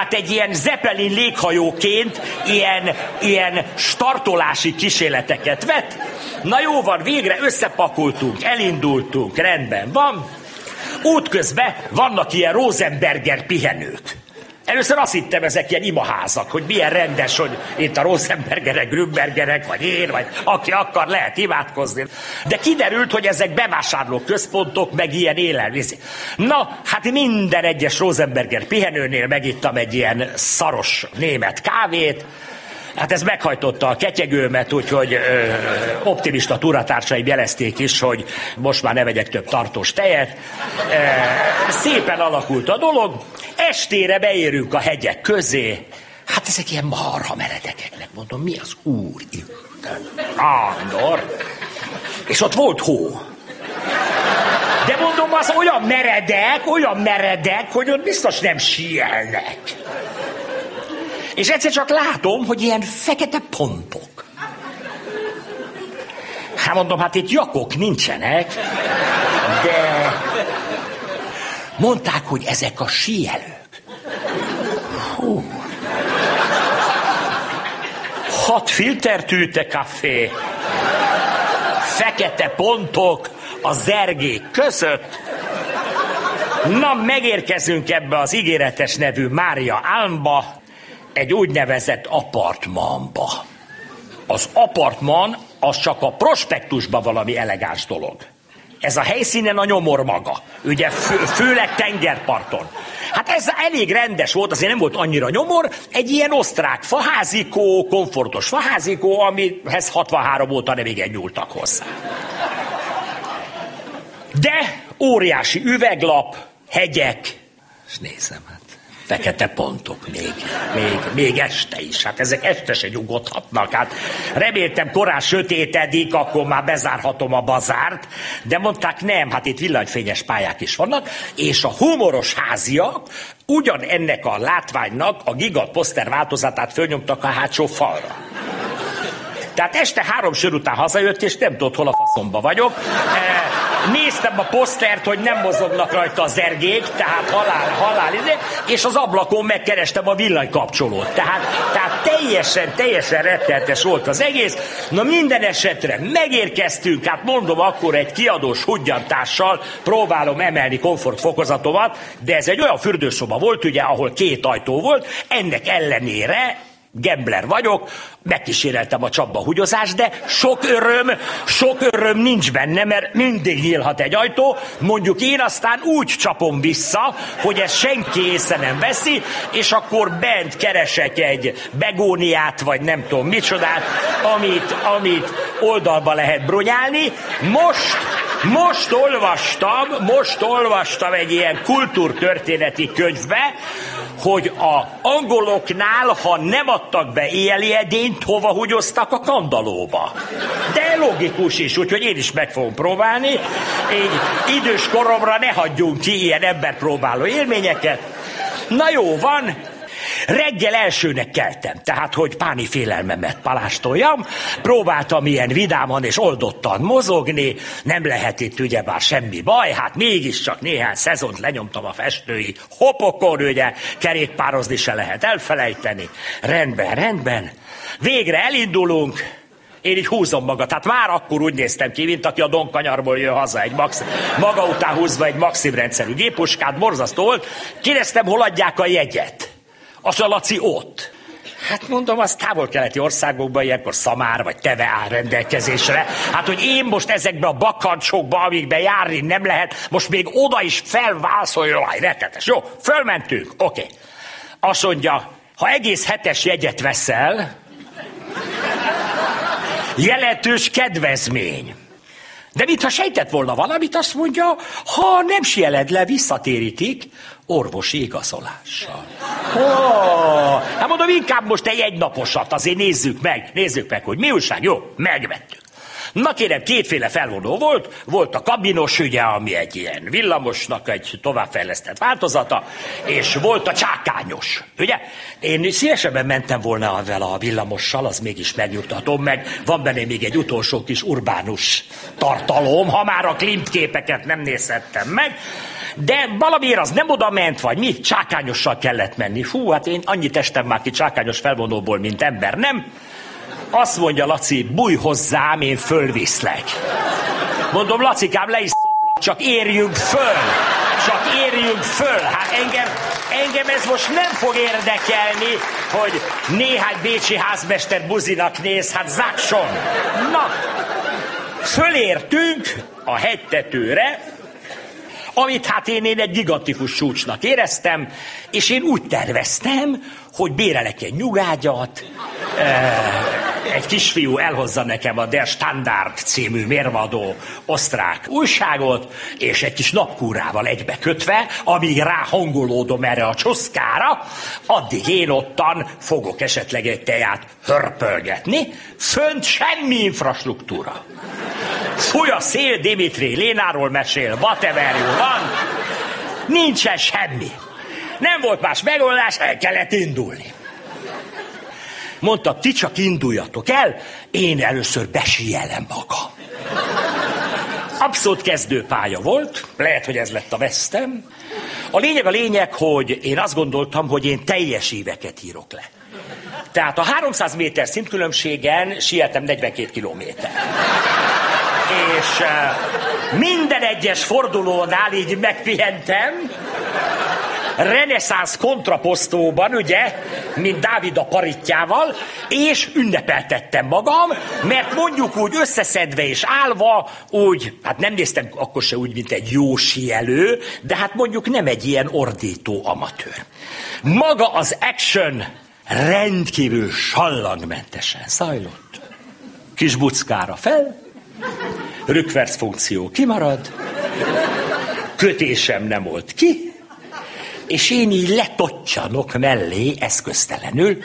Tehát egy ilyen Zeppelin léghajóként ilyen, ilyen startolási kísérleteket vett. Na jó van, végre összepakoltunk, elindultunk, rendben van. Útközben vannak ilyen Rosenberger pihenők. Először azt hittem, ezek ilyen imaházak, hogy milyen rendes, hogy itt a Rosenbergerek, Grünbergerek, vagy én, vagy aki akar, lehet imádkozni. De kiderült, hogy ezek bevásárló központok, meg ilyen élelmiszer. Na, hát minden egyes Rosenberger pihenőnél megittam egy ilyen szaros német kávét, Hát ez meghajtotta a ketyegőmet, úgyhogy ö, optimista turatársaim jelezték is, hogy most már ne vegyek több tartós tejet. E, szépen alakult a dolog, estére beérünk a hegyek közé. Hát ezek ilyen marha meredekeknek mondom, mi az úr? Ándor. És ott volt hó. De mondom, az olyan meredek, olyan meredek, hogy ott biztos nem síelnek. És egyszer csak látom, hogy ilyen fekete pontok. Hát mondom, hát itt jakok nincsenek, de mondták, hogy ezek a síelők. Hú. Hat filtertűte kafé, fekete pontok a zergék között. Na, megérkezünk ebbe az ígéretes nevű Mária Álmba, egy úgynevezett apartmanba. Az apartman az csak a prospektusban valami elegáns dolog. Ez a helyszínen a nyomor maga. Ugye fő, főleg tengerparton. Hát ez elég rendes volt, azért nem volt annyira nyomor. Egy ilyen osztrák faházikó, komfortos faházikó, amihez 63 óta nem igen nyúltak hozzá. De óriási üveglap, hegyek, és nézem, hát fekete pontok még, még, még este is. Hát ezek este se nyugodhatnak. Hát reméltem korán sötétedik, akkor már bezárhatom a bazárt, de mondták nem, hát itt villanyfényes pályák is vannak, és a humoros háziak ugyan ennek a látványnak a gigat poszter változatát fölnyomtak a hátsó falra. Tehát este három sör után hazajött, és nem tudott, hol a faszomba vagyok. E, néztem a posztert, hogy nem mozognak rajta a zergék, tehát halál, halál, ide, és az ablakon megkerestem a villanykapcsolót. Tehát, tehát teljesen, teljesen rettenetes volt az egész. Na minden esetre megérkeztünk, hát mondom akkor egy kiadós hudjantással próbálom emelni komfortfokozatomat, de ez egy olyan fürdőszoba volt, ugye, ahol két ajtó volt, ennek ellenére gambler vagyok, megkíséreltem a csapba húgyozás, de sok öröm, sok öröm nincs benne, mert mindig nyílhat egy ajtó, mondjuk én aztán úgy csapom vissza, hogy ezt senki észre nem veszi, és akkor bent keresek egy begóniát, vagy nem tudom micsodát, amit, amit oldalba lehet bronyálni. Most, most olvastam, most olvastam egy ilyen kultúrtörténeti könyvbe, hogy a angoloknál, ha nem adtak be éjjeli edényt, hova húgyoztak a kandalóba. De logikus is, úgyhogy én is meg fogom próbálni. Így idős koromra ne hagyjunk ki ilyen emberpróbáló élményeket. Na jó, van, Reggel elsőnek keltem, tehát hogy páni félelmemet palástoljam, próbáltam ilyen vidáman és oldottan mozogni, nem lehet itt ugyebár semmi baj, hát mégiscsak néhány szezont lenyomtam a festői hopokon, ugye kerékpározni se lehet elfelejteni. Rendben, rendben. Végre elindulunk, én így húzom maga. Tehát már akkor úgy néztem ki, mint aki a donkanyarból jön haza, egy max, maga után húzva egy maxim rendszerű gépuskát, borzasztó volt. Kérdeztem, hol adják a jegyet. Az a Laci ott. Hát mondom, az távol-keleti országokban ilyenkor szamár vagy teve áll rendelkezésre. Hát, hogy én most ezekbe a bakancsokba, amikbe járni nem lehet, most még oda is felvászoljon, jaj, rettetes. Jó, fölmentünk, oké. Okay. Azt mondja, ha egész hetes jegyet veszel, jelentős kedvezmény. De mintha sejtett volna valamit, azt mondja, ha nem sieled le, visszatérítik orvosi igazolással. Oh, hát mondom, inkább most egy egynaposat, azért nézzük meg, nézzük meg, hogy mi újság. Jó, megvettük. Na kérem, kétféle felvonó volt. Volt a kabinos, ugye, ami egy ilyen villamosnak egy továbbfejlesztett változata, és volt a csákányos, ugye? Én szívesebben mentem volna vele a villamossal, az mégis megnyugtató, meg van benne még egy utolsó kis urbánus tartalom, ha már a Klimt képeket nem nézhettem meg, de valamiért az nem oda ment, vagy mi? Csákányossal kellett menni. Fú, hát én annyit testem már ki csákányos felvonóból, mint ember, nem? Azt mondja Laci, bújj hozzám, én fölviszlek. Mondom, Lacikám, le is csak érjünk föl. Csak érjünk föl. Hát engem, engem ez most nem fog érdekelni, hogy néhány bécsi házmester buzinak néz, hát zákson. Na, fölértünk a hegytetőre, amit hát én, én egy gigantikus csúcsnak éreztem, és én úgy terveztem, hogy bérelek egy nyugágyat, eh, egy kisfiú elhozza nekem a Der Standard című mérvadó osztrák újságot, és egy kis napkúrával egybekötve, amíg ráhangolódom erre a csoszkára, addig én ottan fogok esetleg egy teját hörpölgetni, fönt semmi infrastruktúra. Fúj a szél, Dimitri Lénáról mesél, whatever van, nincsen semmi. Nem volt más megoldás, el kellett indulni. Mondta, ti csak induljatok el, én először besíjelem magam. Abszolút kezdőpálya volt, lehet, hogy ez lett a vesztem. A lényeg a lényeg, hogy én azt gondoltam, hogy én teljes éveket írok le. Tehát a 300 méter szintkülönbségen sieltem 42 kilométer. És uh, minden egyes fordulónál így megpihentem, reneszánsz kontraposztóban, ugye, mint Dávid a paritjával, és ünnepeltettem magam, mert mondjuk úgy összeszedve és állva, úgy, hát nem néztem akkor se úgy, mint egy jó sielő, de hát mondjuk nem egy ilyen ordító amatőr. Maga az action rendkívül sallangmentesen zajlott. Kis buckára fel, rükverc funkció kimarad, kötésem nem volt ki, és én így letottyanok mellé eszköztelenül,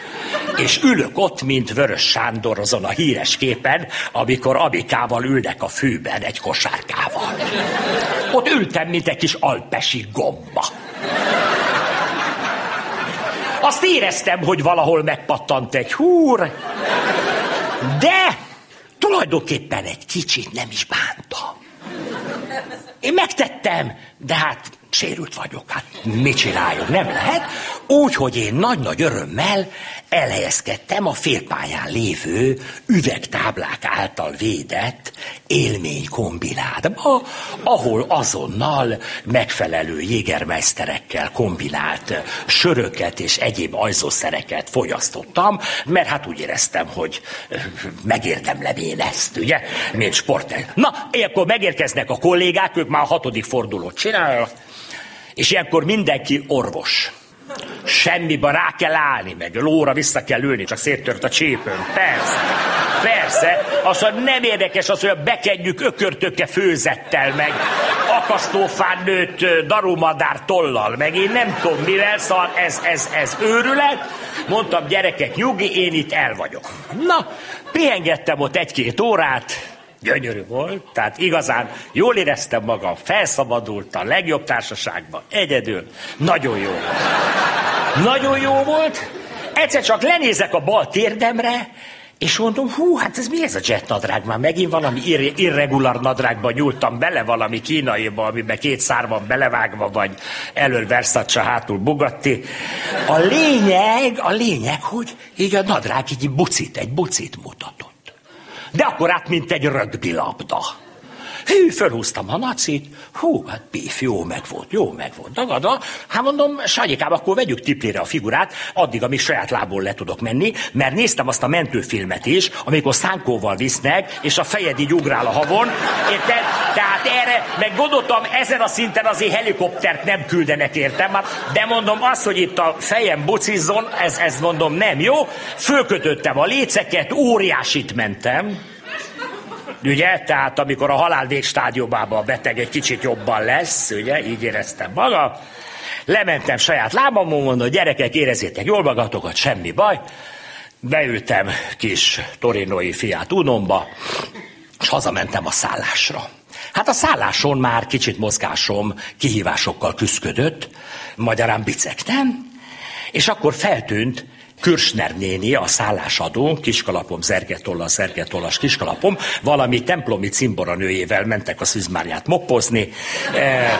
és ülök ott, mint Vörös Sándor azon a híres képen, amikor Abikával ülnek a fűben egy kosárkával. Ott ültem, mint egy kis alpesi gomba. Azt éreztem, hogy valahol megpattant egy húr, de tulajdonképpen egy kicsit nem is bántam. Én megtettem, de hát sérült vagyok, hát mit csináljunk, nem lehet. Úgy, hogy én nagy-nagy örömmel elhelyezkedtem a félpályán lévő üvegtáblák által védett élménykombinátba, ahol azonnal megfelelő jégermeiszterekkel kombinált söröket és egyéb ajzószereket fogyasztottam, mert hát úgy éreztem, hogy megérdemlem én ezt, ugye, mint sporter. Na, akkor megérkeznek a kollégák, ők már a hatodik fordulót csinálnak, és ilyenkor mindenki orvos. Semmiben rá kell állni, meg lóra vissza kell ülni, csak széttört a csípőn. Persze, persze. Az, hogy nem érdekes az, hogy bekenjük ökörtöke főzettel, meg akasztófán nőtt darumadár tollal, meg én nem tudom mivel, szóval ez, ez, ez őrület. Mondtam, gyerekek, nyugi, én itt el vagyok. Na, pihengettem ott egy-két órát, gyönyörű volt, tehát igazán jól éreztem magam, felszabadult a legjobb társaságban, egyedül, nagyon jó volt. Nagyon jó volt, egyszer csak lenézek a bal térdemre, és mondom, hú, hát ez mi ez a jet nadrág? Már megint valami ir- irregular nadrágba nyúltam bele, valami kínaiba, amiben két szár van belevágva, vagy elől Versace, hátul Bugatti. A lényeg, a lényeg, hogy így a nadrág így bucit, egy bucit mutatott de akkor át, mint egy rögbi labda. Hű, fölhúztam a nacit, hú, hát pif, jó meg volt, jó meg volt dagadva. Hát mondom, Sanyikám, akkor vegyük tiplére a figurát, addig, amíg saját lából le tudok menni, mert néztem azt a mentőfilmet is, amikor szánkóval visznek, és a fejed így ugrál a havon, érted? Tehát erre, meg gondoltam, ezen a szinten azért helikoptert nem küldenek, értem? Hát, de mondom, az, hogy itt a fejem bucizzon, ez, ez mondom nem jó. Fölkötöttem a léceket, óriásit mentem, Ugye? Tehát amikor a halál végstádiumában a beteg egy kicsit jobban lesz, ugye? Így éreztem maga. Lementem saját lábamon, mondom, gyerekek, érezzétek jól magatokat, semmi baj. Beültem kis torinoi fiát Unomba, és hazamentem a szállásra. Hát a szálláson már kicsit mozgásom kihívásokkal küzdött, magyarán bicegtem, és akkor feltűnt Kürsner néni, a szállásadó, kiskalapom, zergetollas, zergetollas kiskalapom, valami templomi cimbora nőjével mentek a Szűzmárját moppozni. E,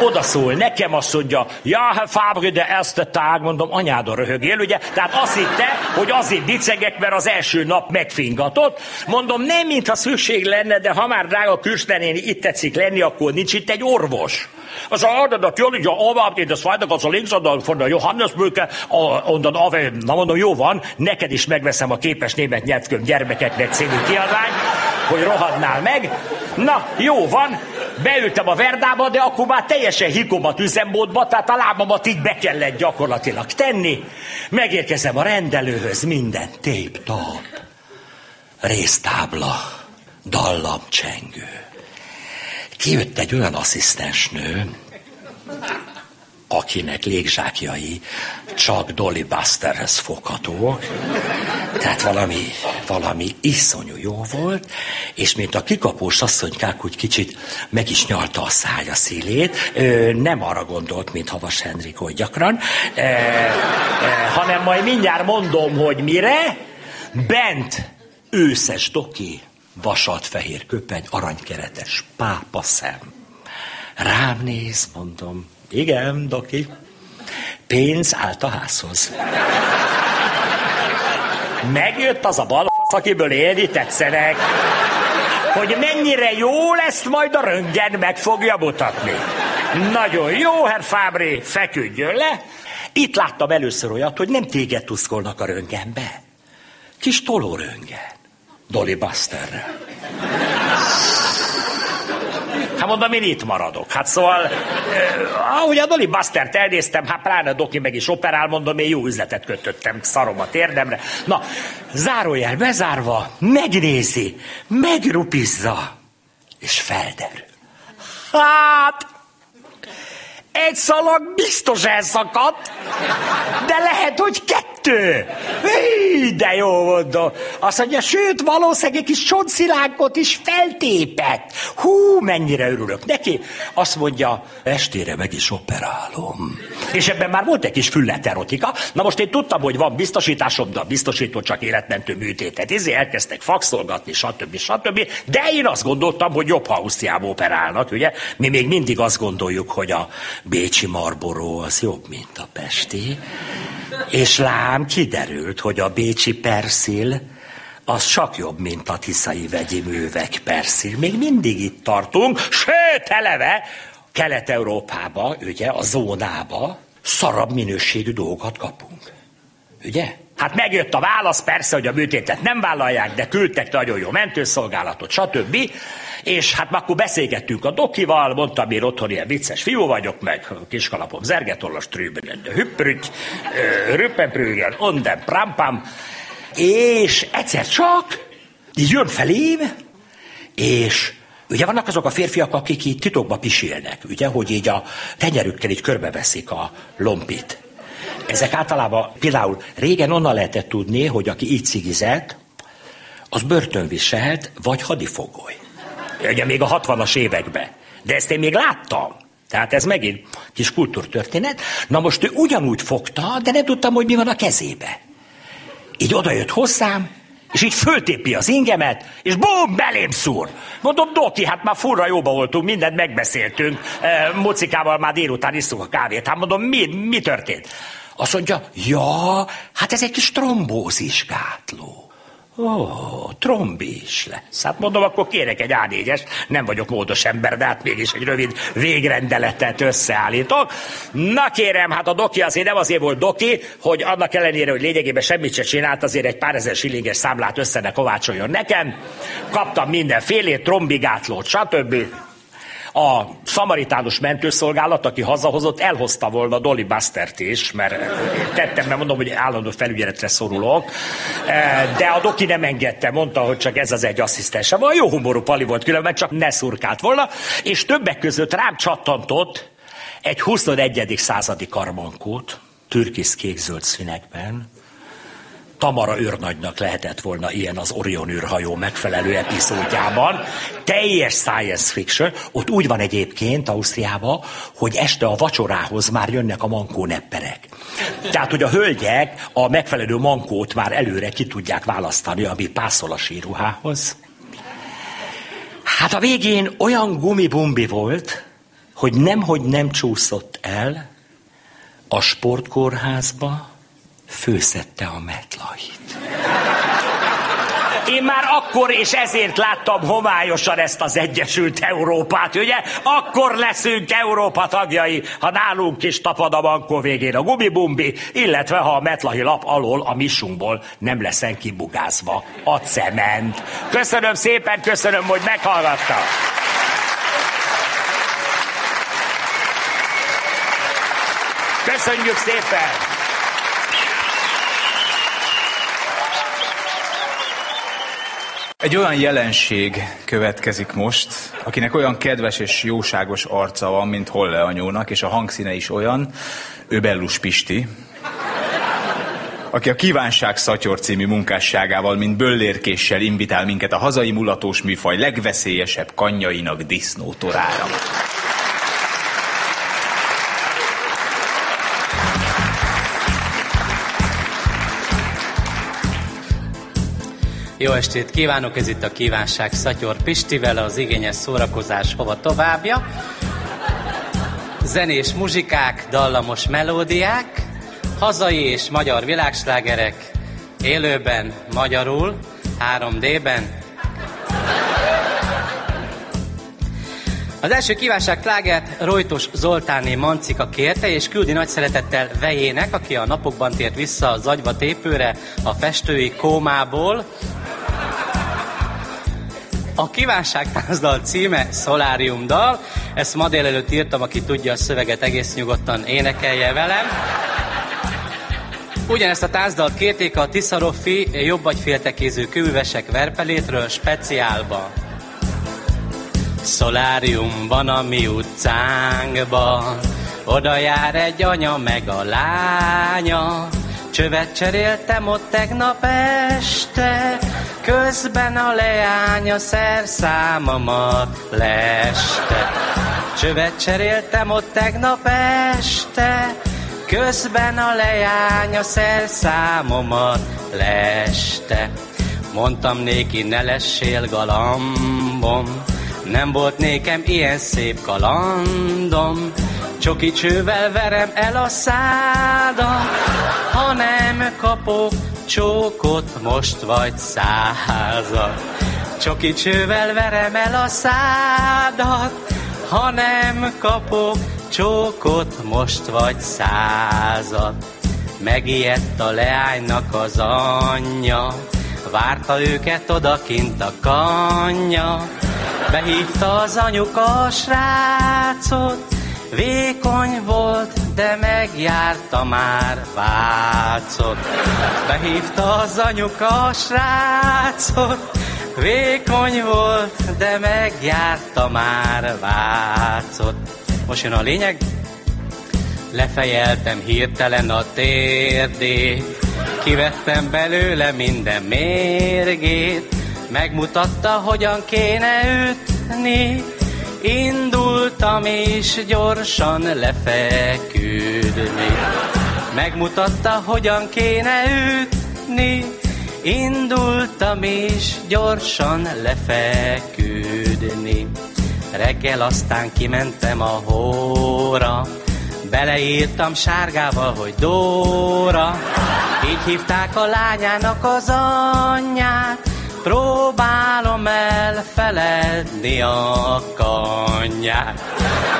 oda szól nekem, azt mondja, ja, Fabre, de ezt a tág, mondom, anyádon röhögél, ugye? Tehát azt hitte, hogy azért bicegek, mert az első nap megfingatott. Mondom, nem, mintha szükség lenne, de ha már drága Kürsner néni itt tetszik lenni, akkor nincs itt egy orvos. Also, oder natürlich, ja, aber geht es weiter ganz links, und von der Johannesbrücke, und dann ave, na mondom, jó van, neked is megveszem a képes német nyelvkönyv gyermekeknek című kiadvány, hogy rohadnál meg. Na, jó van, beültem a Verdába, de akkor már teljesen hikomat üzemmódba, tehát a lábamat így be kellett gyakorlatilag tenni. Megérkezem a rendelőhöz, minden tép-tap. Résztábla, dallamcsengő. Kijött egy olyan asszisztensnő, akinek légzsákjai csak Dolly Busterhez foghatók. Tehát valami, valami iszonyú jó volt, és mint a kikapós asszonykák úgy kicsit meg is nyalta a szája szélét, ö, nem arra gondolt, mint Havas Henrik oly gyakran, ö, ö, hanem majd mindjárt mondom, hogy mire, bent őszes doki, vasalt fehér köpeny, aranykeretes pápa szem. Rám néz, mondom, igen, doki, pénz állt a házhoz. Megjött az a bal akiből élni tetszenek, hogy mennyire jó lesz, majd a röntgen meg fogja mutatni. Nagyon jó, Herr Fábri, feküdjön le. Itt láttam először olyat, hogy nem téged tuszkolnak a röntgenbe. Kis tolóröntgen. Dolly Busterrel. Hát mondom, én itt maradok. Hát szóval, eh, ahogy a Dolly Buster-t elnéztem, hát pláne Doki meg is operál, mondom, én jó üzletet kötöttem, szarom a térdemre. Na, zárójel bezárva, megnézi, megrupizza, és felderül. Hát, egy szalag biztos elszakadt, de lehet, hogy kettő. Hí, de jó mondom. Azt mondja, sőt, valószínűleg egy kis csontszilánkot is feltépett. Hú, mennyire örülök neki. Azt mondja, estére meg is operálom. És ebben már volt egy kis fülleterotika. Na most én tudtam, hogy van biztosításom, de a biztosító csak életmentő műtétet. Ezért elkezdtek fakszolgatni, stb. stb. De én azt gondoltam, hogy jobb, ha Ausztriába operálnak, ugye? Mi még mindig azt gondoljuk, hogy a Bécsi Marboró az jobb, mint a Pesti. És lám, kiderült, hogy a Bécsi Perszil az csak jobb, mint a tiszai vegyi művek Perszil. Még mindig itt tartunk, sőt, eleve Kelet-Európába, ugye, a zónába szarabb minőségű dolgokat kapunk. Ugye? Hát megjött a válasz, persze, hogy a műtétet nem vállalják, de küldtek nagyon jó mentőszolgálatot, stb. És hát akkor beszélgettünk a dokival, mondtam, én otthon ilyen vicces fiú vagyok, meg kiskalapom zergetollas trüben, hüpprügy, rüppenprügen, onden prampam, és egyszer csak így jön felém, és Ugye vannak azok a férfiak, akik így titokba pisilnek, ugye, hogy így a tenyerükkel így körbeveszik a lompit. Ezek általában például régen onnan lehetett tudni, hogy aki így cigizett, az börtönviselt, vagy hadifogoly. Ugye még a 60-as években. De ezt én még láttam. Tehát ez megint kis kultúrtörténet. Na most ő ugyanúgy fogta, de nem tudtam, hogy mi van a kezébe. Így odajött hozzám, és így föltépi az ingemet, és bum, belém szúr. Mondom, Doki, hát már furra jóba voltunk, mindent megbeszéltünk. E, Mocikával már délután isztuk a kávét. Hát mondom, mi, mi történt? Azt mondja, ja, hát ez egy kis trombózis gátló. Ó, trombi is lesz. Hát mondom, akkor kérek egy a nem vagyok módos ember, de hát mégis egy rövid végrendeletet összeállítok. Na kérem, hát a doki azért nem azért volt doki, hogy annak ellenére, hogy lényegében semmit se csinált, azért egy pár ezer silinges számlát össze ne kovácsoljon nekem. Kaptam mindenfélét, trombigátlót, stb a szamaritánus mentőszolgálat, aki hazahozott, elhozta volna Dolly Bustert is, mert tettem, mert mondom, hogy állandó felügyeletre szorulok, e, de a doki nem engedte, mondta, hogy csak ez az egy asszisztense. Van jó humorú pali volt, különben csak ne szurkált volna, és többek között rám csattantott egy 21. századi karmankót, türkisz kék-zöld színekben, Tamara őrnagynak lehetett volna ilyen az Orion űrhajó megfelelő epizódjában. Teljes science fiction. Ott úgy van egyébként Ausztriában, hogy este a vacsorához már jönnek a mankó nepperek. Tehát, hogy a hölgyek a megfelelő mankót már előre ki tudják választani, ami pászol a síruhához. Hát a végén olyan gumibumbi volt, hogy nemhogy nem csúszott el a sportkórházba, főszette a metlait. Én már akkor és ezért láttam homályosan ezt az Egyesült Európát, ugye? Akkor leszünk Európa tagjai, ha nálunk is tapad a bankó végén a gumibumbi, illetve ha a metlahi lap alól a missunkból nem leszen kibugázva a cement. Köszönöm szépen, köszönöm, hogy meghallgattak. Köszönjük szépen!
Egy olyan jelenség következik most, akinek olyan kedves és jóságos arca van, mint Holle anyónak, és a hangszíne is olyan, ő Bellus Pisti, aki a Kívánság Szatyor című munkásságával, mint böllérkéssel invitál minket a hazai mulatós műfaj legveszélyesebb kanjainak disznótorára.
Jó estét kívánok, ez itt a Kívánság Szatyor Pistivel, az igényes szórakozás hova továbbja. Zenés muzsikák, dallamos melódiák, hazai és magyar világslágerek, élőben, magyarul, 3D-ben. Az első kívánság klágert Rojtos Zoltáné Mancika kérte, és küldi nagy szeretettel Vejének, aki a napokban tért vissza az agyva tépőre a festői kómából, a kívánságtázdal címe Solárium dal. Ezt ma délelőtt írtam, aki tudja a szöveget egész nyugodtan énekelje velem. Ugyanezt a tánzdalt kérték a Tiszarofi jobb vagy féltekéző kővesek verpelétről speciálba. Szolárium a mi utcánkban, oda jár egy anya meg a lánya, Csövet cseréltem ott tegnap este, közben a leánya szerszámomat leste. Csövet cseréltem ott tegnap este, közben a leánya szerszámomat leste. Mondtam néki, ne lessél galambom, nem volt nékem ilyen szép kalandom, Csoki csővel verem el a szádat, ha nem kapok csókot, most vagy százat. Csoki csővel verem el a szádat, ha nem kapok csókot, most vagy százat. Megijedt a leánynak az anyja, várta őket odakint a kanya. Behívta az anyuka a srácot, Vékony volt, de megjárta már Vácot. Behívta az anyuka a srácot, Vékony volt, de megjárta már Vácot. Most jön a lényeg, lefejeltem hirtelen a térdét, kivettem belőle minden mérgét, megmutatta, hogyan kéne ütni, Indultam és gyorsan lefeküdni. Megmutatta, hogyan kéne ütni. Indultam és gyorsan lefeküdni. Reggel aztán kimentem a hóra, Beleírtam sárgával, hogy Dóra, így hívták a lányának az anyját, Próbálom elfeledni a kanyát.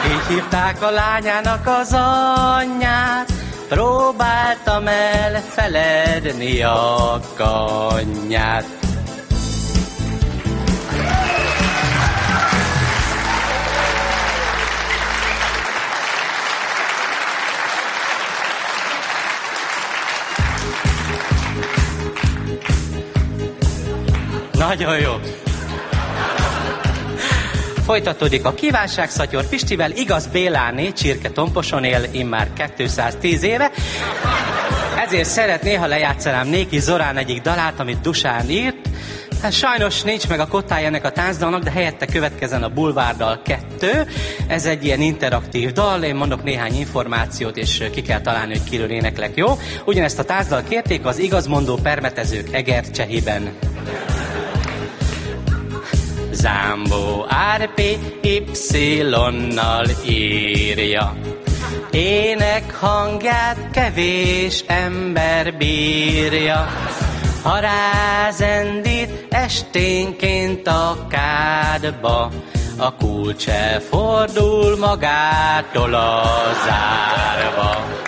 Így hívták a lányának az anyját, Próbáltam elfeledni a kanyát. Nagyon jó. Folytatódik a kívánság Szatyor Pistivel, igaz Béláné csirke tomposon él immár 210 éve. Ezért szeretné, ha lejátszanám Néki Zorán egyik dalát, amit Dusán írt. Hát sajnos nincs meg a kottája ennek a táncdalnak, de helyette következen a Bulvárdal 2. Ez egy ilyen interaktív dal, én mondok néhány információt, és ki kell találni, hogy kiről éneklek, jó? Ugyanezt a táncdal kérték az igazmondó permetezők Egercsehiben. Zámbó Árpi Y-nal írja. Ének hangját kevés ember bírja. Ha rázendít esténként a kádba, a kulcs elfordul magától a zárva.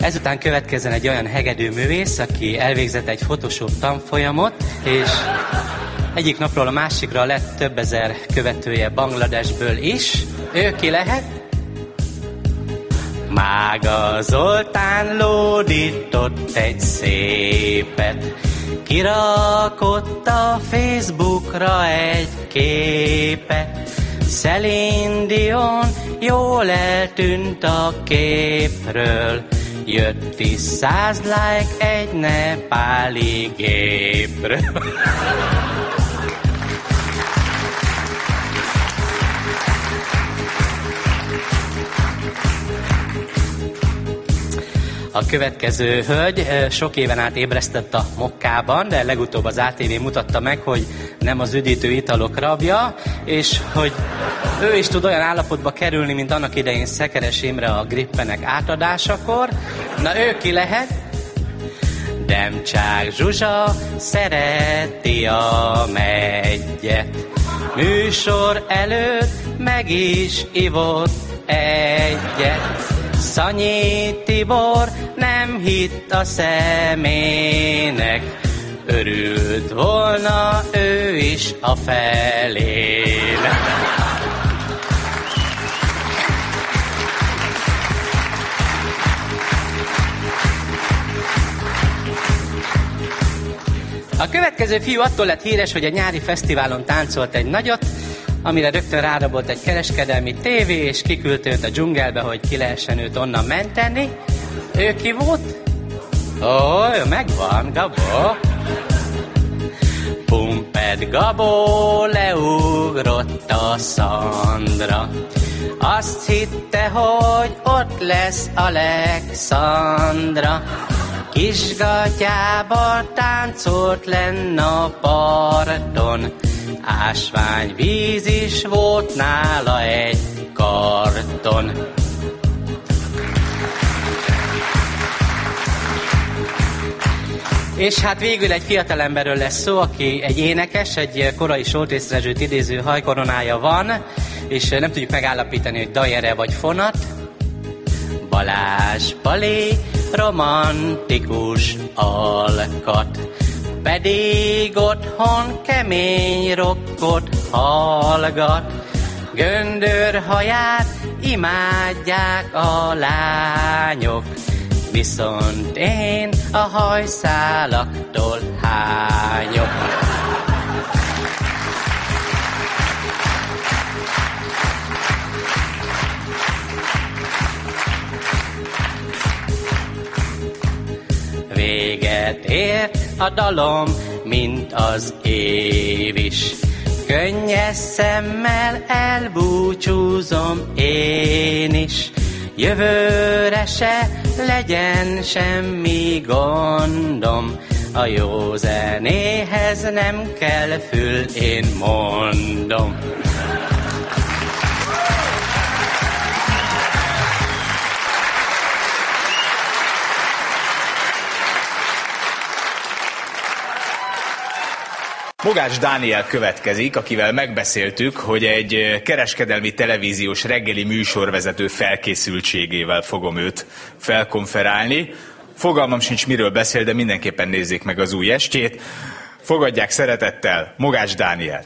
Ezután következzen egy olyan hegedű művész, aki elvégzett egy Photoshop tanfolyamot, és egyik napról a másikra lett több ezer követője Bangladesből is. Ő ki lehet? Mága Zoltán lódított egy szépet, kirakott a Facebookra egy képet. Celine Dion jól eltűnt a képről, Jött is száz like egy nepáli gépről. A következő hölgy sok éven át ébresztett a mokkában, de legutóbb az ATV mutatta meg, hogy nem az üdítő italok rabja, és hogy ő is tud olyan állapotba kerülni, mint annak idején Szekeres Imre a grippenek átadásakor. Na ő ki lehet? Demcsák Zsuzsa szereti a megyet. Műsor előtt meg is ivott egyet. Szanyi Tibor nem hitt a szemének, örült volna ő is a felének. A következő fiú attól lett híres, hogy egy nyári fesztiválon táncolt egy nagyot, amire rögtön rárabolt egy kereskedelmi tévé, és kiküldte őt a dzsungelbe, hogy ki lehessen őt onnan menteni. Ő ki volt? Ó, ő megvan, Gabó. Pumped Gabó leugrott a Szandra. Azt hitte, hogy ott lesz Alexandra. Kisgatyába táncolt lenn a parton, Ásványvíz is volt nála egy karton. És hát végül egy fiatalemberről lesz szó, aki egy énekes, egy korai Soltészrezsőt idéző hajkoronája van, és nem tudjuk megállapítani, hogy dajere vagy fonat. Balázs Palé, romantikus alkat, pedig otthon kemény rokkot hallgat. Göndör haját imádják a lányok, viszont én a hajszálaktól hányok. Véget ért a dalom, mint az év is. Könnyes szemmel elbúcsúzom én is. Jövőre se legyen semmi gondom, a jó zenéhez nem kell fül, én mondom.
Mogács Dániel következik, akivel megbeszéltük, hogy egy kereskedelmi televíziós reggeli műsorvezető felkészültségével fogom őt felkonferálni. Fogalmam sincs, miről beszél, de mindenképpen nézzék meg az új estjét. Fogadják szeretettel Mogács Dániel.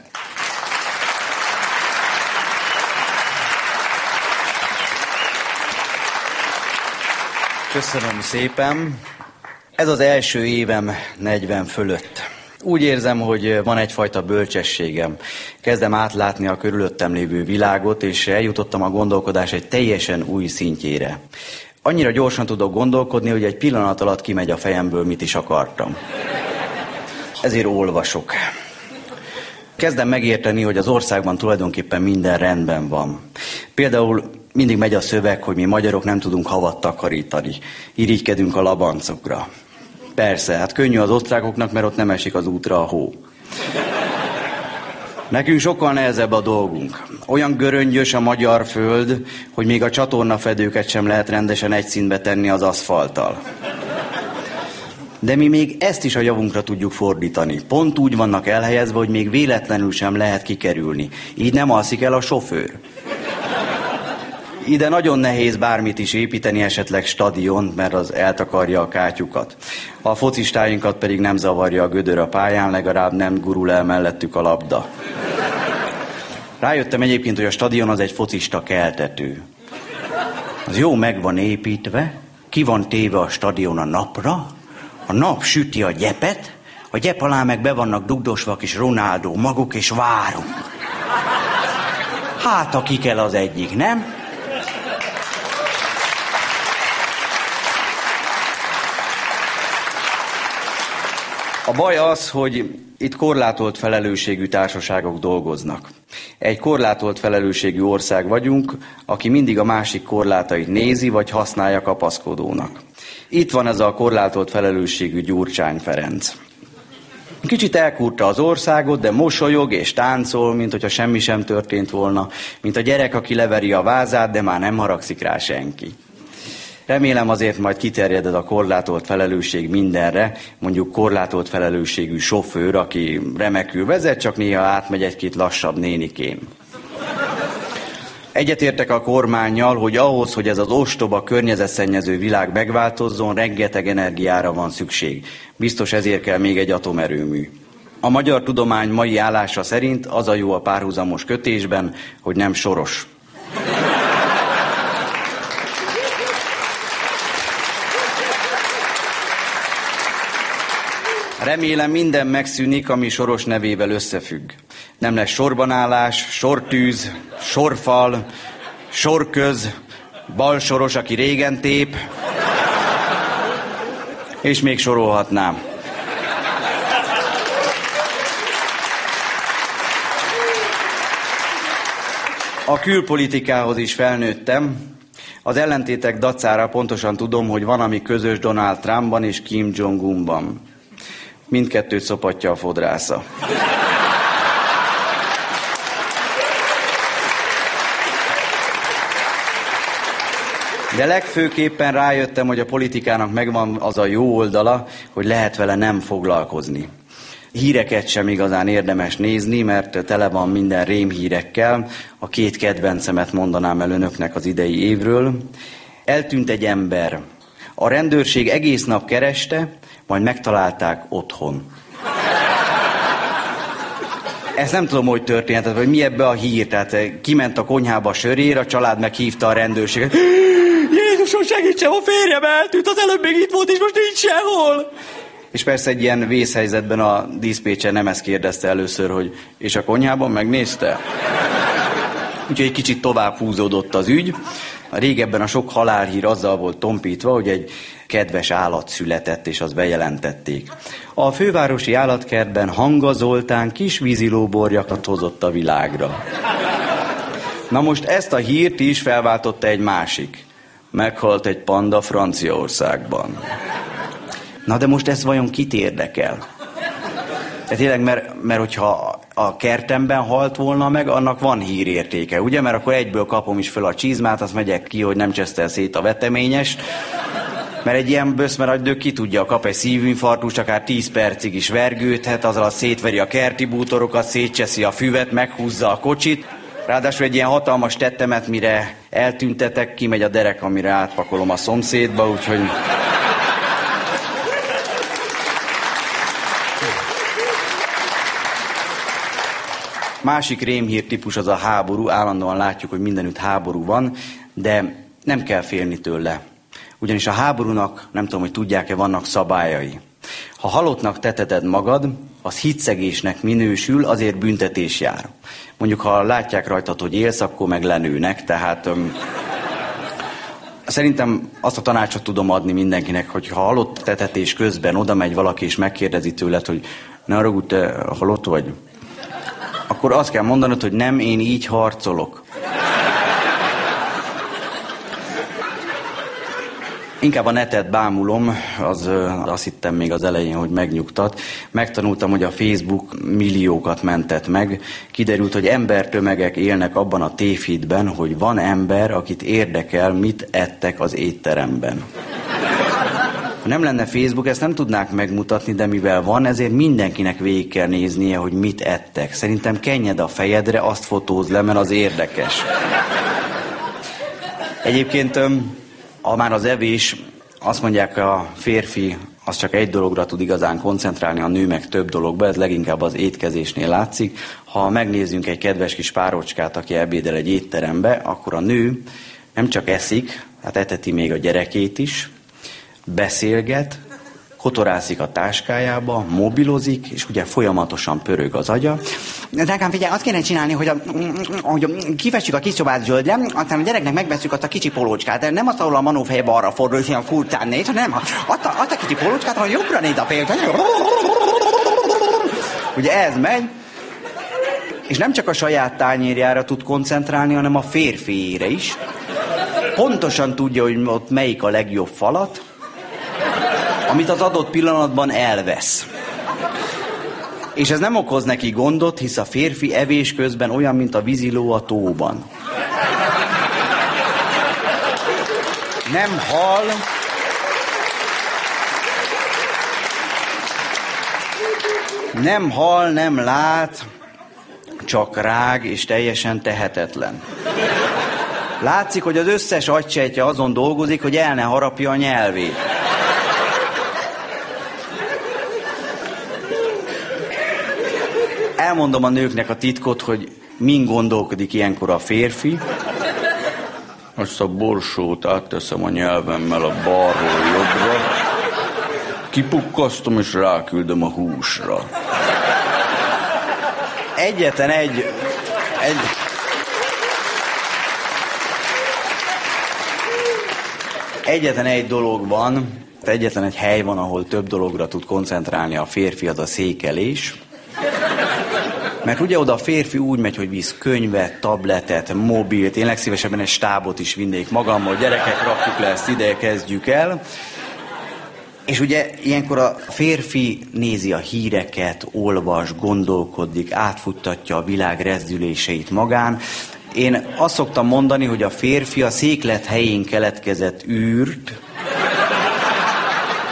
Köszönöm szépen. Ez az első évem 40 fölött. Úgy érzem, hogy van egyfajta bölcsességem. Kezdem átlátni a körülöttem lévő világot, és eljutottam a gondolkodás egy teljesen új szintjére. Annyira gyorsan tudok gondolkodni, hogy egy pillanat alatt kimegy a fejemből, mit is akartam. Ezért olvasok. Kezdem megérteni, hogy az országban tulajdonképpen minden rendben van. Például mindig megy a szöveg, hogy mi magyarok nem tudunk havat takarítani. Irigykedünk a labancokra. Persze, hát könnyű az osztrákoknak, mert ott nem esik az útra a hó. Nekünk sokkal nehezebb a dolgunk. Olyan göröngyös a magyar föld, hogy még a csatornafedőket sem lehet rendesen egy színbe tenni az aszfalttal. De mi még ezt is a javunkra tudjuk fordítani. Pont úgy vannak elhelyezve, hogy még véletlenül sem lehet kikerülni. Így nem alszik el a sofőr. Ide nagyon nehéz bármit is építeni, esetleg stadion, mert az eltakarja a kátyukat. A focistáinkat pedig nem zavarja a gödör a pályán, legalább nem gurul el mellettük a labda. Rájöttem egyébként, hogy a stadion az egy focista keltető. Az jó meg van építve, ki van téve a stadion a napra, a nap süti a gyepet, a gyep alá meg be vannak dugdosva a kis Ronaldo maguk, és várunk. Hát, aki kell az egyik, nem? A baj az, hogy itt korlátolt felelősségű társaságok dolgoznak. Egy korlátolt felelősségű ország vagyunk, aki mindig a másik korlátait nézi, vagy használja kapaszkodónak. Itt van ez a korlátolt felelősségű Gyurcsány Ferenc. Kicsit elkurta az országot, de mosolyog és táncol, mint hogyha semmi sem történt volna, mint a gyerek, aki leveri a vázát, de már nem haragszik rá senki. Remélem azért majd kiterjed ez a korlátolt felelősség mindenre, mondjuk korlátolt felelősségű sofőr, aki remekül vezet, csak néha átmegy egy-két lassabb nénikém. Egyetértek a kormányjal, hogy ahhoz, hogy ez az ostoba környezetszennyező világ megváltozzon, rengeteg energiára van szükség. Biztos ezért kell még egy atomerőmű. A magyar tudomány mai állása szerint az a jó a párhuzamos kötésben, hogy nem soros. Remélem minden megszűnik, ami Soros nevével összefügg. Nem lesz sorbanállás, sortűz, sorfal, sorköz, balsoros, aki régen tép, és még sorolhatnám. A külpolitikához is felnőttem. Az ellentétek dacára pontosan tudom, hogy van, ami közös Donald Trumpban és Kim Jong-unban. Mindkettőt szopatja a fodrásza. De legfőképpen rájöttem, hogy a politikának megvan az a jó oldala, hogy lehet vele nem foglalkozni. Híreket sem igazán érdemes nézni, mert tele van minden rémhírekkel. A két kedvencemet mondanám el önöknek az idei évről. Eltűnt egy ember. A rendőrség egész nap kereste, majd megtalálták otthon. Ezt nem tudom, hogy történt, vagy mi ebbe a hír. Tehát kiment a konyhába a sörér, a család meghívta a rendőrséget. Jézusom, segítsen, a férjem eltűnt, az előbb még itt volt, és most nincs sehol. És persze egy ilyen vészhelyzetben a díszpécse nem ezt kérdezte először, hogy és a konyhában megnézte? Úgyhogy egy kicsit tovább húzódott az ügy. A régebben a sok halálhír azzal volt tompítva, hogy egy kedves állat született, és azt bejelentették. A fővárosi állatkertben Hanga Zoltán kis vízilóborjakat hozott a világra. Na most ezt a hírt is felváltotta egy másik. Meghalt egy panda Franciaországban. Na de most ez vajon kit érdekel? Tehát tényleg, mert, mert hogyha a kertemben halt volna meg, annak van hírértéke, ugye? Mert akkor egyből kapom is föl a csizmát, azt megyek ki, hogy nem csesztel szét a veteményes. Mert egy ilyen böszmeradő ki tudja, kap egy szívinfarktust, akár 10 percig is vergődhet, azzal a szétveri a kerti bútorokat, szétcseszi a füvet, meghúzza a kocsit. Ráadásul egy ilyen hatalmas tettemet, mire eltüntetek, kimegy a derek, amire átpakolom a szomszédba, úgyhogy... Másik rémhír típus az a háború. Állandóan látjuk, hogy mindenütt háború van, de nem kell félni tőle. Ugyanis a háborúnak, nem tudom, hogy tudják-e, vannak szabályai. Ha halottnak teteted magad, az hitszegésnek minősül, azért büntetés jár. Mondjuk, ha látják rajtad, hogy élsz, akkor meg lenőnek, tehát öm, Szerintem azt a tanácsot tudom adni mindenkinek, hogy ha halott tetetés közben oda megy valaki és megkérdezi tőled, hogy ne arra te halott vagy, akkor azt kell mondanod, hogy nem, én így harcolok. Inkább a netet bámulom, az azt hittem még az elején, hogy megnyugtat. Megtanultam, hogy a Facebook milliókat mentett meg. Kiderült, hogy embertömegek élnek abban a tévhitben, hogy van ember, akit érdekel, mit ettek az étteremben. Ha nem lenne Facebook, ezt nem tudnák megmutatni, de mivel van, ezért mindenkinek végig kell néznie, hogy mit ettek. Szerintem kenjed a fejedre, azt fotóz le, mert az érdekes. Egyébként, ha már az evés, azt mondják a férfi, az csak egy dologra tud igazán koncentrálni, a nő meg több dologba, ez leginkább az étkezésnél látszik. Ha megnézzünk egy kedves kis párocskát, aki ebédel egy étterembe, akkor a nő nem csak eszik, hát eteti még a gyerekét is, beszélget, kotorászik a táskájába, mobilozik, és ugye folyamatosan pörög az agya.
Drágám, figyelj, azt kéne csinálni, hogy, a, hogy kifestjük a kis szobát zöldre, aztán a gyereknek megveszünk azt a kicsi polócskát, de nem azt, ahol a manó feje balra fordul, és ilyen furcán néz, hanem azt a, azt a kicsi polócskát, ahol jobbra néz a fél.
Ugye ez megy, és nem csak a saját tányérjára tud koncentrálni, hanem a férfiére is. Pontosan tudja, hogy ott melyik a legjobb falat, amit az adott pillanatban elvesz. És ez nem okoz neki gondot, hisz a férfi evés közben olyan, mint a víziló a tóban. Nem hal, nem hal, nem lát, csak rág és teljesen tehetetlen. Látszik, hogy az összes agysejtje azon dolgozik, hogy el ne harapja a nyelvét. Elmondom a nőknek a titkot, hogy min gondolkodik ilyenkor a férfi. Azt a borsót átteszem a nyelvemmel a balról jobbra, kipukkasztom és ráküldöm a húsra. Egyetlen egy, egy, Egyetlen egy dolog van, egyetlen egy hely van, ahol több dologra tud koncentrálni a férfi, az a székelés. Mert ugye oda a férfi úgy megy, hogy visz könyvet, tabletet, mobilt, én legszívesebben egy stábot is vinnék magammal, gyerekek, rakjuk le ezt ide, kezdjük el. És ugye ilyenkor a férfi nézi a híreket, olvas, gondolkodik, átfuttatja a világ rezdüléseit magán. Én azt szoktam mondani, hogy a férfi a széklet helyén keletkezett űrt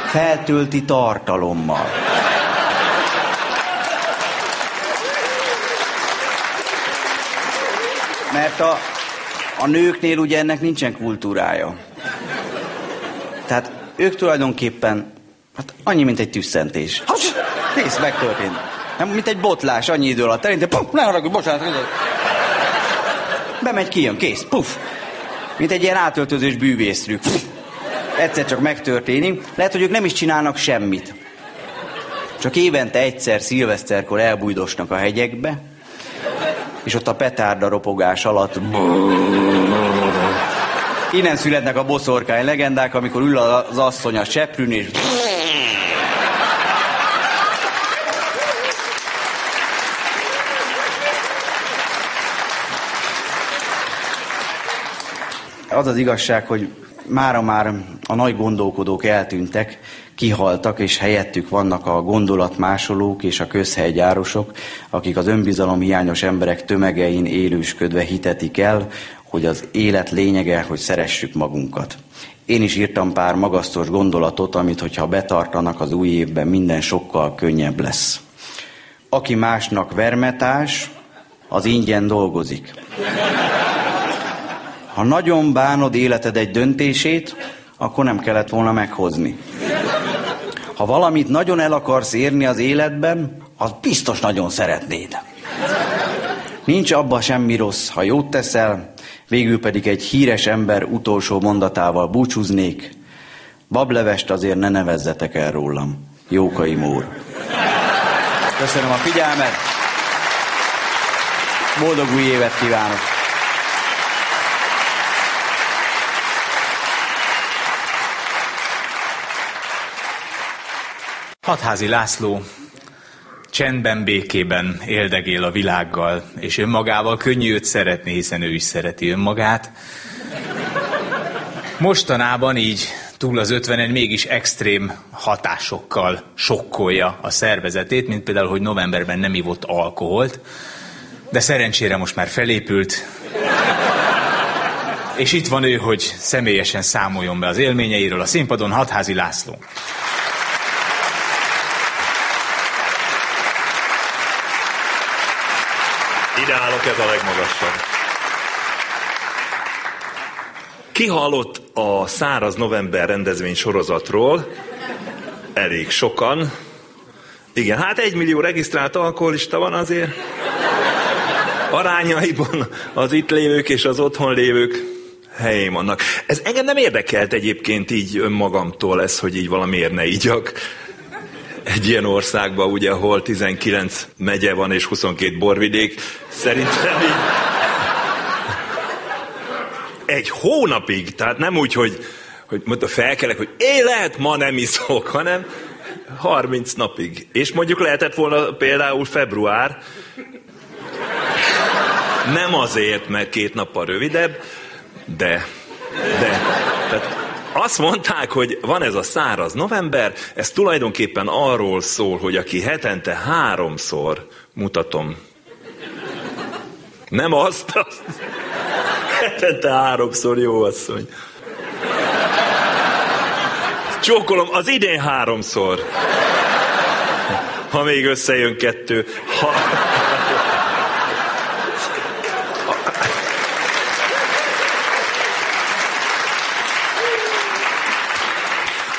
feltölti tartalommal. Mert a, a nőknél ugye ennek nincsen kultúrája. Tehát ők tulajdonképpen hát annyi, mint egy tüsszentés. Kész, megtörtént. Nem, mint egy botlás, annyi idő alatt. Szerintem, puf, ne haragudj, bocsánat. Bemegy, kijön, kész, puf. Mint egy ilyen átöltözős bűvésztrük. Puf. Egyszer csak megtörténik. Lehet, hogy ők nem is csinálnak semmit. Csak évente egyszer szilveszterkor elbújdosnak a hegyekbe, és ott a petárda ropogás alatt. Innen születnek a boszorkány legendák, amikor ül az asszony a seprűn, és Az az igazság, hogy mára már a nagy gondolkodók eltűntek, kihaltak, és helyettük vannak a gondolatmásolók és a közhelygyárosok, akik az önbizalom hiányos emberek tömegein élősködve hitetik el, hogy az élet lényege, hogy szeressük magunkat. Én is írtam pár magasztos gondolatot, amit, hogyha betartanak az új évben, minden sokkal könnyebb lesz. Aki másnak vermetás, az ingyen dolgozik. Ha nagyon bánod életed egy döntését, akkor nem kellett volna meghozni. Ha valamit nagyon el akarsz érni az életben, az biztos nagyon szeretnéd. Nincs abba semmi rossz, ha jót teszel, végül pedig egy híres ember utolsó mondatával búcsúznék. Bablevest azért ne nevezzetek el rólam. Jókai Mór. Köszönöm a figyelmet. Boldog új évet kívánok!
Hatházi László csendben, békében éldegél a világgal, és önmagával könnyű őt szeretni, hiszen ő is szereti önmagát. Mostanában így túl az 50 mégis extrém hatásokkal sokkolja a szervezetét, mint például, hogy novemberben nem ivott alkoholt, de szerencsére most már felépült, és itt van ő, hogy személyesen számoljon be az élményeiről a színpadon, Hatházi László.
Ez a legmagasabb. Ki hallott a Száraz November rendezvény sorozatról? Elég sokan. Igen, hát egy millió regisztrált alkoholista van azért. Arányaiban az itt lévők és az otthon lévők helyén vannak. Ez engem nem érdekelt egyébként így önmagamtól ez, hogy így valamiért ne igyak. Egy ilyen országban, ugye, ahol 19 megye van és 22 borvidék, szerintem így egy hónapig, tehát nem úgy, hogy, hogy mondta felkelek, hogy én lehet ma nem iszok, hanem 30 napig. És mondjuk lehetett volna például február, nem azért, mert két nappal rövidebb, de, de, tehát azt mondták, hogy van ez a száraz november, ez tulajdonképpen arról szól, hogy aki hetente háromszor mutatom. Nem azt, azt. Hetente háromszor, jó asszony. Csókolom, az idén háromszor. Ha még összejön kettő. Ha...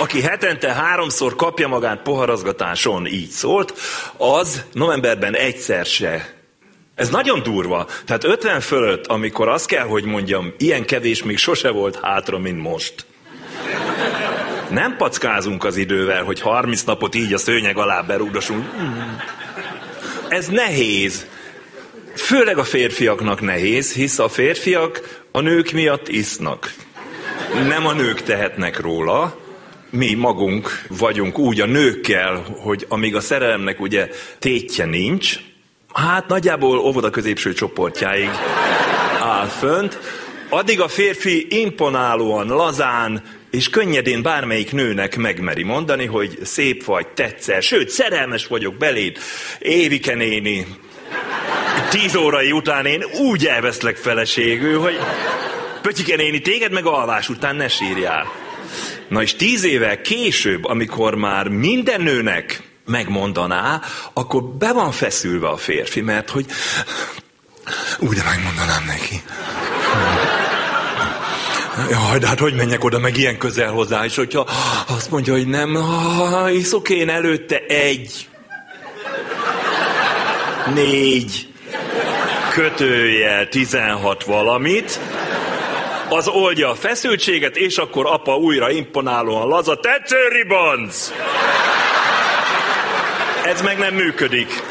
aki hetente háromszor kapja magát poharazgatáson, így szólt, az novemberben egyszer se. Ez nagyon durva. Tehát 50 fölött, amikor azt kell, hogy mondjam, ilyen kevés még sose volt hátra, mint most. Nem packázunk az idővel, hogy 30 napot így a szőnyeg alá berúgdosunk. Ez nehéz. Főleg a férfiaknak nehéz, hisz a férfiak a nők miatt isznak. Nem a nők tehetnek róla, mi magunk vagyunk úgy a nőkkel, hogy amíg a szerelemnek ugye tétje nincs, hát nagyjából óvoda középső csoportjáig áll fönt, addig a férfi imponálóan, lazán, és könnyedén bármelyik nőnek megmeri mondani, hogy szép vagy, tetszel, sőt, szerelmes vagyok beléd, Évike néni, tíz órai után én úgy elveszlek feleségül, hogy Pötyike néni, téged meg alvás után ne sírjál. Na és tíz évvel később, amikor már minden nőnek megmondaná, akkor be van feszülve a férfi, mert hogy úgy megmondanám neki. Jaj, de hát hogy menjek oda, meg ilyen közel hozzá, és hogyha azt mondja, hogy nem, ah, iszok én előtte egy, négy, kötőjel 16 valamit, az oldja a feszültséget, és akkor apa újra imponálóan laza, tetsző ribanc! Ez meg nem működik.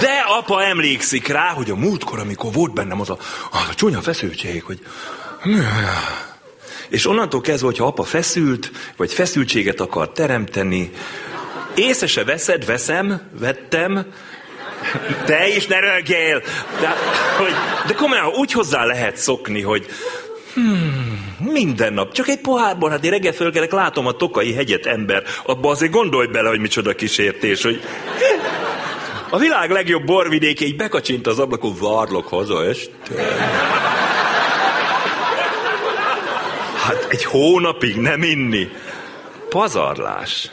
De apa emlékszik rá, hogy a múltkor, amikor volt bennem az a, az a csúnya feszültség, hogy... És onnantól kezdve, hogyha apa feszült, vagy feszültséget akar teremteni, észre se veszed, veszem, vettem, te is ne rögjél! De, hogy, de komolyan, úgy hozzá lehet szokni, hogy hmm, minden nap, csak egy pohárban, hát én reggel fölkelek, látom a Tokai hegyet ember, abba azért gondolj bele, hogy micsoda kísértés, hogy a világ legjobb borvidéke így bekacsint az ablakon, várlok haza este. Hát egy hónapig nem inni. Pazarlás.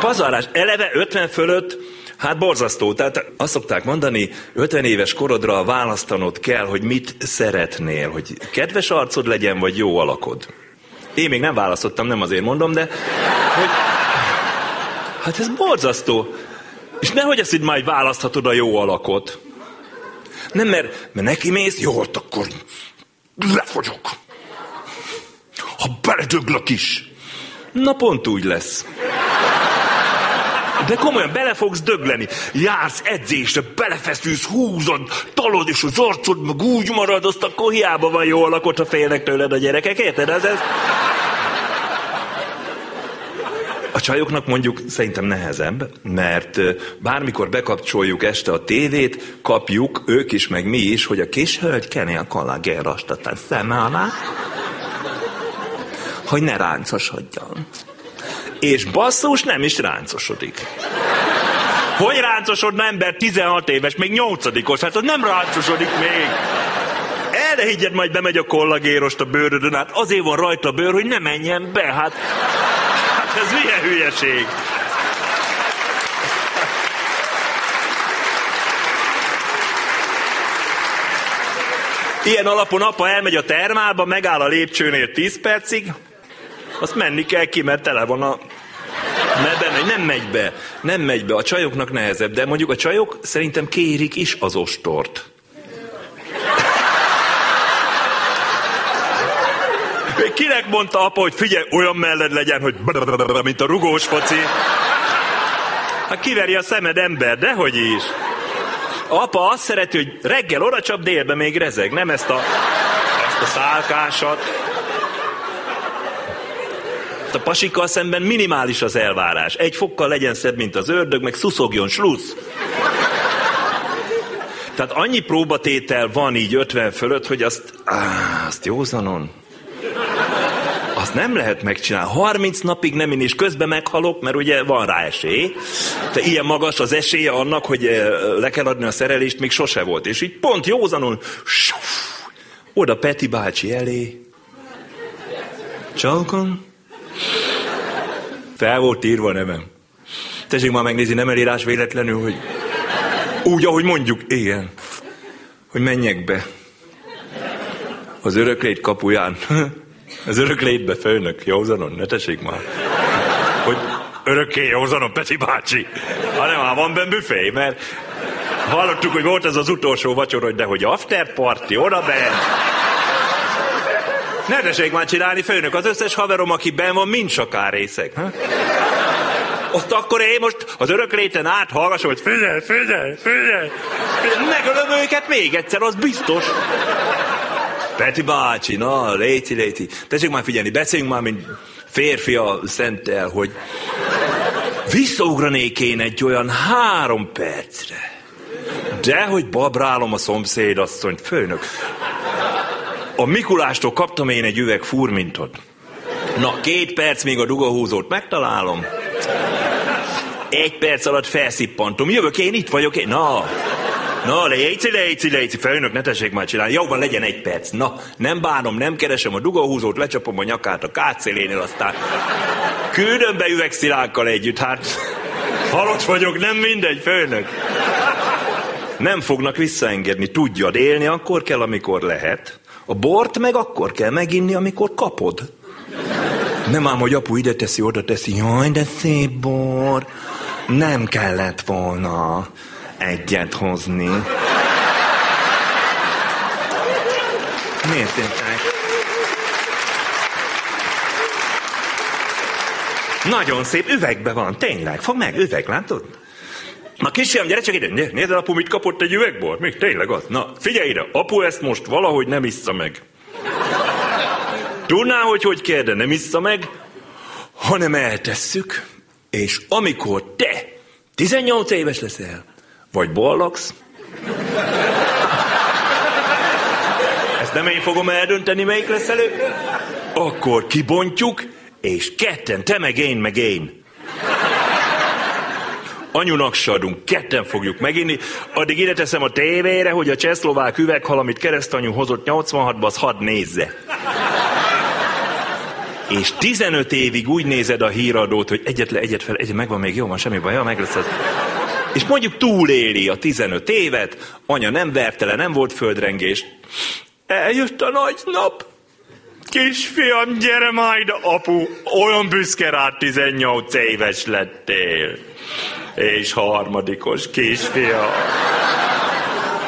Pazarlás. Eleve 50 fölött Hát borzasztó. Tehát azt szokták mondani, 50 éves korodra választanod kell, hogy mit szeretnél, hogy kedves arcod legyen, vagy jó alakod. Én még nem választottam, nem azért mondom, de hogy... Hát ez borzasztó. És nehogy azt így majd választhatod a jó alakot. Nem, mert, mert neki mész, jó, ott akkor lefogyok. Ha beledöglök is. Na pont úgy lesz. De komolyan, bele fogsz dögleni. Jársz edzésre, belefeszülsz, húzod, talod, és az arcod meg úgy marad, azt akkor hiába van jó alakot, ha félnek tőled a gyerekek, érted? Ez, ez... A csajoknak mondjuk szerintem nehezebb, mert bármikor bekapcsoljuk este a tévét, kapjuk ők is, meg mi is, hogy a kis hölgy keni a kollagérostatán szeme alá, hogy ne ráncosodjon. És basszus nem is ráncosodik. Hogy ráncosodna ember 16 éves, még 8 hát az nem ráncosodik még. El ne higgyed, majd bemegy a kollagérost a bőrödön, hát azért van rajta a bőr, hogy ne menjen be, hát, hát ez milyen hülyeség. Ilyen alapon apa elmegy a termálba, megáll a lépcsőnél 10 percig, azt menni kell ki, mert tele van a... Mert bemegy, nem megy be, nem megy be. A csajoknak nehezebb, de mondjuk a csajok szerintem kérik is az ostort. Kinek mondta apa, hogy figyelj, olyan melled legyen, hogy mint a rugós foci. Hát kiveri a szemed ember, dehogy is. Apa azt szereti, hogy reggel oda csap, még rezeg, nem ezt a, ezt a szálkásat. A pasikkal szemben minimális az elvárás. Egy fokkal legyen szebb, mint az ördög, meg szuszogjon, slussz. Tehát annyi próbatétel van így 50 fölött, hogy azt, áh, azt józanon. Azt nem lehet megcsinálni. 30 napig nem én is közben meghalok, mert ugye van rá esély. De ilyen magas az esélye annak, hogy le kell adni a szerelést, még sose volt. És így pont józanon, oda Peti bácsi elé. Csalkon. Fel volt írva a nevem. Tessék már megnézni, nem elírás véletlenül, hogy úgy, ahogy mondjuk, igen. Hogy menjek be. Az öröklét kapuján. Az öröklétbe főnök, józanon, ne tessék már. Hogy örökké józanon, Peti bácsi. Hanem már van benne büfé, mert hallottuk, hogy volt ez az utolsó vacsora, hogy de hogy after party, oda bent. Ne tessék már csinálni, főnök, az összes haverom, aki ben van, mind sakár részek. Ha? Azt akkor én most az örökléten át hallgasom, hogy figyelj, figyelj, figyelj. Megölöm őket még egyszer, az biztos. Peti bácsi, na, léci, léci. Tessék már figyelni, beszéljünk már, mint férfi a szentel, hogy visszaugranék én egy olyan három percre. De, hogy babrálom a szomszédasszonyt, főnök. A Mikulástól kaptam én egy üveg furmintot. Na, két perc még a dugahúzót megtalálom. Egy perc alatt felszippantom. Jövök én, itt vagyok én. Na, na, léci, léci, léci, főnök, ne tessék már csinálni. Jó, van, legyen egy perc. Na, nem bánom, nem keresem a dugahúzót, lecsapom a nyakát a kátszélénél, aztán küldöm be üvegszilánkkal együtt. Hát, halott vagyok, nem mindegy, főnök. Nem fognak visszaengedni, tudjad, élni akkor kell, amikor lehet. A bort meg akkor kell meginni, amikor kapod. Nem ám, hogy apu ide teszi, oda teszi. Jaj, de szép bor. Nem kellett volna egyet hozni. Miért értek? Nagyon szép, üvegbe van, tényleg. Fog meg, üveg, látod? Na kisfiam, gyere csak ide, Né- nézd el, apu mit kapott egy üvegbor? Még tényleg az? Na, figyelj ide, apu ezt most valahogy nem issza meg. Tudná, hogy hogy kell, de nem issza meg, hanem eltesszük, és amikor te 18 éves leszel, vagy bollogsz, ezt nem én fogom eldönteni, melyik lesz elő, akkor kibontjuk, és ketten, te meg én, meg én. Anyunak se ketten fogjuk meginni. Addig ide teszem a tévére, hogy a csehszlovák üveghal, amit keresztanyu hozott 86-ban, az hadd nézze. És 15 évig úgy nézed a híradót, hogy egyet le, egyet fel, egyet megvan még, jó van, semmi baj, ja, meg lesz az. És mondjuk túléli a 15 évet, anya nem verte le, nem volt földrengés. Eljött a nagy nap. Kisfiam, gyere majd, apu, olyan büszke rád 18 éves lettél. És harmadikos kisfia.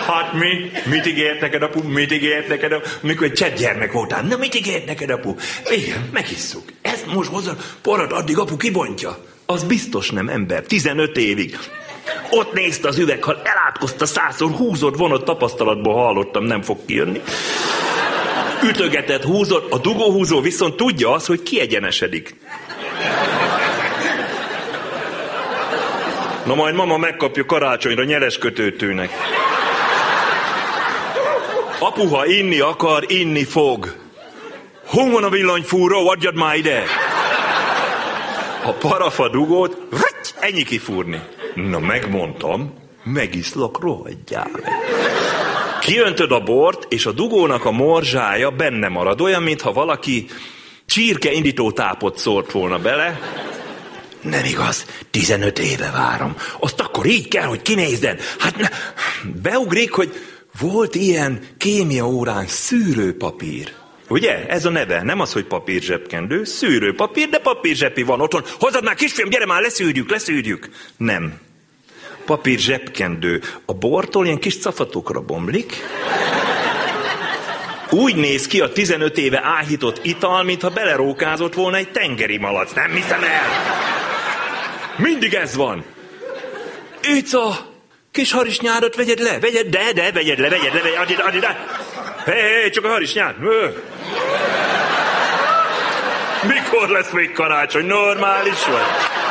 Hát mi? Mit ígért neked, apu? Mit ígért neked, apu? Mikor cseh gyermek voltál. Na, mit ígért neked, apu? Igen, megisszuk. Ezt most hozzá, porrat addig apu kibontja. Az biztos nem ember. 15 évig. Ott nézte az üveghal, elátkozta százszor, húzott, vonott tapasztalatból hallottam, nem fog kijönni. Ütögetett, húzott, a dugóhúzó viszont tudja azt, hogy kiegyenesedik. Na majd mama megkapja karácsonyra nyeres kötőtőnek. Apuha inni akar, inni fog. Hol van a villanyfúró, adjad már ide! A parafa dugót, vrrt, ennyi kifúrni. Na megmondtam, megiszlak, rohadjál. Kiöntöd a bort, és a dugónak a morzsája benne marad, olyan, mintha valaki csirke indító tápot szórt volna bele. Nem igaz, 15 éve várom. Azt akkor így kell, hogy kinézden. Hát ne, beugrik, hogy volt ilyen kémia órán szűrőpapír. Ugye? Ez a neve. Nem az, hogy papír zsebkendő, szűrőpapír, de papír van otthon. Hozzad már, kisfiam, gyere már, leszűrjük, leszűrjük. Nem. Papír zsebkendő. A bortól ilyen kis cafatokra bomlik. Úgy néz ki a 15 éve áhított ital, mintha belerókázott volna egy tengeri malac. Nem hiszem el! Mindig ez van. Ica, kis harisnyárat vegyed le, vegyed, de, de, vegyed le, vegyed le, vegyed, ide, add ide. Hé, hé, csak a harisnyát. Ö. Mikor lesz még karácsony? Normális vagy?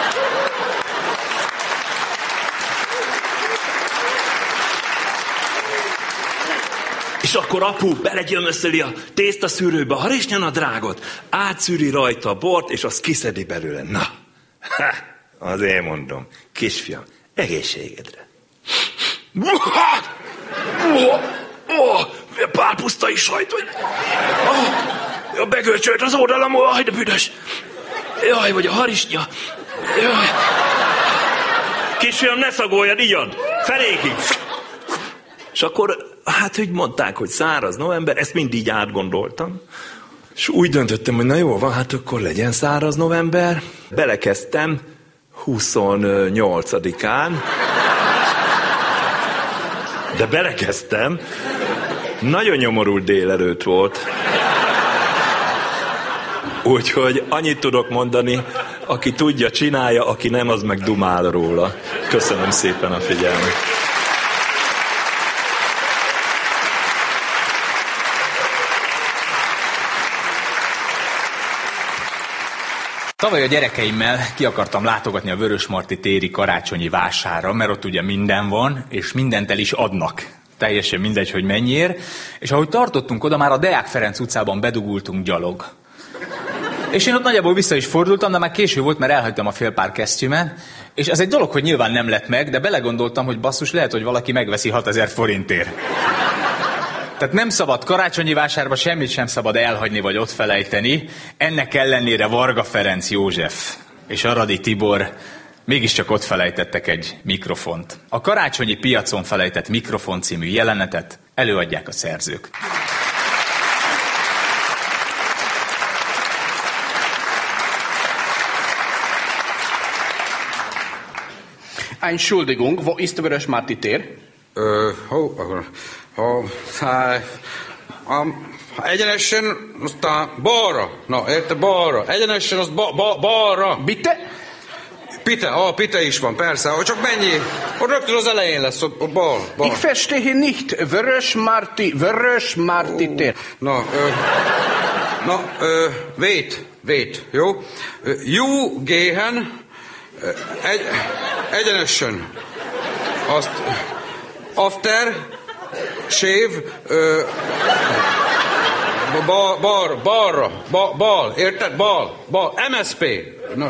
És akkor apu belegyömöszöli a tésztaszűrőbe a harisnyanadrágot, átszűri rajta a bort, és azt kiszedi belőle. Na, ha, azért mondom, kisfiam, egészségedre. Ó, pár pusztai sajt, vagy... Oh, a begölcsölt az oldalam, aj, de büdös. Jaj, vagy a harisnya. Jaj. Kisfiam, ne szagoljad, igyad. Felékig. És akkor, hát úgy mondták, hogy száraz november, ezt mindig átgondoltam. És úgy döntöttem, hogy na jó, van, hát akkor legyen száraz november. Belekezdtem 28-án. De belekezdtem. Nagyon nyomorult délelőtt volt. Úgyhogy annyit tudok mondani, aki tudja, csinálja, aki nem, az meg dumál róla. Köszönöm szépen a figyelmet.
Tavaly a gyerekeimmel ki akartam látogatni a Vörösmarty téri karácsonyi vására, mert ott ugye minden van, és mindent el is adnak. Teljesen mindegy, hogy mennyiért. És ahogy tartottunk oda, már a Deák Ferenc utcában bedugultunk gyalog. És én ott nagyjából vissza is fordultam, de már késő volt, mert elhagytam a félpár kesztyümet. És ez egy dolog, hogy nyilván nem lett meg, de belegondoltam, hogy basszus, lehet, hogy valaki megveszi 6000 forintért. Tehát nem szabad karácsonyi vásárba semmit sem szabad elhagyni vagy ott felejteni. Ennek ellenére Varga Ferenc József és Aradi Tibor mégiscsak ott felejtettek egy mikrofont. A karácsonyi piacon felejtett mikrofon című jelenetet előadják a szerzők.
Entschuldigung, wo ist der Vörösmarty tér?
Ö, ho, ho, ha, um, egyenesen, aztán balra. Na, érte, balra. Egyenesen, az ba, ba, balra.
Bitte?
Pite, ah, Pite is van, persze. Hogy csak mennyi? Ott rögtön az elején lesz, ott bal, bal.
Ich verstehe nicht. Vörösmarty, Vörösmarty tér.
Na, ö, na, ö, wait, wait, jó? Jú, géhen, egy, egyenesen. Azt, after, shave, ö, bal, bal, balra, bal, bal, érted? Bal, bal, MSP. Na,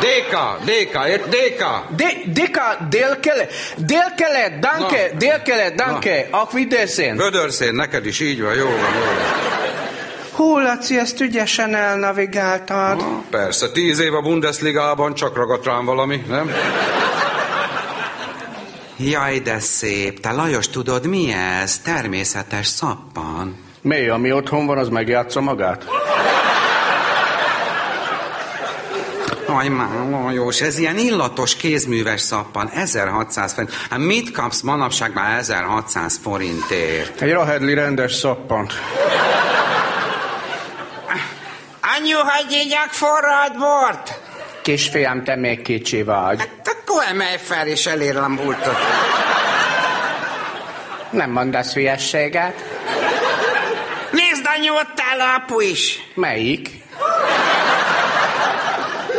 DK, DK, ért? DK.
De, deka, délkelet, délkelet, danke,
Na.
délkelet, danke, auf Wiedersehen.
Vödörszén, neked is így van, jó van, jó van.
Hú, Laci, ezt ügyesen elnavigáltad.
Persze, tíz év a Bundesligában csak ragadt rám valami, nem?
Jaj, de szép. Te Lajos, tudod mi ez? Természetes szappan.
Mi, ami otthon van, az megjátsza magát?
Aj, már Lajos, ez ilyen illatos kézműves szappan, 1600 forint. Hát mit kapsz manapság már 1600 forintért?
Egy rahedli rendes szappant.
Anyu, hagyj igyak forrad bort!
Kisfiam, te még kicsi vagy.
Hát akkor emelj fel és elér a múltot.
Nem mondasz hülyességet?
Nézd, anyu, ott áll a apu is.
Melyik?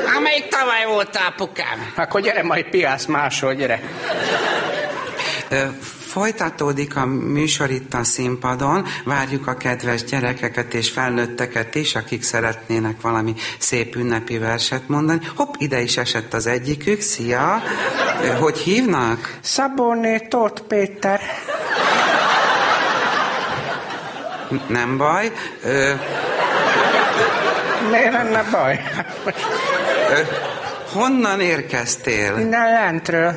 Hát
melyik tavaly volt, apukám?
Akkor gyere majd piász máshol, gyere.
Folytatódik a műsor itt a színpadon. Várjuk a kedves gyerekeket és felnőtteket is, akik szeretnének valami szép ünnepi verset mondani. Hopp, ide is esett az egyikük. Szia! Hogy hívnak?
Szabóné Tóth Péter.
Nem baj. Ö,
Miért lenne baj?
ö, honnan érkeztél?
Innen lentről.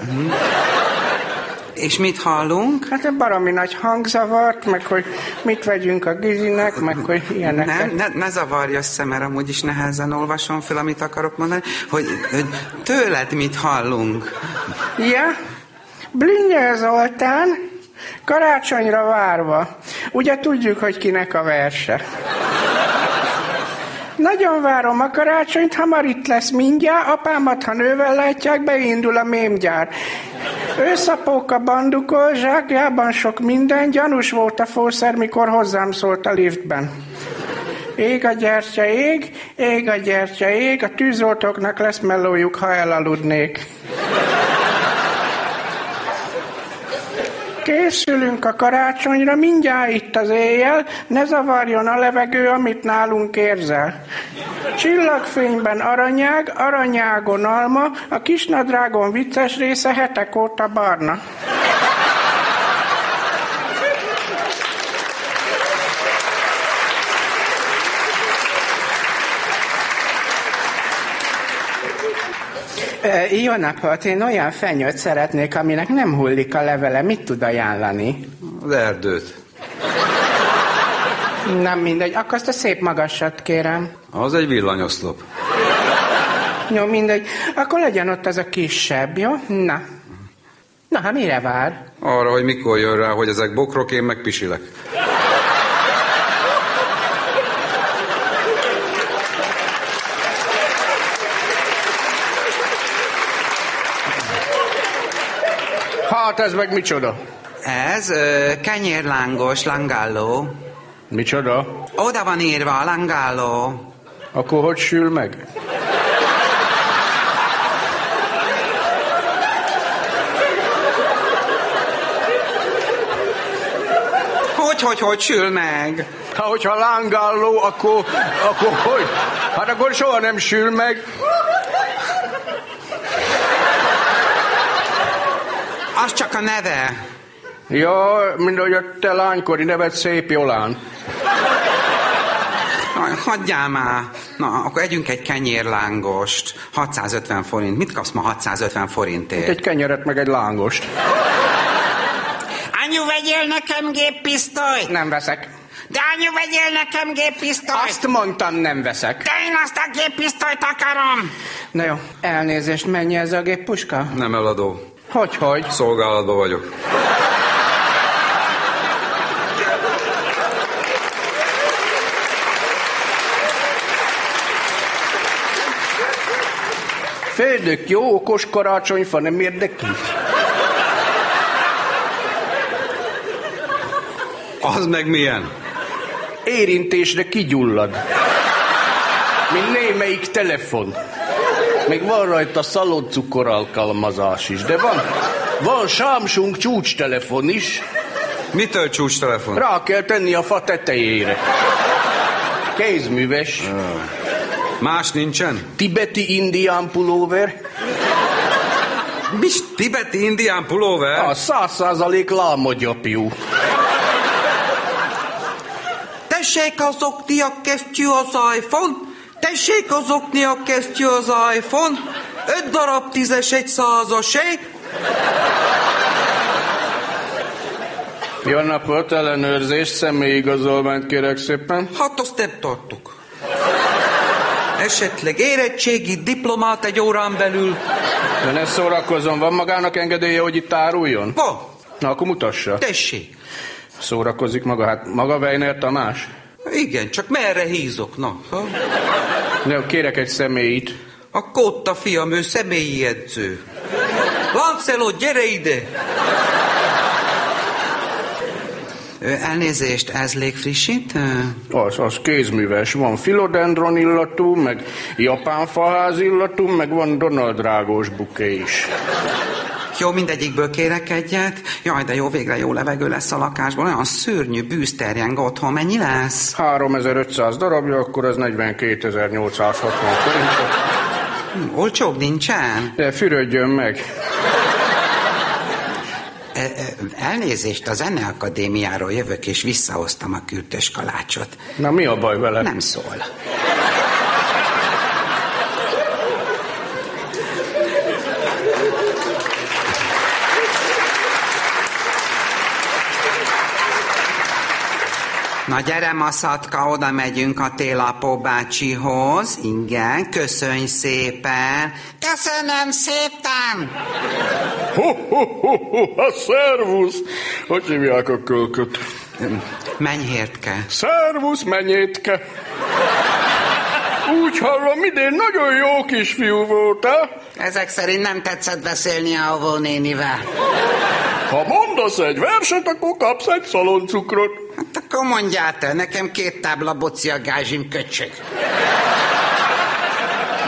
És mit hallunk?
Hát egy baromi nagy hangzavart, meg hogy mit vegyünk a Gizinek, meg hogy ilyeneket.
Nem, ne, ne zavarj össze, mert amúgy is nehezen olvasom fel, amit akarok mondani, hogy, hogy tőled mit hallunk.
Ja, Blinyer Zoltán, karácsonyra várva. Ugye tudjuk, hogy kinek a verse. Nagyon várom a karácsonyt, hamar itt lesz mindjárt, apámat, ha nővel látják, beindul a mémgyár. Őszapóka bandukol, zsákjában sok minden, gyanús volt a fószer, mikor hozzám szólt a liftben. Ég a gyertya, ég, ég a gyertya, ég, a tűzoltóknak lesz mellójuk, ha elaludnék. Készülünk a karácsonyra, mindjárt itt az éjjel, ne zavarjon a levegő, amit nálunk érzel. Csillagfényben aranyág, aranyágon alma, a kisnadrágon vicces része hetek óta barna. Jó napot, én olyan fenyőt szeretnék, aminek nem hullik a levele. Mit tud ajánlani?
Az erdőt.
Nem mindegy, akkor azt a szép magasat kérem.
Az egy villanyoszlop.
Jó, mindegy. Akkor legyen ott az a kisebb, jó? Na. Na, hát mire vár?
Arra, hogy mikor jön rá, hogy ezek bokrok, én meg pisilek.
Hát ez meg micsoda?
Ez ö, kenyérlángos, langáló.
Micsoda?
Oda van írva, langáló.
Akkor hogy sül meg?
Hogy, hogy, hogy sül meg?
Ha hogyha lángáló, akkor, akkor hogy? Hát akkor soha nem sül meg.
Az csak a neve.
Ja, mint hogy a te lánykori neved szép Jolán.
Na, Hagyjál már. Na, akkor együnk egy kenyérlángost. 650 forint. Mit kapsz ma 650 forintért?
Egy kenyeret, meg egy lángost.
Anyu, vegyél nekem géppisztolyt!
Nem veszek.
De anyu, vegyél nekem géppisztolyt!
Azt mondtam, nem veszek.
De én azt a géppisztolyt akarom!
Na jó, elnézést, mennyi ez a géppuska?
Nem eladó.
Hogy, hogy?
Szolgálatban vagyok.
Földök jó, okos karácsonyfa nem érdekli.
Az meg milyen?
Érintésre kigyullad. Mint némelyik telefon. Még van rajta szaloncukor alkalmazás is, de van, van Samsung csúcstelefon is.
Mitől csúcstelefon?
Rá kell tenni a fa tetejére. Kézműves.
Más nincsen?
Tibeti indián pulóver.
Mi tibeti indián pulóver?
A száz százalék lámagyapjú.
Tessék azokni a kesztyű az iPhone, tessék azokni a kesztyű az iPhone, öt darab tízes egy százasé,
Jó napot, ellenőrzés, személyigazolványt kérek szépen.
hát azt nem tartok. Esetleg érettségi diplomát egy órán belül.
De ne szórakozom, van magának engedélye, hogy itt áruljon?
Van.
Na, akkor mutassa.
Tessék.
Szórakozik maga, hát maga Weiner Tamás?
Igen, csak merre hízok, na? Ha?
De kérek egy személyit.
A Kotta fiam, ő személyi edző. Lancelot, gyere ide! Elnézést, ez légfrissítő?
Az, az kézműves. Van filodendron illatú, meg japán faház illatú, meg van Donald Rágós buké is.
Jó, mindegyikből kérek egyet. Jaj, de jó, végre jó levegő lesz a lakásból. Olyan szörnyű bűz terjeng otthon. Mennyi lesz?
3500 darabja, akkor ez 42.860 forint.
Hm, Olcsóbb nincsen?
De fürödjön meg.
E, e, Elnézést, a Zeneakadémiáról jövök, és visszahoztam a kürtös kalácsot.
Na mi a baj vele?
Nem szól. Na gyere, Maszatka, oda megyünk a télapó bácsihoz. Igen, köszönj szépen. Köszönöm szépen!
Ho, ho, ho, ho, hát szervusz! Hogy hívják a kölköt?
Menyhértke.
Szervusz, menyétke! Úgy hallom, idén nagyon jó kisfiú voltál.
Ezek szerint nem tetszett beszélni a Ovó nénivel.
Ha mondasz egy verset, akkor kapsz egy szaloncukrot.
Hát akkor mondjál te, nekem két tábla boci a gázsim köcsög.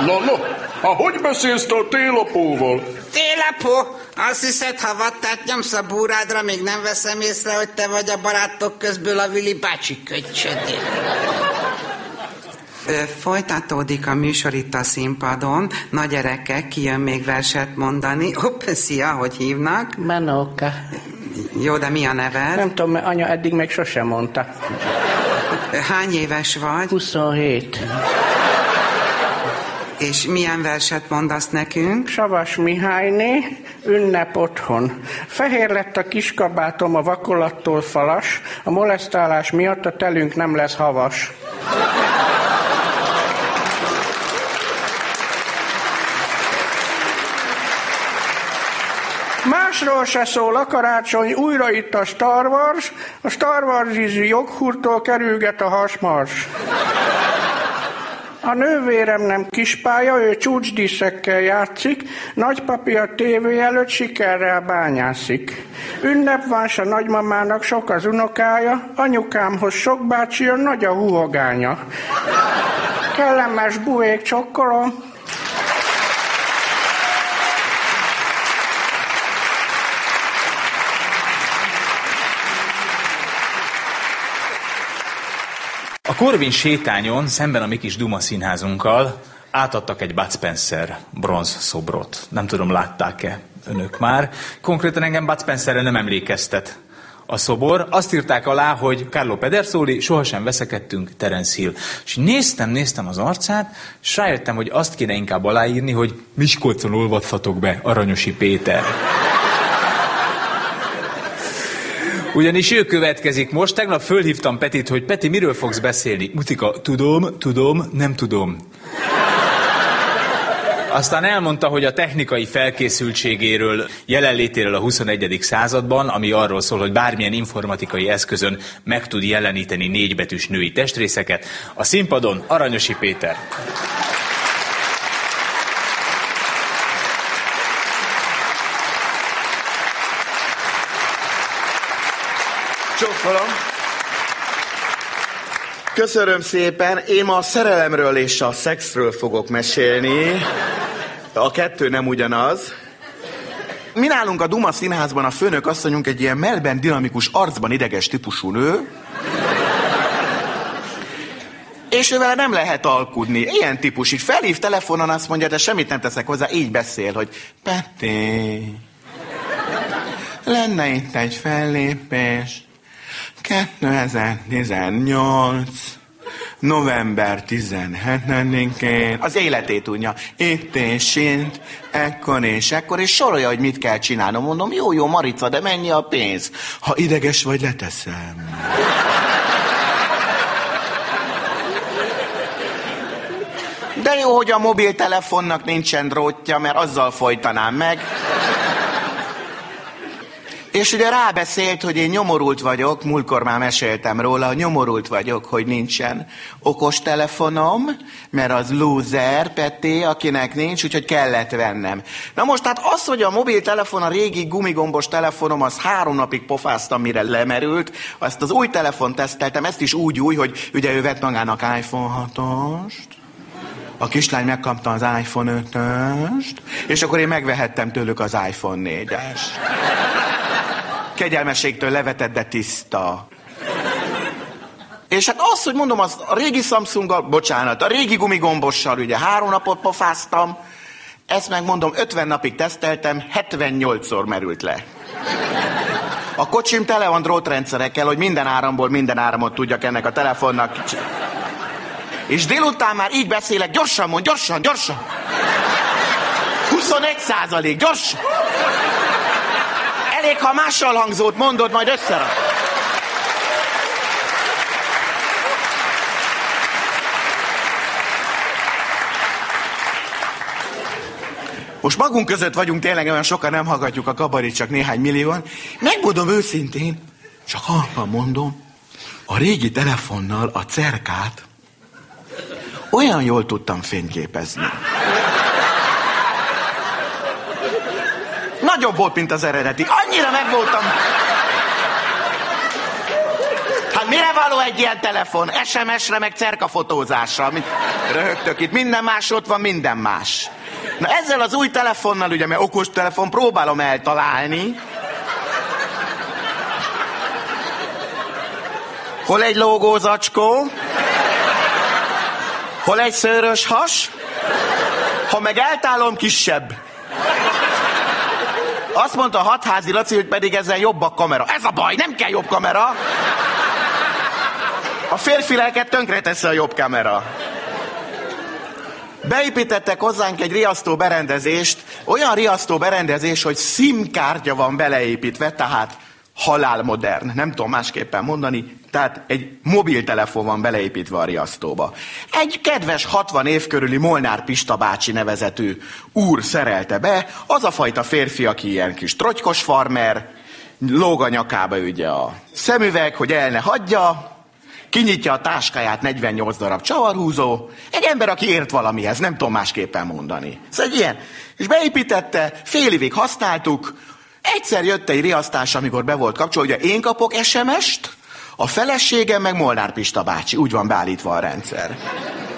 Na, na, ha hogy beszélsz te a télapóval?
Télapó, azt hiszed, ha vattát nyomsz a búrádra, még nem veszem észre, hogy te vagy a barátok közből a Vili bácsi köcsödé. Folytatódik a műsor itt a színpadon. Na gyerekek, ki jön még verset mondani? Hopp, szia, hogy hívnak?
Menóka.
Jó, de mi a neved?
Nem tudom, mert anya eddig még sosem mondta.
Hány éves vagy?
27.
És milyen verset mondasz nekünk?
Savas Mihályné, ünnep otthon. Fehér lett a kiskabátom a vakolattól falas, a molesztálás miatt a telünk nem lesz havas. Másról se szól a karácsony, újra itt a Star Wars, a Star Wars ízű joghurtól kerülget a hasmars. A nővérem nem kispálya, ő csúcsdíszekkel játszik, nagypapi a tévé előtt sikerrel bányászik. Ünnep van, s a nagymamának sok az unokája, anyukámhoz sok bácsi jön, nagy a huhogánya. Kellemes buék csokkolom,
A Korvin sétányon, szemben a mi kis Duma színházunkkal, átadtak egy Bud Spencer bronz szobrot. Nem tudom, látták-e önök már. Konkrétan engem Bud Spencerre nem emlékeztet a szobor. Azt írták alá, hogy Carlo Pedersoli, sohasem veszekedtünk, Terence Hill. És néztem, néztem az arcát, és rájöttem, hogy azt kéne inkább aláírni, hogy Miskolcon olvadhatok be, Aranyosi Péter. Ugyanis ő következik most. Tegnap fölhívtam Petit, hogy Peti, miről fogsz beszélni? Mutika, tudom, tudom, nem tudom. Aztán elmondta, hogy a technikai felkészültségéről, jelenlétéről a 21. században, ami arról szól, hogy bármilyen informatikai eszközön meg tud jeleníteni négybetűs női testrészeket. A színpadon Aranyosi Péter.
Csókolom. Köszönöm szépen. Én ma a szerelemről és a szexről fogok mesélni. A kettő nem ugyanaz. Mi nálunk a Duma színházban a főnök asszonyunk egy ilyen melben dinamikus, arcban ideges típusú nő. És ővel nem lehet alkudni. Ilyen típus, így felhív telefonon, azt mondja, de semmit nem teszek hozzá, így beszél, hogy Peti, lenne itt egy fellépés. 2018. november 17-én az életét tudja. Itt és itt, ekkor és ekkor, és sorolja, hogy mit kell csinálnom. Mondom, jó, jó, Marica, de mennyi a pénz? Ha ideges vagy, leteszem. De jó, hogy a mobiltelefonnak nincsen drótja, mert azzal folytanám meg. És ugye rábeszélt, hogy én nyomorult vagyok, múltkor már meséltem róla, nyomorult vagyok, hogy nincsen okos telefonom, mert az loser, Peté, akinek nincs, úgyhogy kellett vennem. Na most hát az, hogy a mobiltelefon, a régi gumigombos telefonom, az három napig pofáztam, mire lemerült, azt az új telefon teszteltem, ezt is úgy új, hogy ugye ő vett magának iPhone 6-ost, a kislány megkapta az iPhone 5-öst, és akkor én megvehettem tőlük az iPhone 4-es. Kegyelmességtől levetett, de tiszta. És hát az, hogy mondom, az a régi Samsunggal, bocsánat, a régi gumigombossal ugye három napot pofáztam, ezt meg mondom, 50 napig teszteltem, 78-szor merült le. A kocsim tele van drótrendszerekkel, hogy minden áramból minden áramot tudjak ennek a telefonnak. És délután már így beszélek, gyorsan mond, gyorsan, gyorsan. 21 százalék, gyorsan. Elég, ha mással hangzót mondod, majd összerak. Most magunk között vagyunk, tényleg olyan sokan nem hallgatjuk a kabarit, csak néhány millióan. Megmondom őszintén, csak halkan mondom, a régi telefonnal a cerkát olyan jól tudtam fényképezni. Nagyobb volt, mint az eredeti. Annyira megvoltam. Hát mire való egy ilyen telefon? SMS-re, meg cerkafotózásra. Mit röhögtök itt? Minden más ott van, minden más. Na ezzel az új telefonnal, ugye, mert okos telefon, próbálom eltalálni. Hol egy lógózacskó? Hol egy szőrös has? Ha meg eltálom, kisebb. Azt mondta a hatházi Laci, hogy pedig ezzel jobb a kamera. Ez a baj, nem kell jobb kamera. A férfi lelket tönkreteszi a jobb kamera. Beépítettek hozzánk egy riasztó berendezést, olyan riasztó berendezés, hogy SIM-kártya van beleépítve, tehát halálmodern, nem tudom másképpen mondani, tehát egy mobiltelefon van beleépítve a riasztóba. Egy kedves 60 év körüli Molnár Pista bácsi nevezetű úr szerelte be, az a fajta férfi, aki ilyen kis trotykos farmer, lóg a nyakába ugye a szemüveg, hogy el ne hagyja, kinyitja a táskáját 48 darab csavarhúzó, egy ember, aki ért valamihez, nem tudom másképpen mondani. Szóval egy ilyen. És beépítette, fél évig használtuk, egyszer jött egy riasztás, amikor be volt kapcsolva, ugye én kapok SMS-t, a feleségem meg Molnár Pista bácsi, úgy van beállítva a rendszer.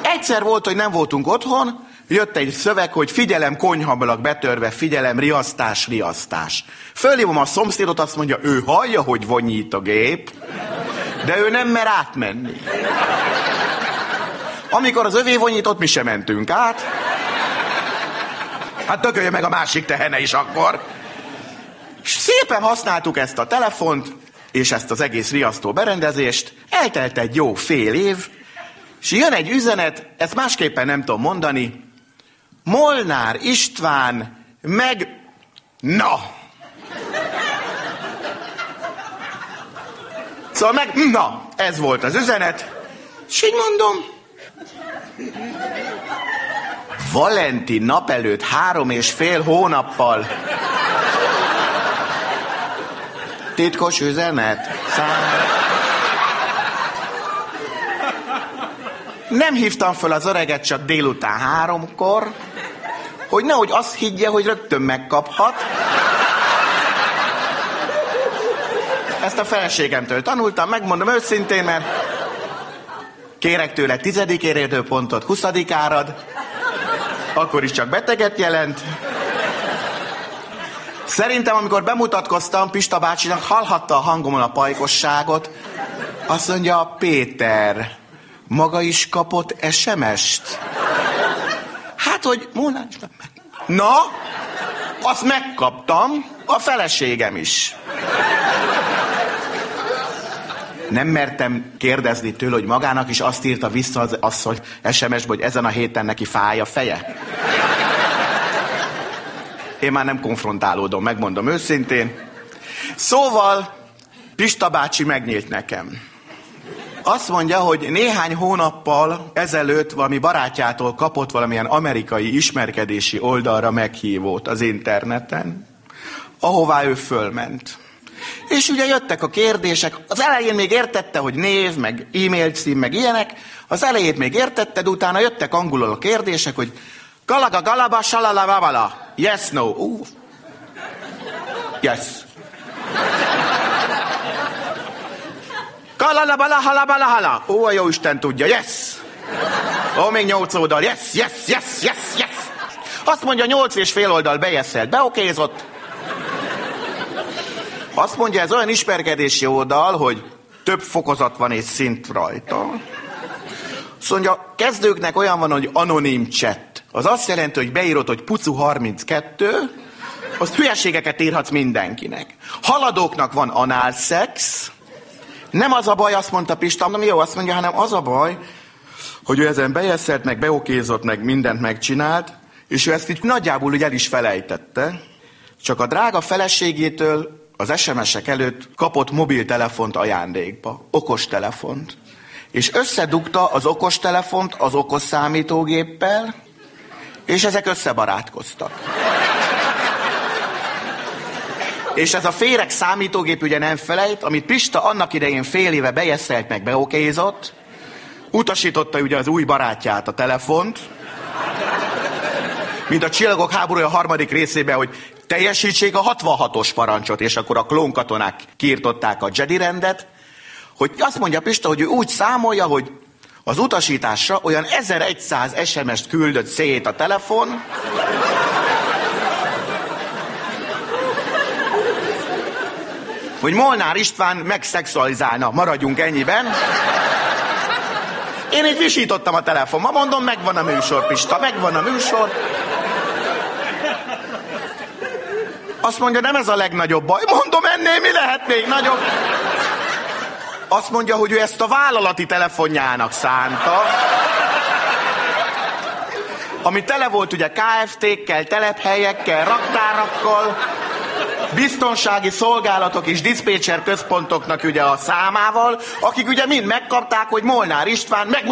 Egyszer volt, hogy nem voltunk otthon, jött egy szöveg, hogy figyelem, konyhablak betörve, figyelem, riasztás, riasztás. Fölhívom a szomszédot, azt mondja, ő hallja, hogy vonyít a gép, de ő nem mer átmenni. Amikor az övé vonyított, mi sem mentünk át. Hát tökölje meg a másik tehene is akkor. És szépen használtuk ezt a telefont, és ezt az egész riasztó berendezést. Eltelt egy jó fél év, és jön egy üzenet, ezt másképpen nem tudom mondani. Molnár István meg... Na! Szóval meg... Na! Ez volt az üzenet. És így mondom... Valentin nap előtt három és fél hónappal Titkos üzenet? Szám... Nem hívtam föl az öreget csak délután háromkor, hogy nehogy azt higgye, hogy rögtön megkaphat. Ezt a feleségemtől tanultam, megmondom őszintén, mert kérek tőle tizedik érődőpontot, huszadik árad, akkor is csak beteget jelent. Szerintem, amikor bemutatkoztam Pista bácsinak, hallhatta a hangomon a pajkosságot. Azt mondja, Péter, maga is kapott SMS-t? Hát, hogy Molnár Na, azt megkaptam, a feleségem is. Nem mertem kérdezni tőle, hogy magának is azt írta vissza az asszony SMS-be, hogy ezen a héten neki fáj a feje. Én már nem konfrontálódom, megmondom őszintén. Szóval Pista bácsi megnyílt nekem. Azt mondja, hogy néhány hónappal ezelőtt valami barátjától kapott valamilyen amerikai ismerkedési oldalra meghívót az interneten, ahová ő fölment. És ugye jöttek a kérdések, az elején még értette, hogy név, meg e-mail cím, meg ilyenek, az elejét még értetted, utána jöttek angolul a kérdések, hogy galaga galaba salala vavala. Yes, no. Uh. Yes. Kalala bala hala bala hala. Ó, a jó Isten tudja. Yes. Ó, még nyolc oldal. Yes, yes, yes, yes, yes. Azt mondja, nyolc és fél oldal bejeszelt. Beokézott. Azt mondja, ez olyan ismerkedési oldal, hogy több fokozat van és szint rajta. Azt mondja, kezdőknek olyan van, hogy anonim chat. Az azt jelenti, hogy beírod, hogy pucu 32, azt hülyeségeket írhatsz mindenkinek. Haladóknak van análszex, nem az a baj, azt mondta Pista, nem jó, azt mondja, hanem az a baj, hogy ő ezen bejeszelt, meg beokézott, meg mindent megcsinált, és ő ezt így nagyjából úgy el is felejtette. Csak a drága feleségétől az SMS-ek előtt kapott mobiltelefont ajándékba, okostelefont. És összedugta az okostelefont az okos számítógéppel, és ezek összebarátkoztak. És ez a féreg számítógép ugye nem felejt, amit Pista annak idején fél éve bejeszelt meg beokézott, utasította ugye az új barátját, a telefont, mint a Csillagok háborúja harmadik részében, hogy teljesítsék a 66-os parancsot, és akkor a klónkatonák kiirtották a Jedi rendet, hogy azt mondja Pista, hogy ő úgy számolja, hogy az utasításra olyan 1100 SMS-t küldött szét a telefon, hogy Molnár István megszexualizálna, maradjunk ennyiben. Én így visítottam a telefonba, mondom, megvan a műsor, Pista, megvan a műsor. Azt mondja, nem ez a legnagyobb baj. Mondom, ennél mi lehet még nagyobb? Azt mondja, hogy ő ezt a vállalati telefonjának szánta. Ami tele volt ugye KFT-kkel, telephelyekkel, raktárakkal, biztonsági szolgálatok és diszpécser központoknak ugye a számával, akik ugye mind megkapták, hogy Molnár István meg...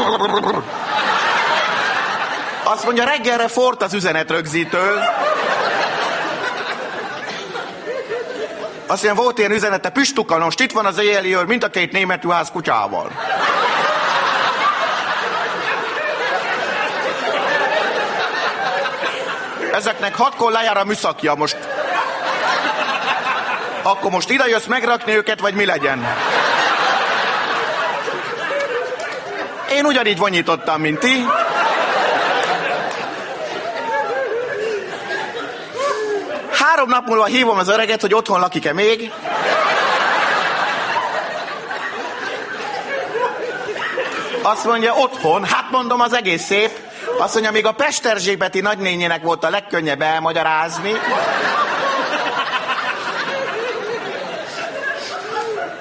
Azt mondja, reggelre fort az üzenetrögzítő. Azt mondja, volt ilyen üzenete, Püstukanost, itt van az éjjeli őr, mind a két német juhász kutyával. Ezeknek hatkor lejár a műszakja most. Akkor most ide jössz megrakni őket, vagy mi legyen? Én ugyanígy vonyítottam, mint ti. Három nap múlva hívom az öreget, hogy otthon lakik-e még. Azt mondja, otthon. Hát mondom, az egész szép. Azt mondja, még a Pesterzsébeti nagynényének volt a legkönnyebb elmagyarázni.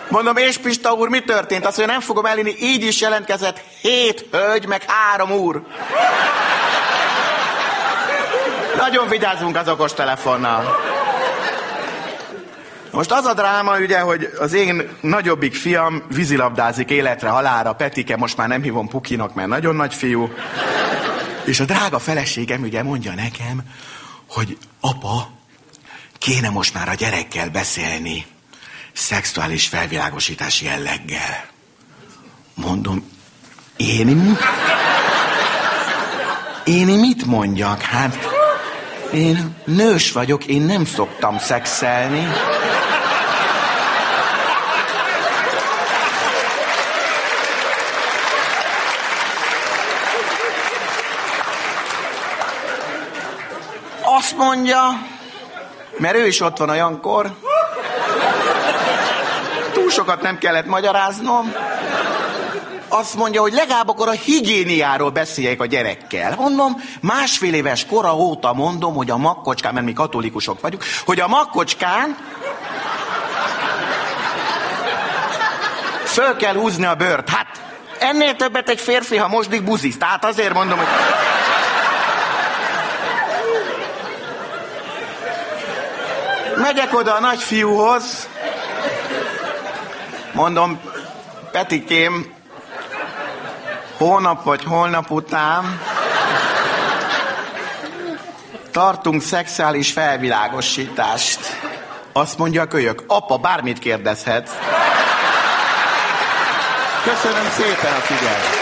Mondom, és Pista úr, mi történt? Azt mondja, nem fogom elinni, így is jelentkezett hét hölgy, meg három úr. Nagyon vigyázzunk az okos telefonnal. Most az a dráma, ugye, hogy az én nagyobbik fiam vízilabdázik életre, halára, Petike, most már nem hívom Pukinak, mert nagyon nagy fiú. És a drága feleségem ugye mondja nekem, hogy apa, kéne most már a gyerekkel beszélni szexuális felvilágosítás jelleggel. Mondom, én mi? Én mit mondjak? Hát én nős vagyok, én nem szoktam szexelni. Azt mondja, mert ő is ott van olyankor, túl sokat nem kellett magyaráznom, azt mondja, hogy legalább akkor a higiéniáról beszéljek a gyerekkel. Mondom, másfél éves kora óta mondom, hogy a makkocskán, mert mi katolikusok vagyunk, hogy a makkocskán föl kell húzni a bőrt. Hát ennél többet egy férfi, ha mosdik, buzisz. Tehát azért mondom, hogy... Megyek oda a nagyfiúhoz, mondom, Petikém, hónap vagy holnap után tartunk szexuális felvilágosítást. Azt mondja a kölyök, apa, bármit kérdezhetsz. Köszönöm szépen a figyelmet.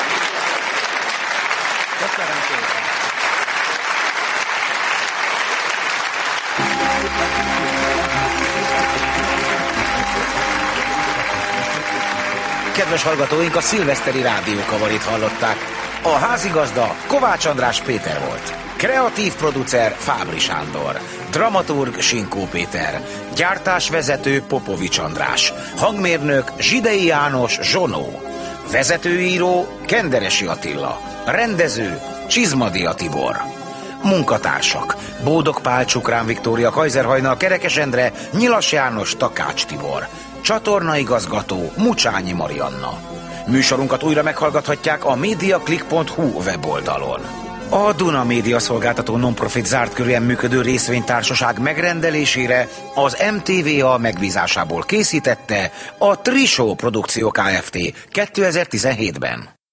Köszönöm szépen. Kedves hallgatóink, a szilveszteri rádiókavarit hallották. A házigazda Kovács András Péter volt. Kreatív producer Fábri Sándor. Dramaturg Sinkó Péter. Gyártásvezető Popovics András. Hangmérnök Zsidei János Zsonó. Vezetőíró Kenderesi Attila. Rendező Csizmadia Tibor. Munkatársak Bódog Pál Csukrán Viktória Kajzerhajnal Kerekes Endre Nyilas János Takács Tibor. Csatornaigazgató Mucsányi Marianna. Műsorunkat újra meghallgathatják a mediaclick.hu weboldalon. A Duna Média Szolgáltató Nonprofit zárt körűen működő részvénytársaság megrendelésére az MTVA megbízásából készítette a Trisó Produkció Kft. 2017-ben.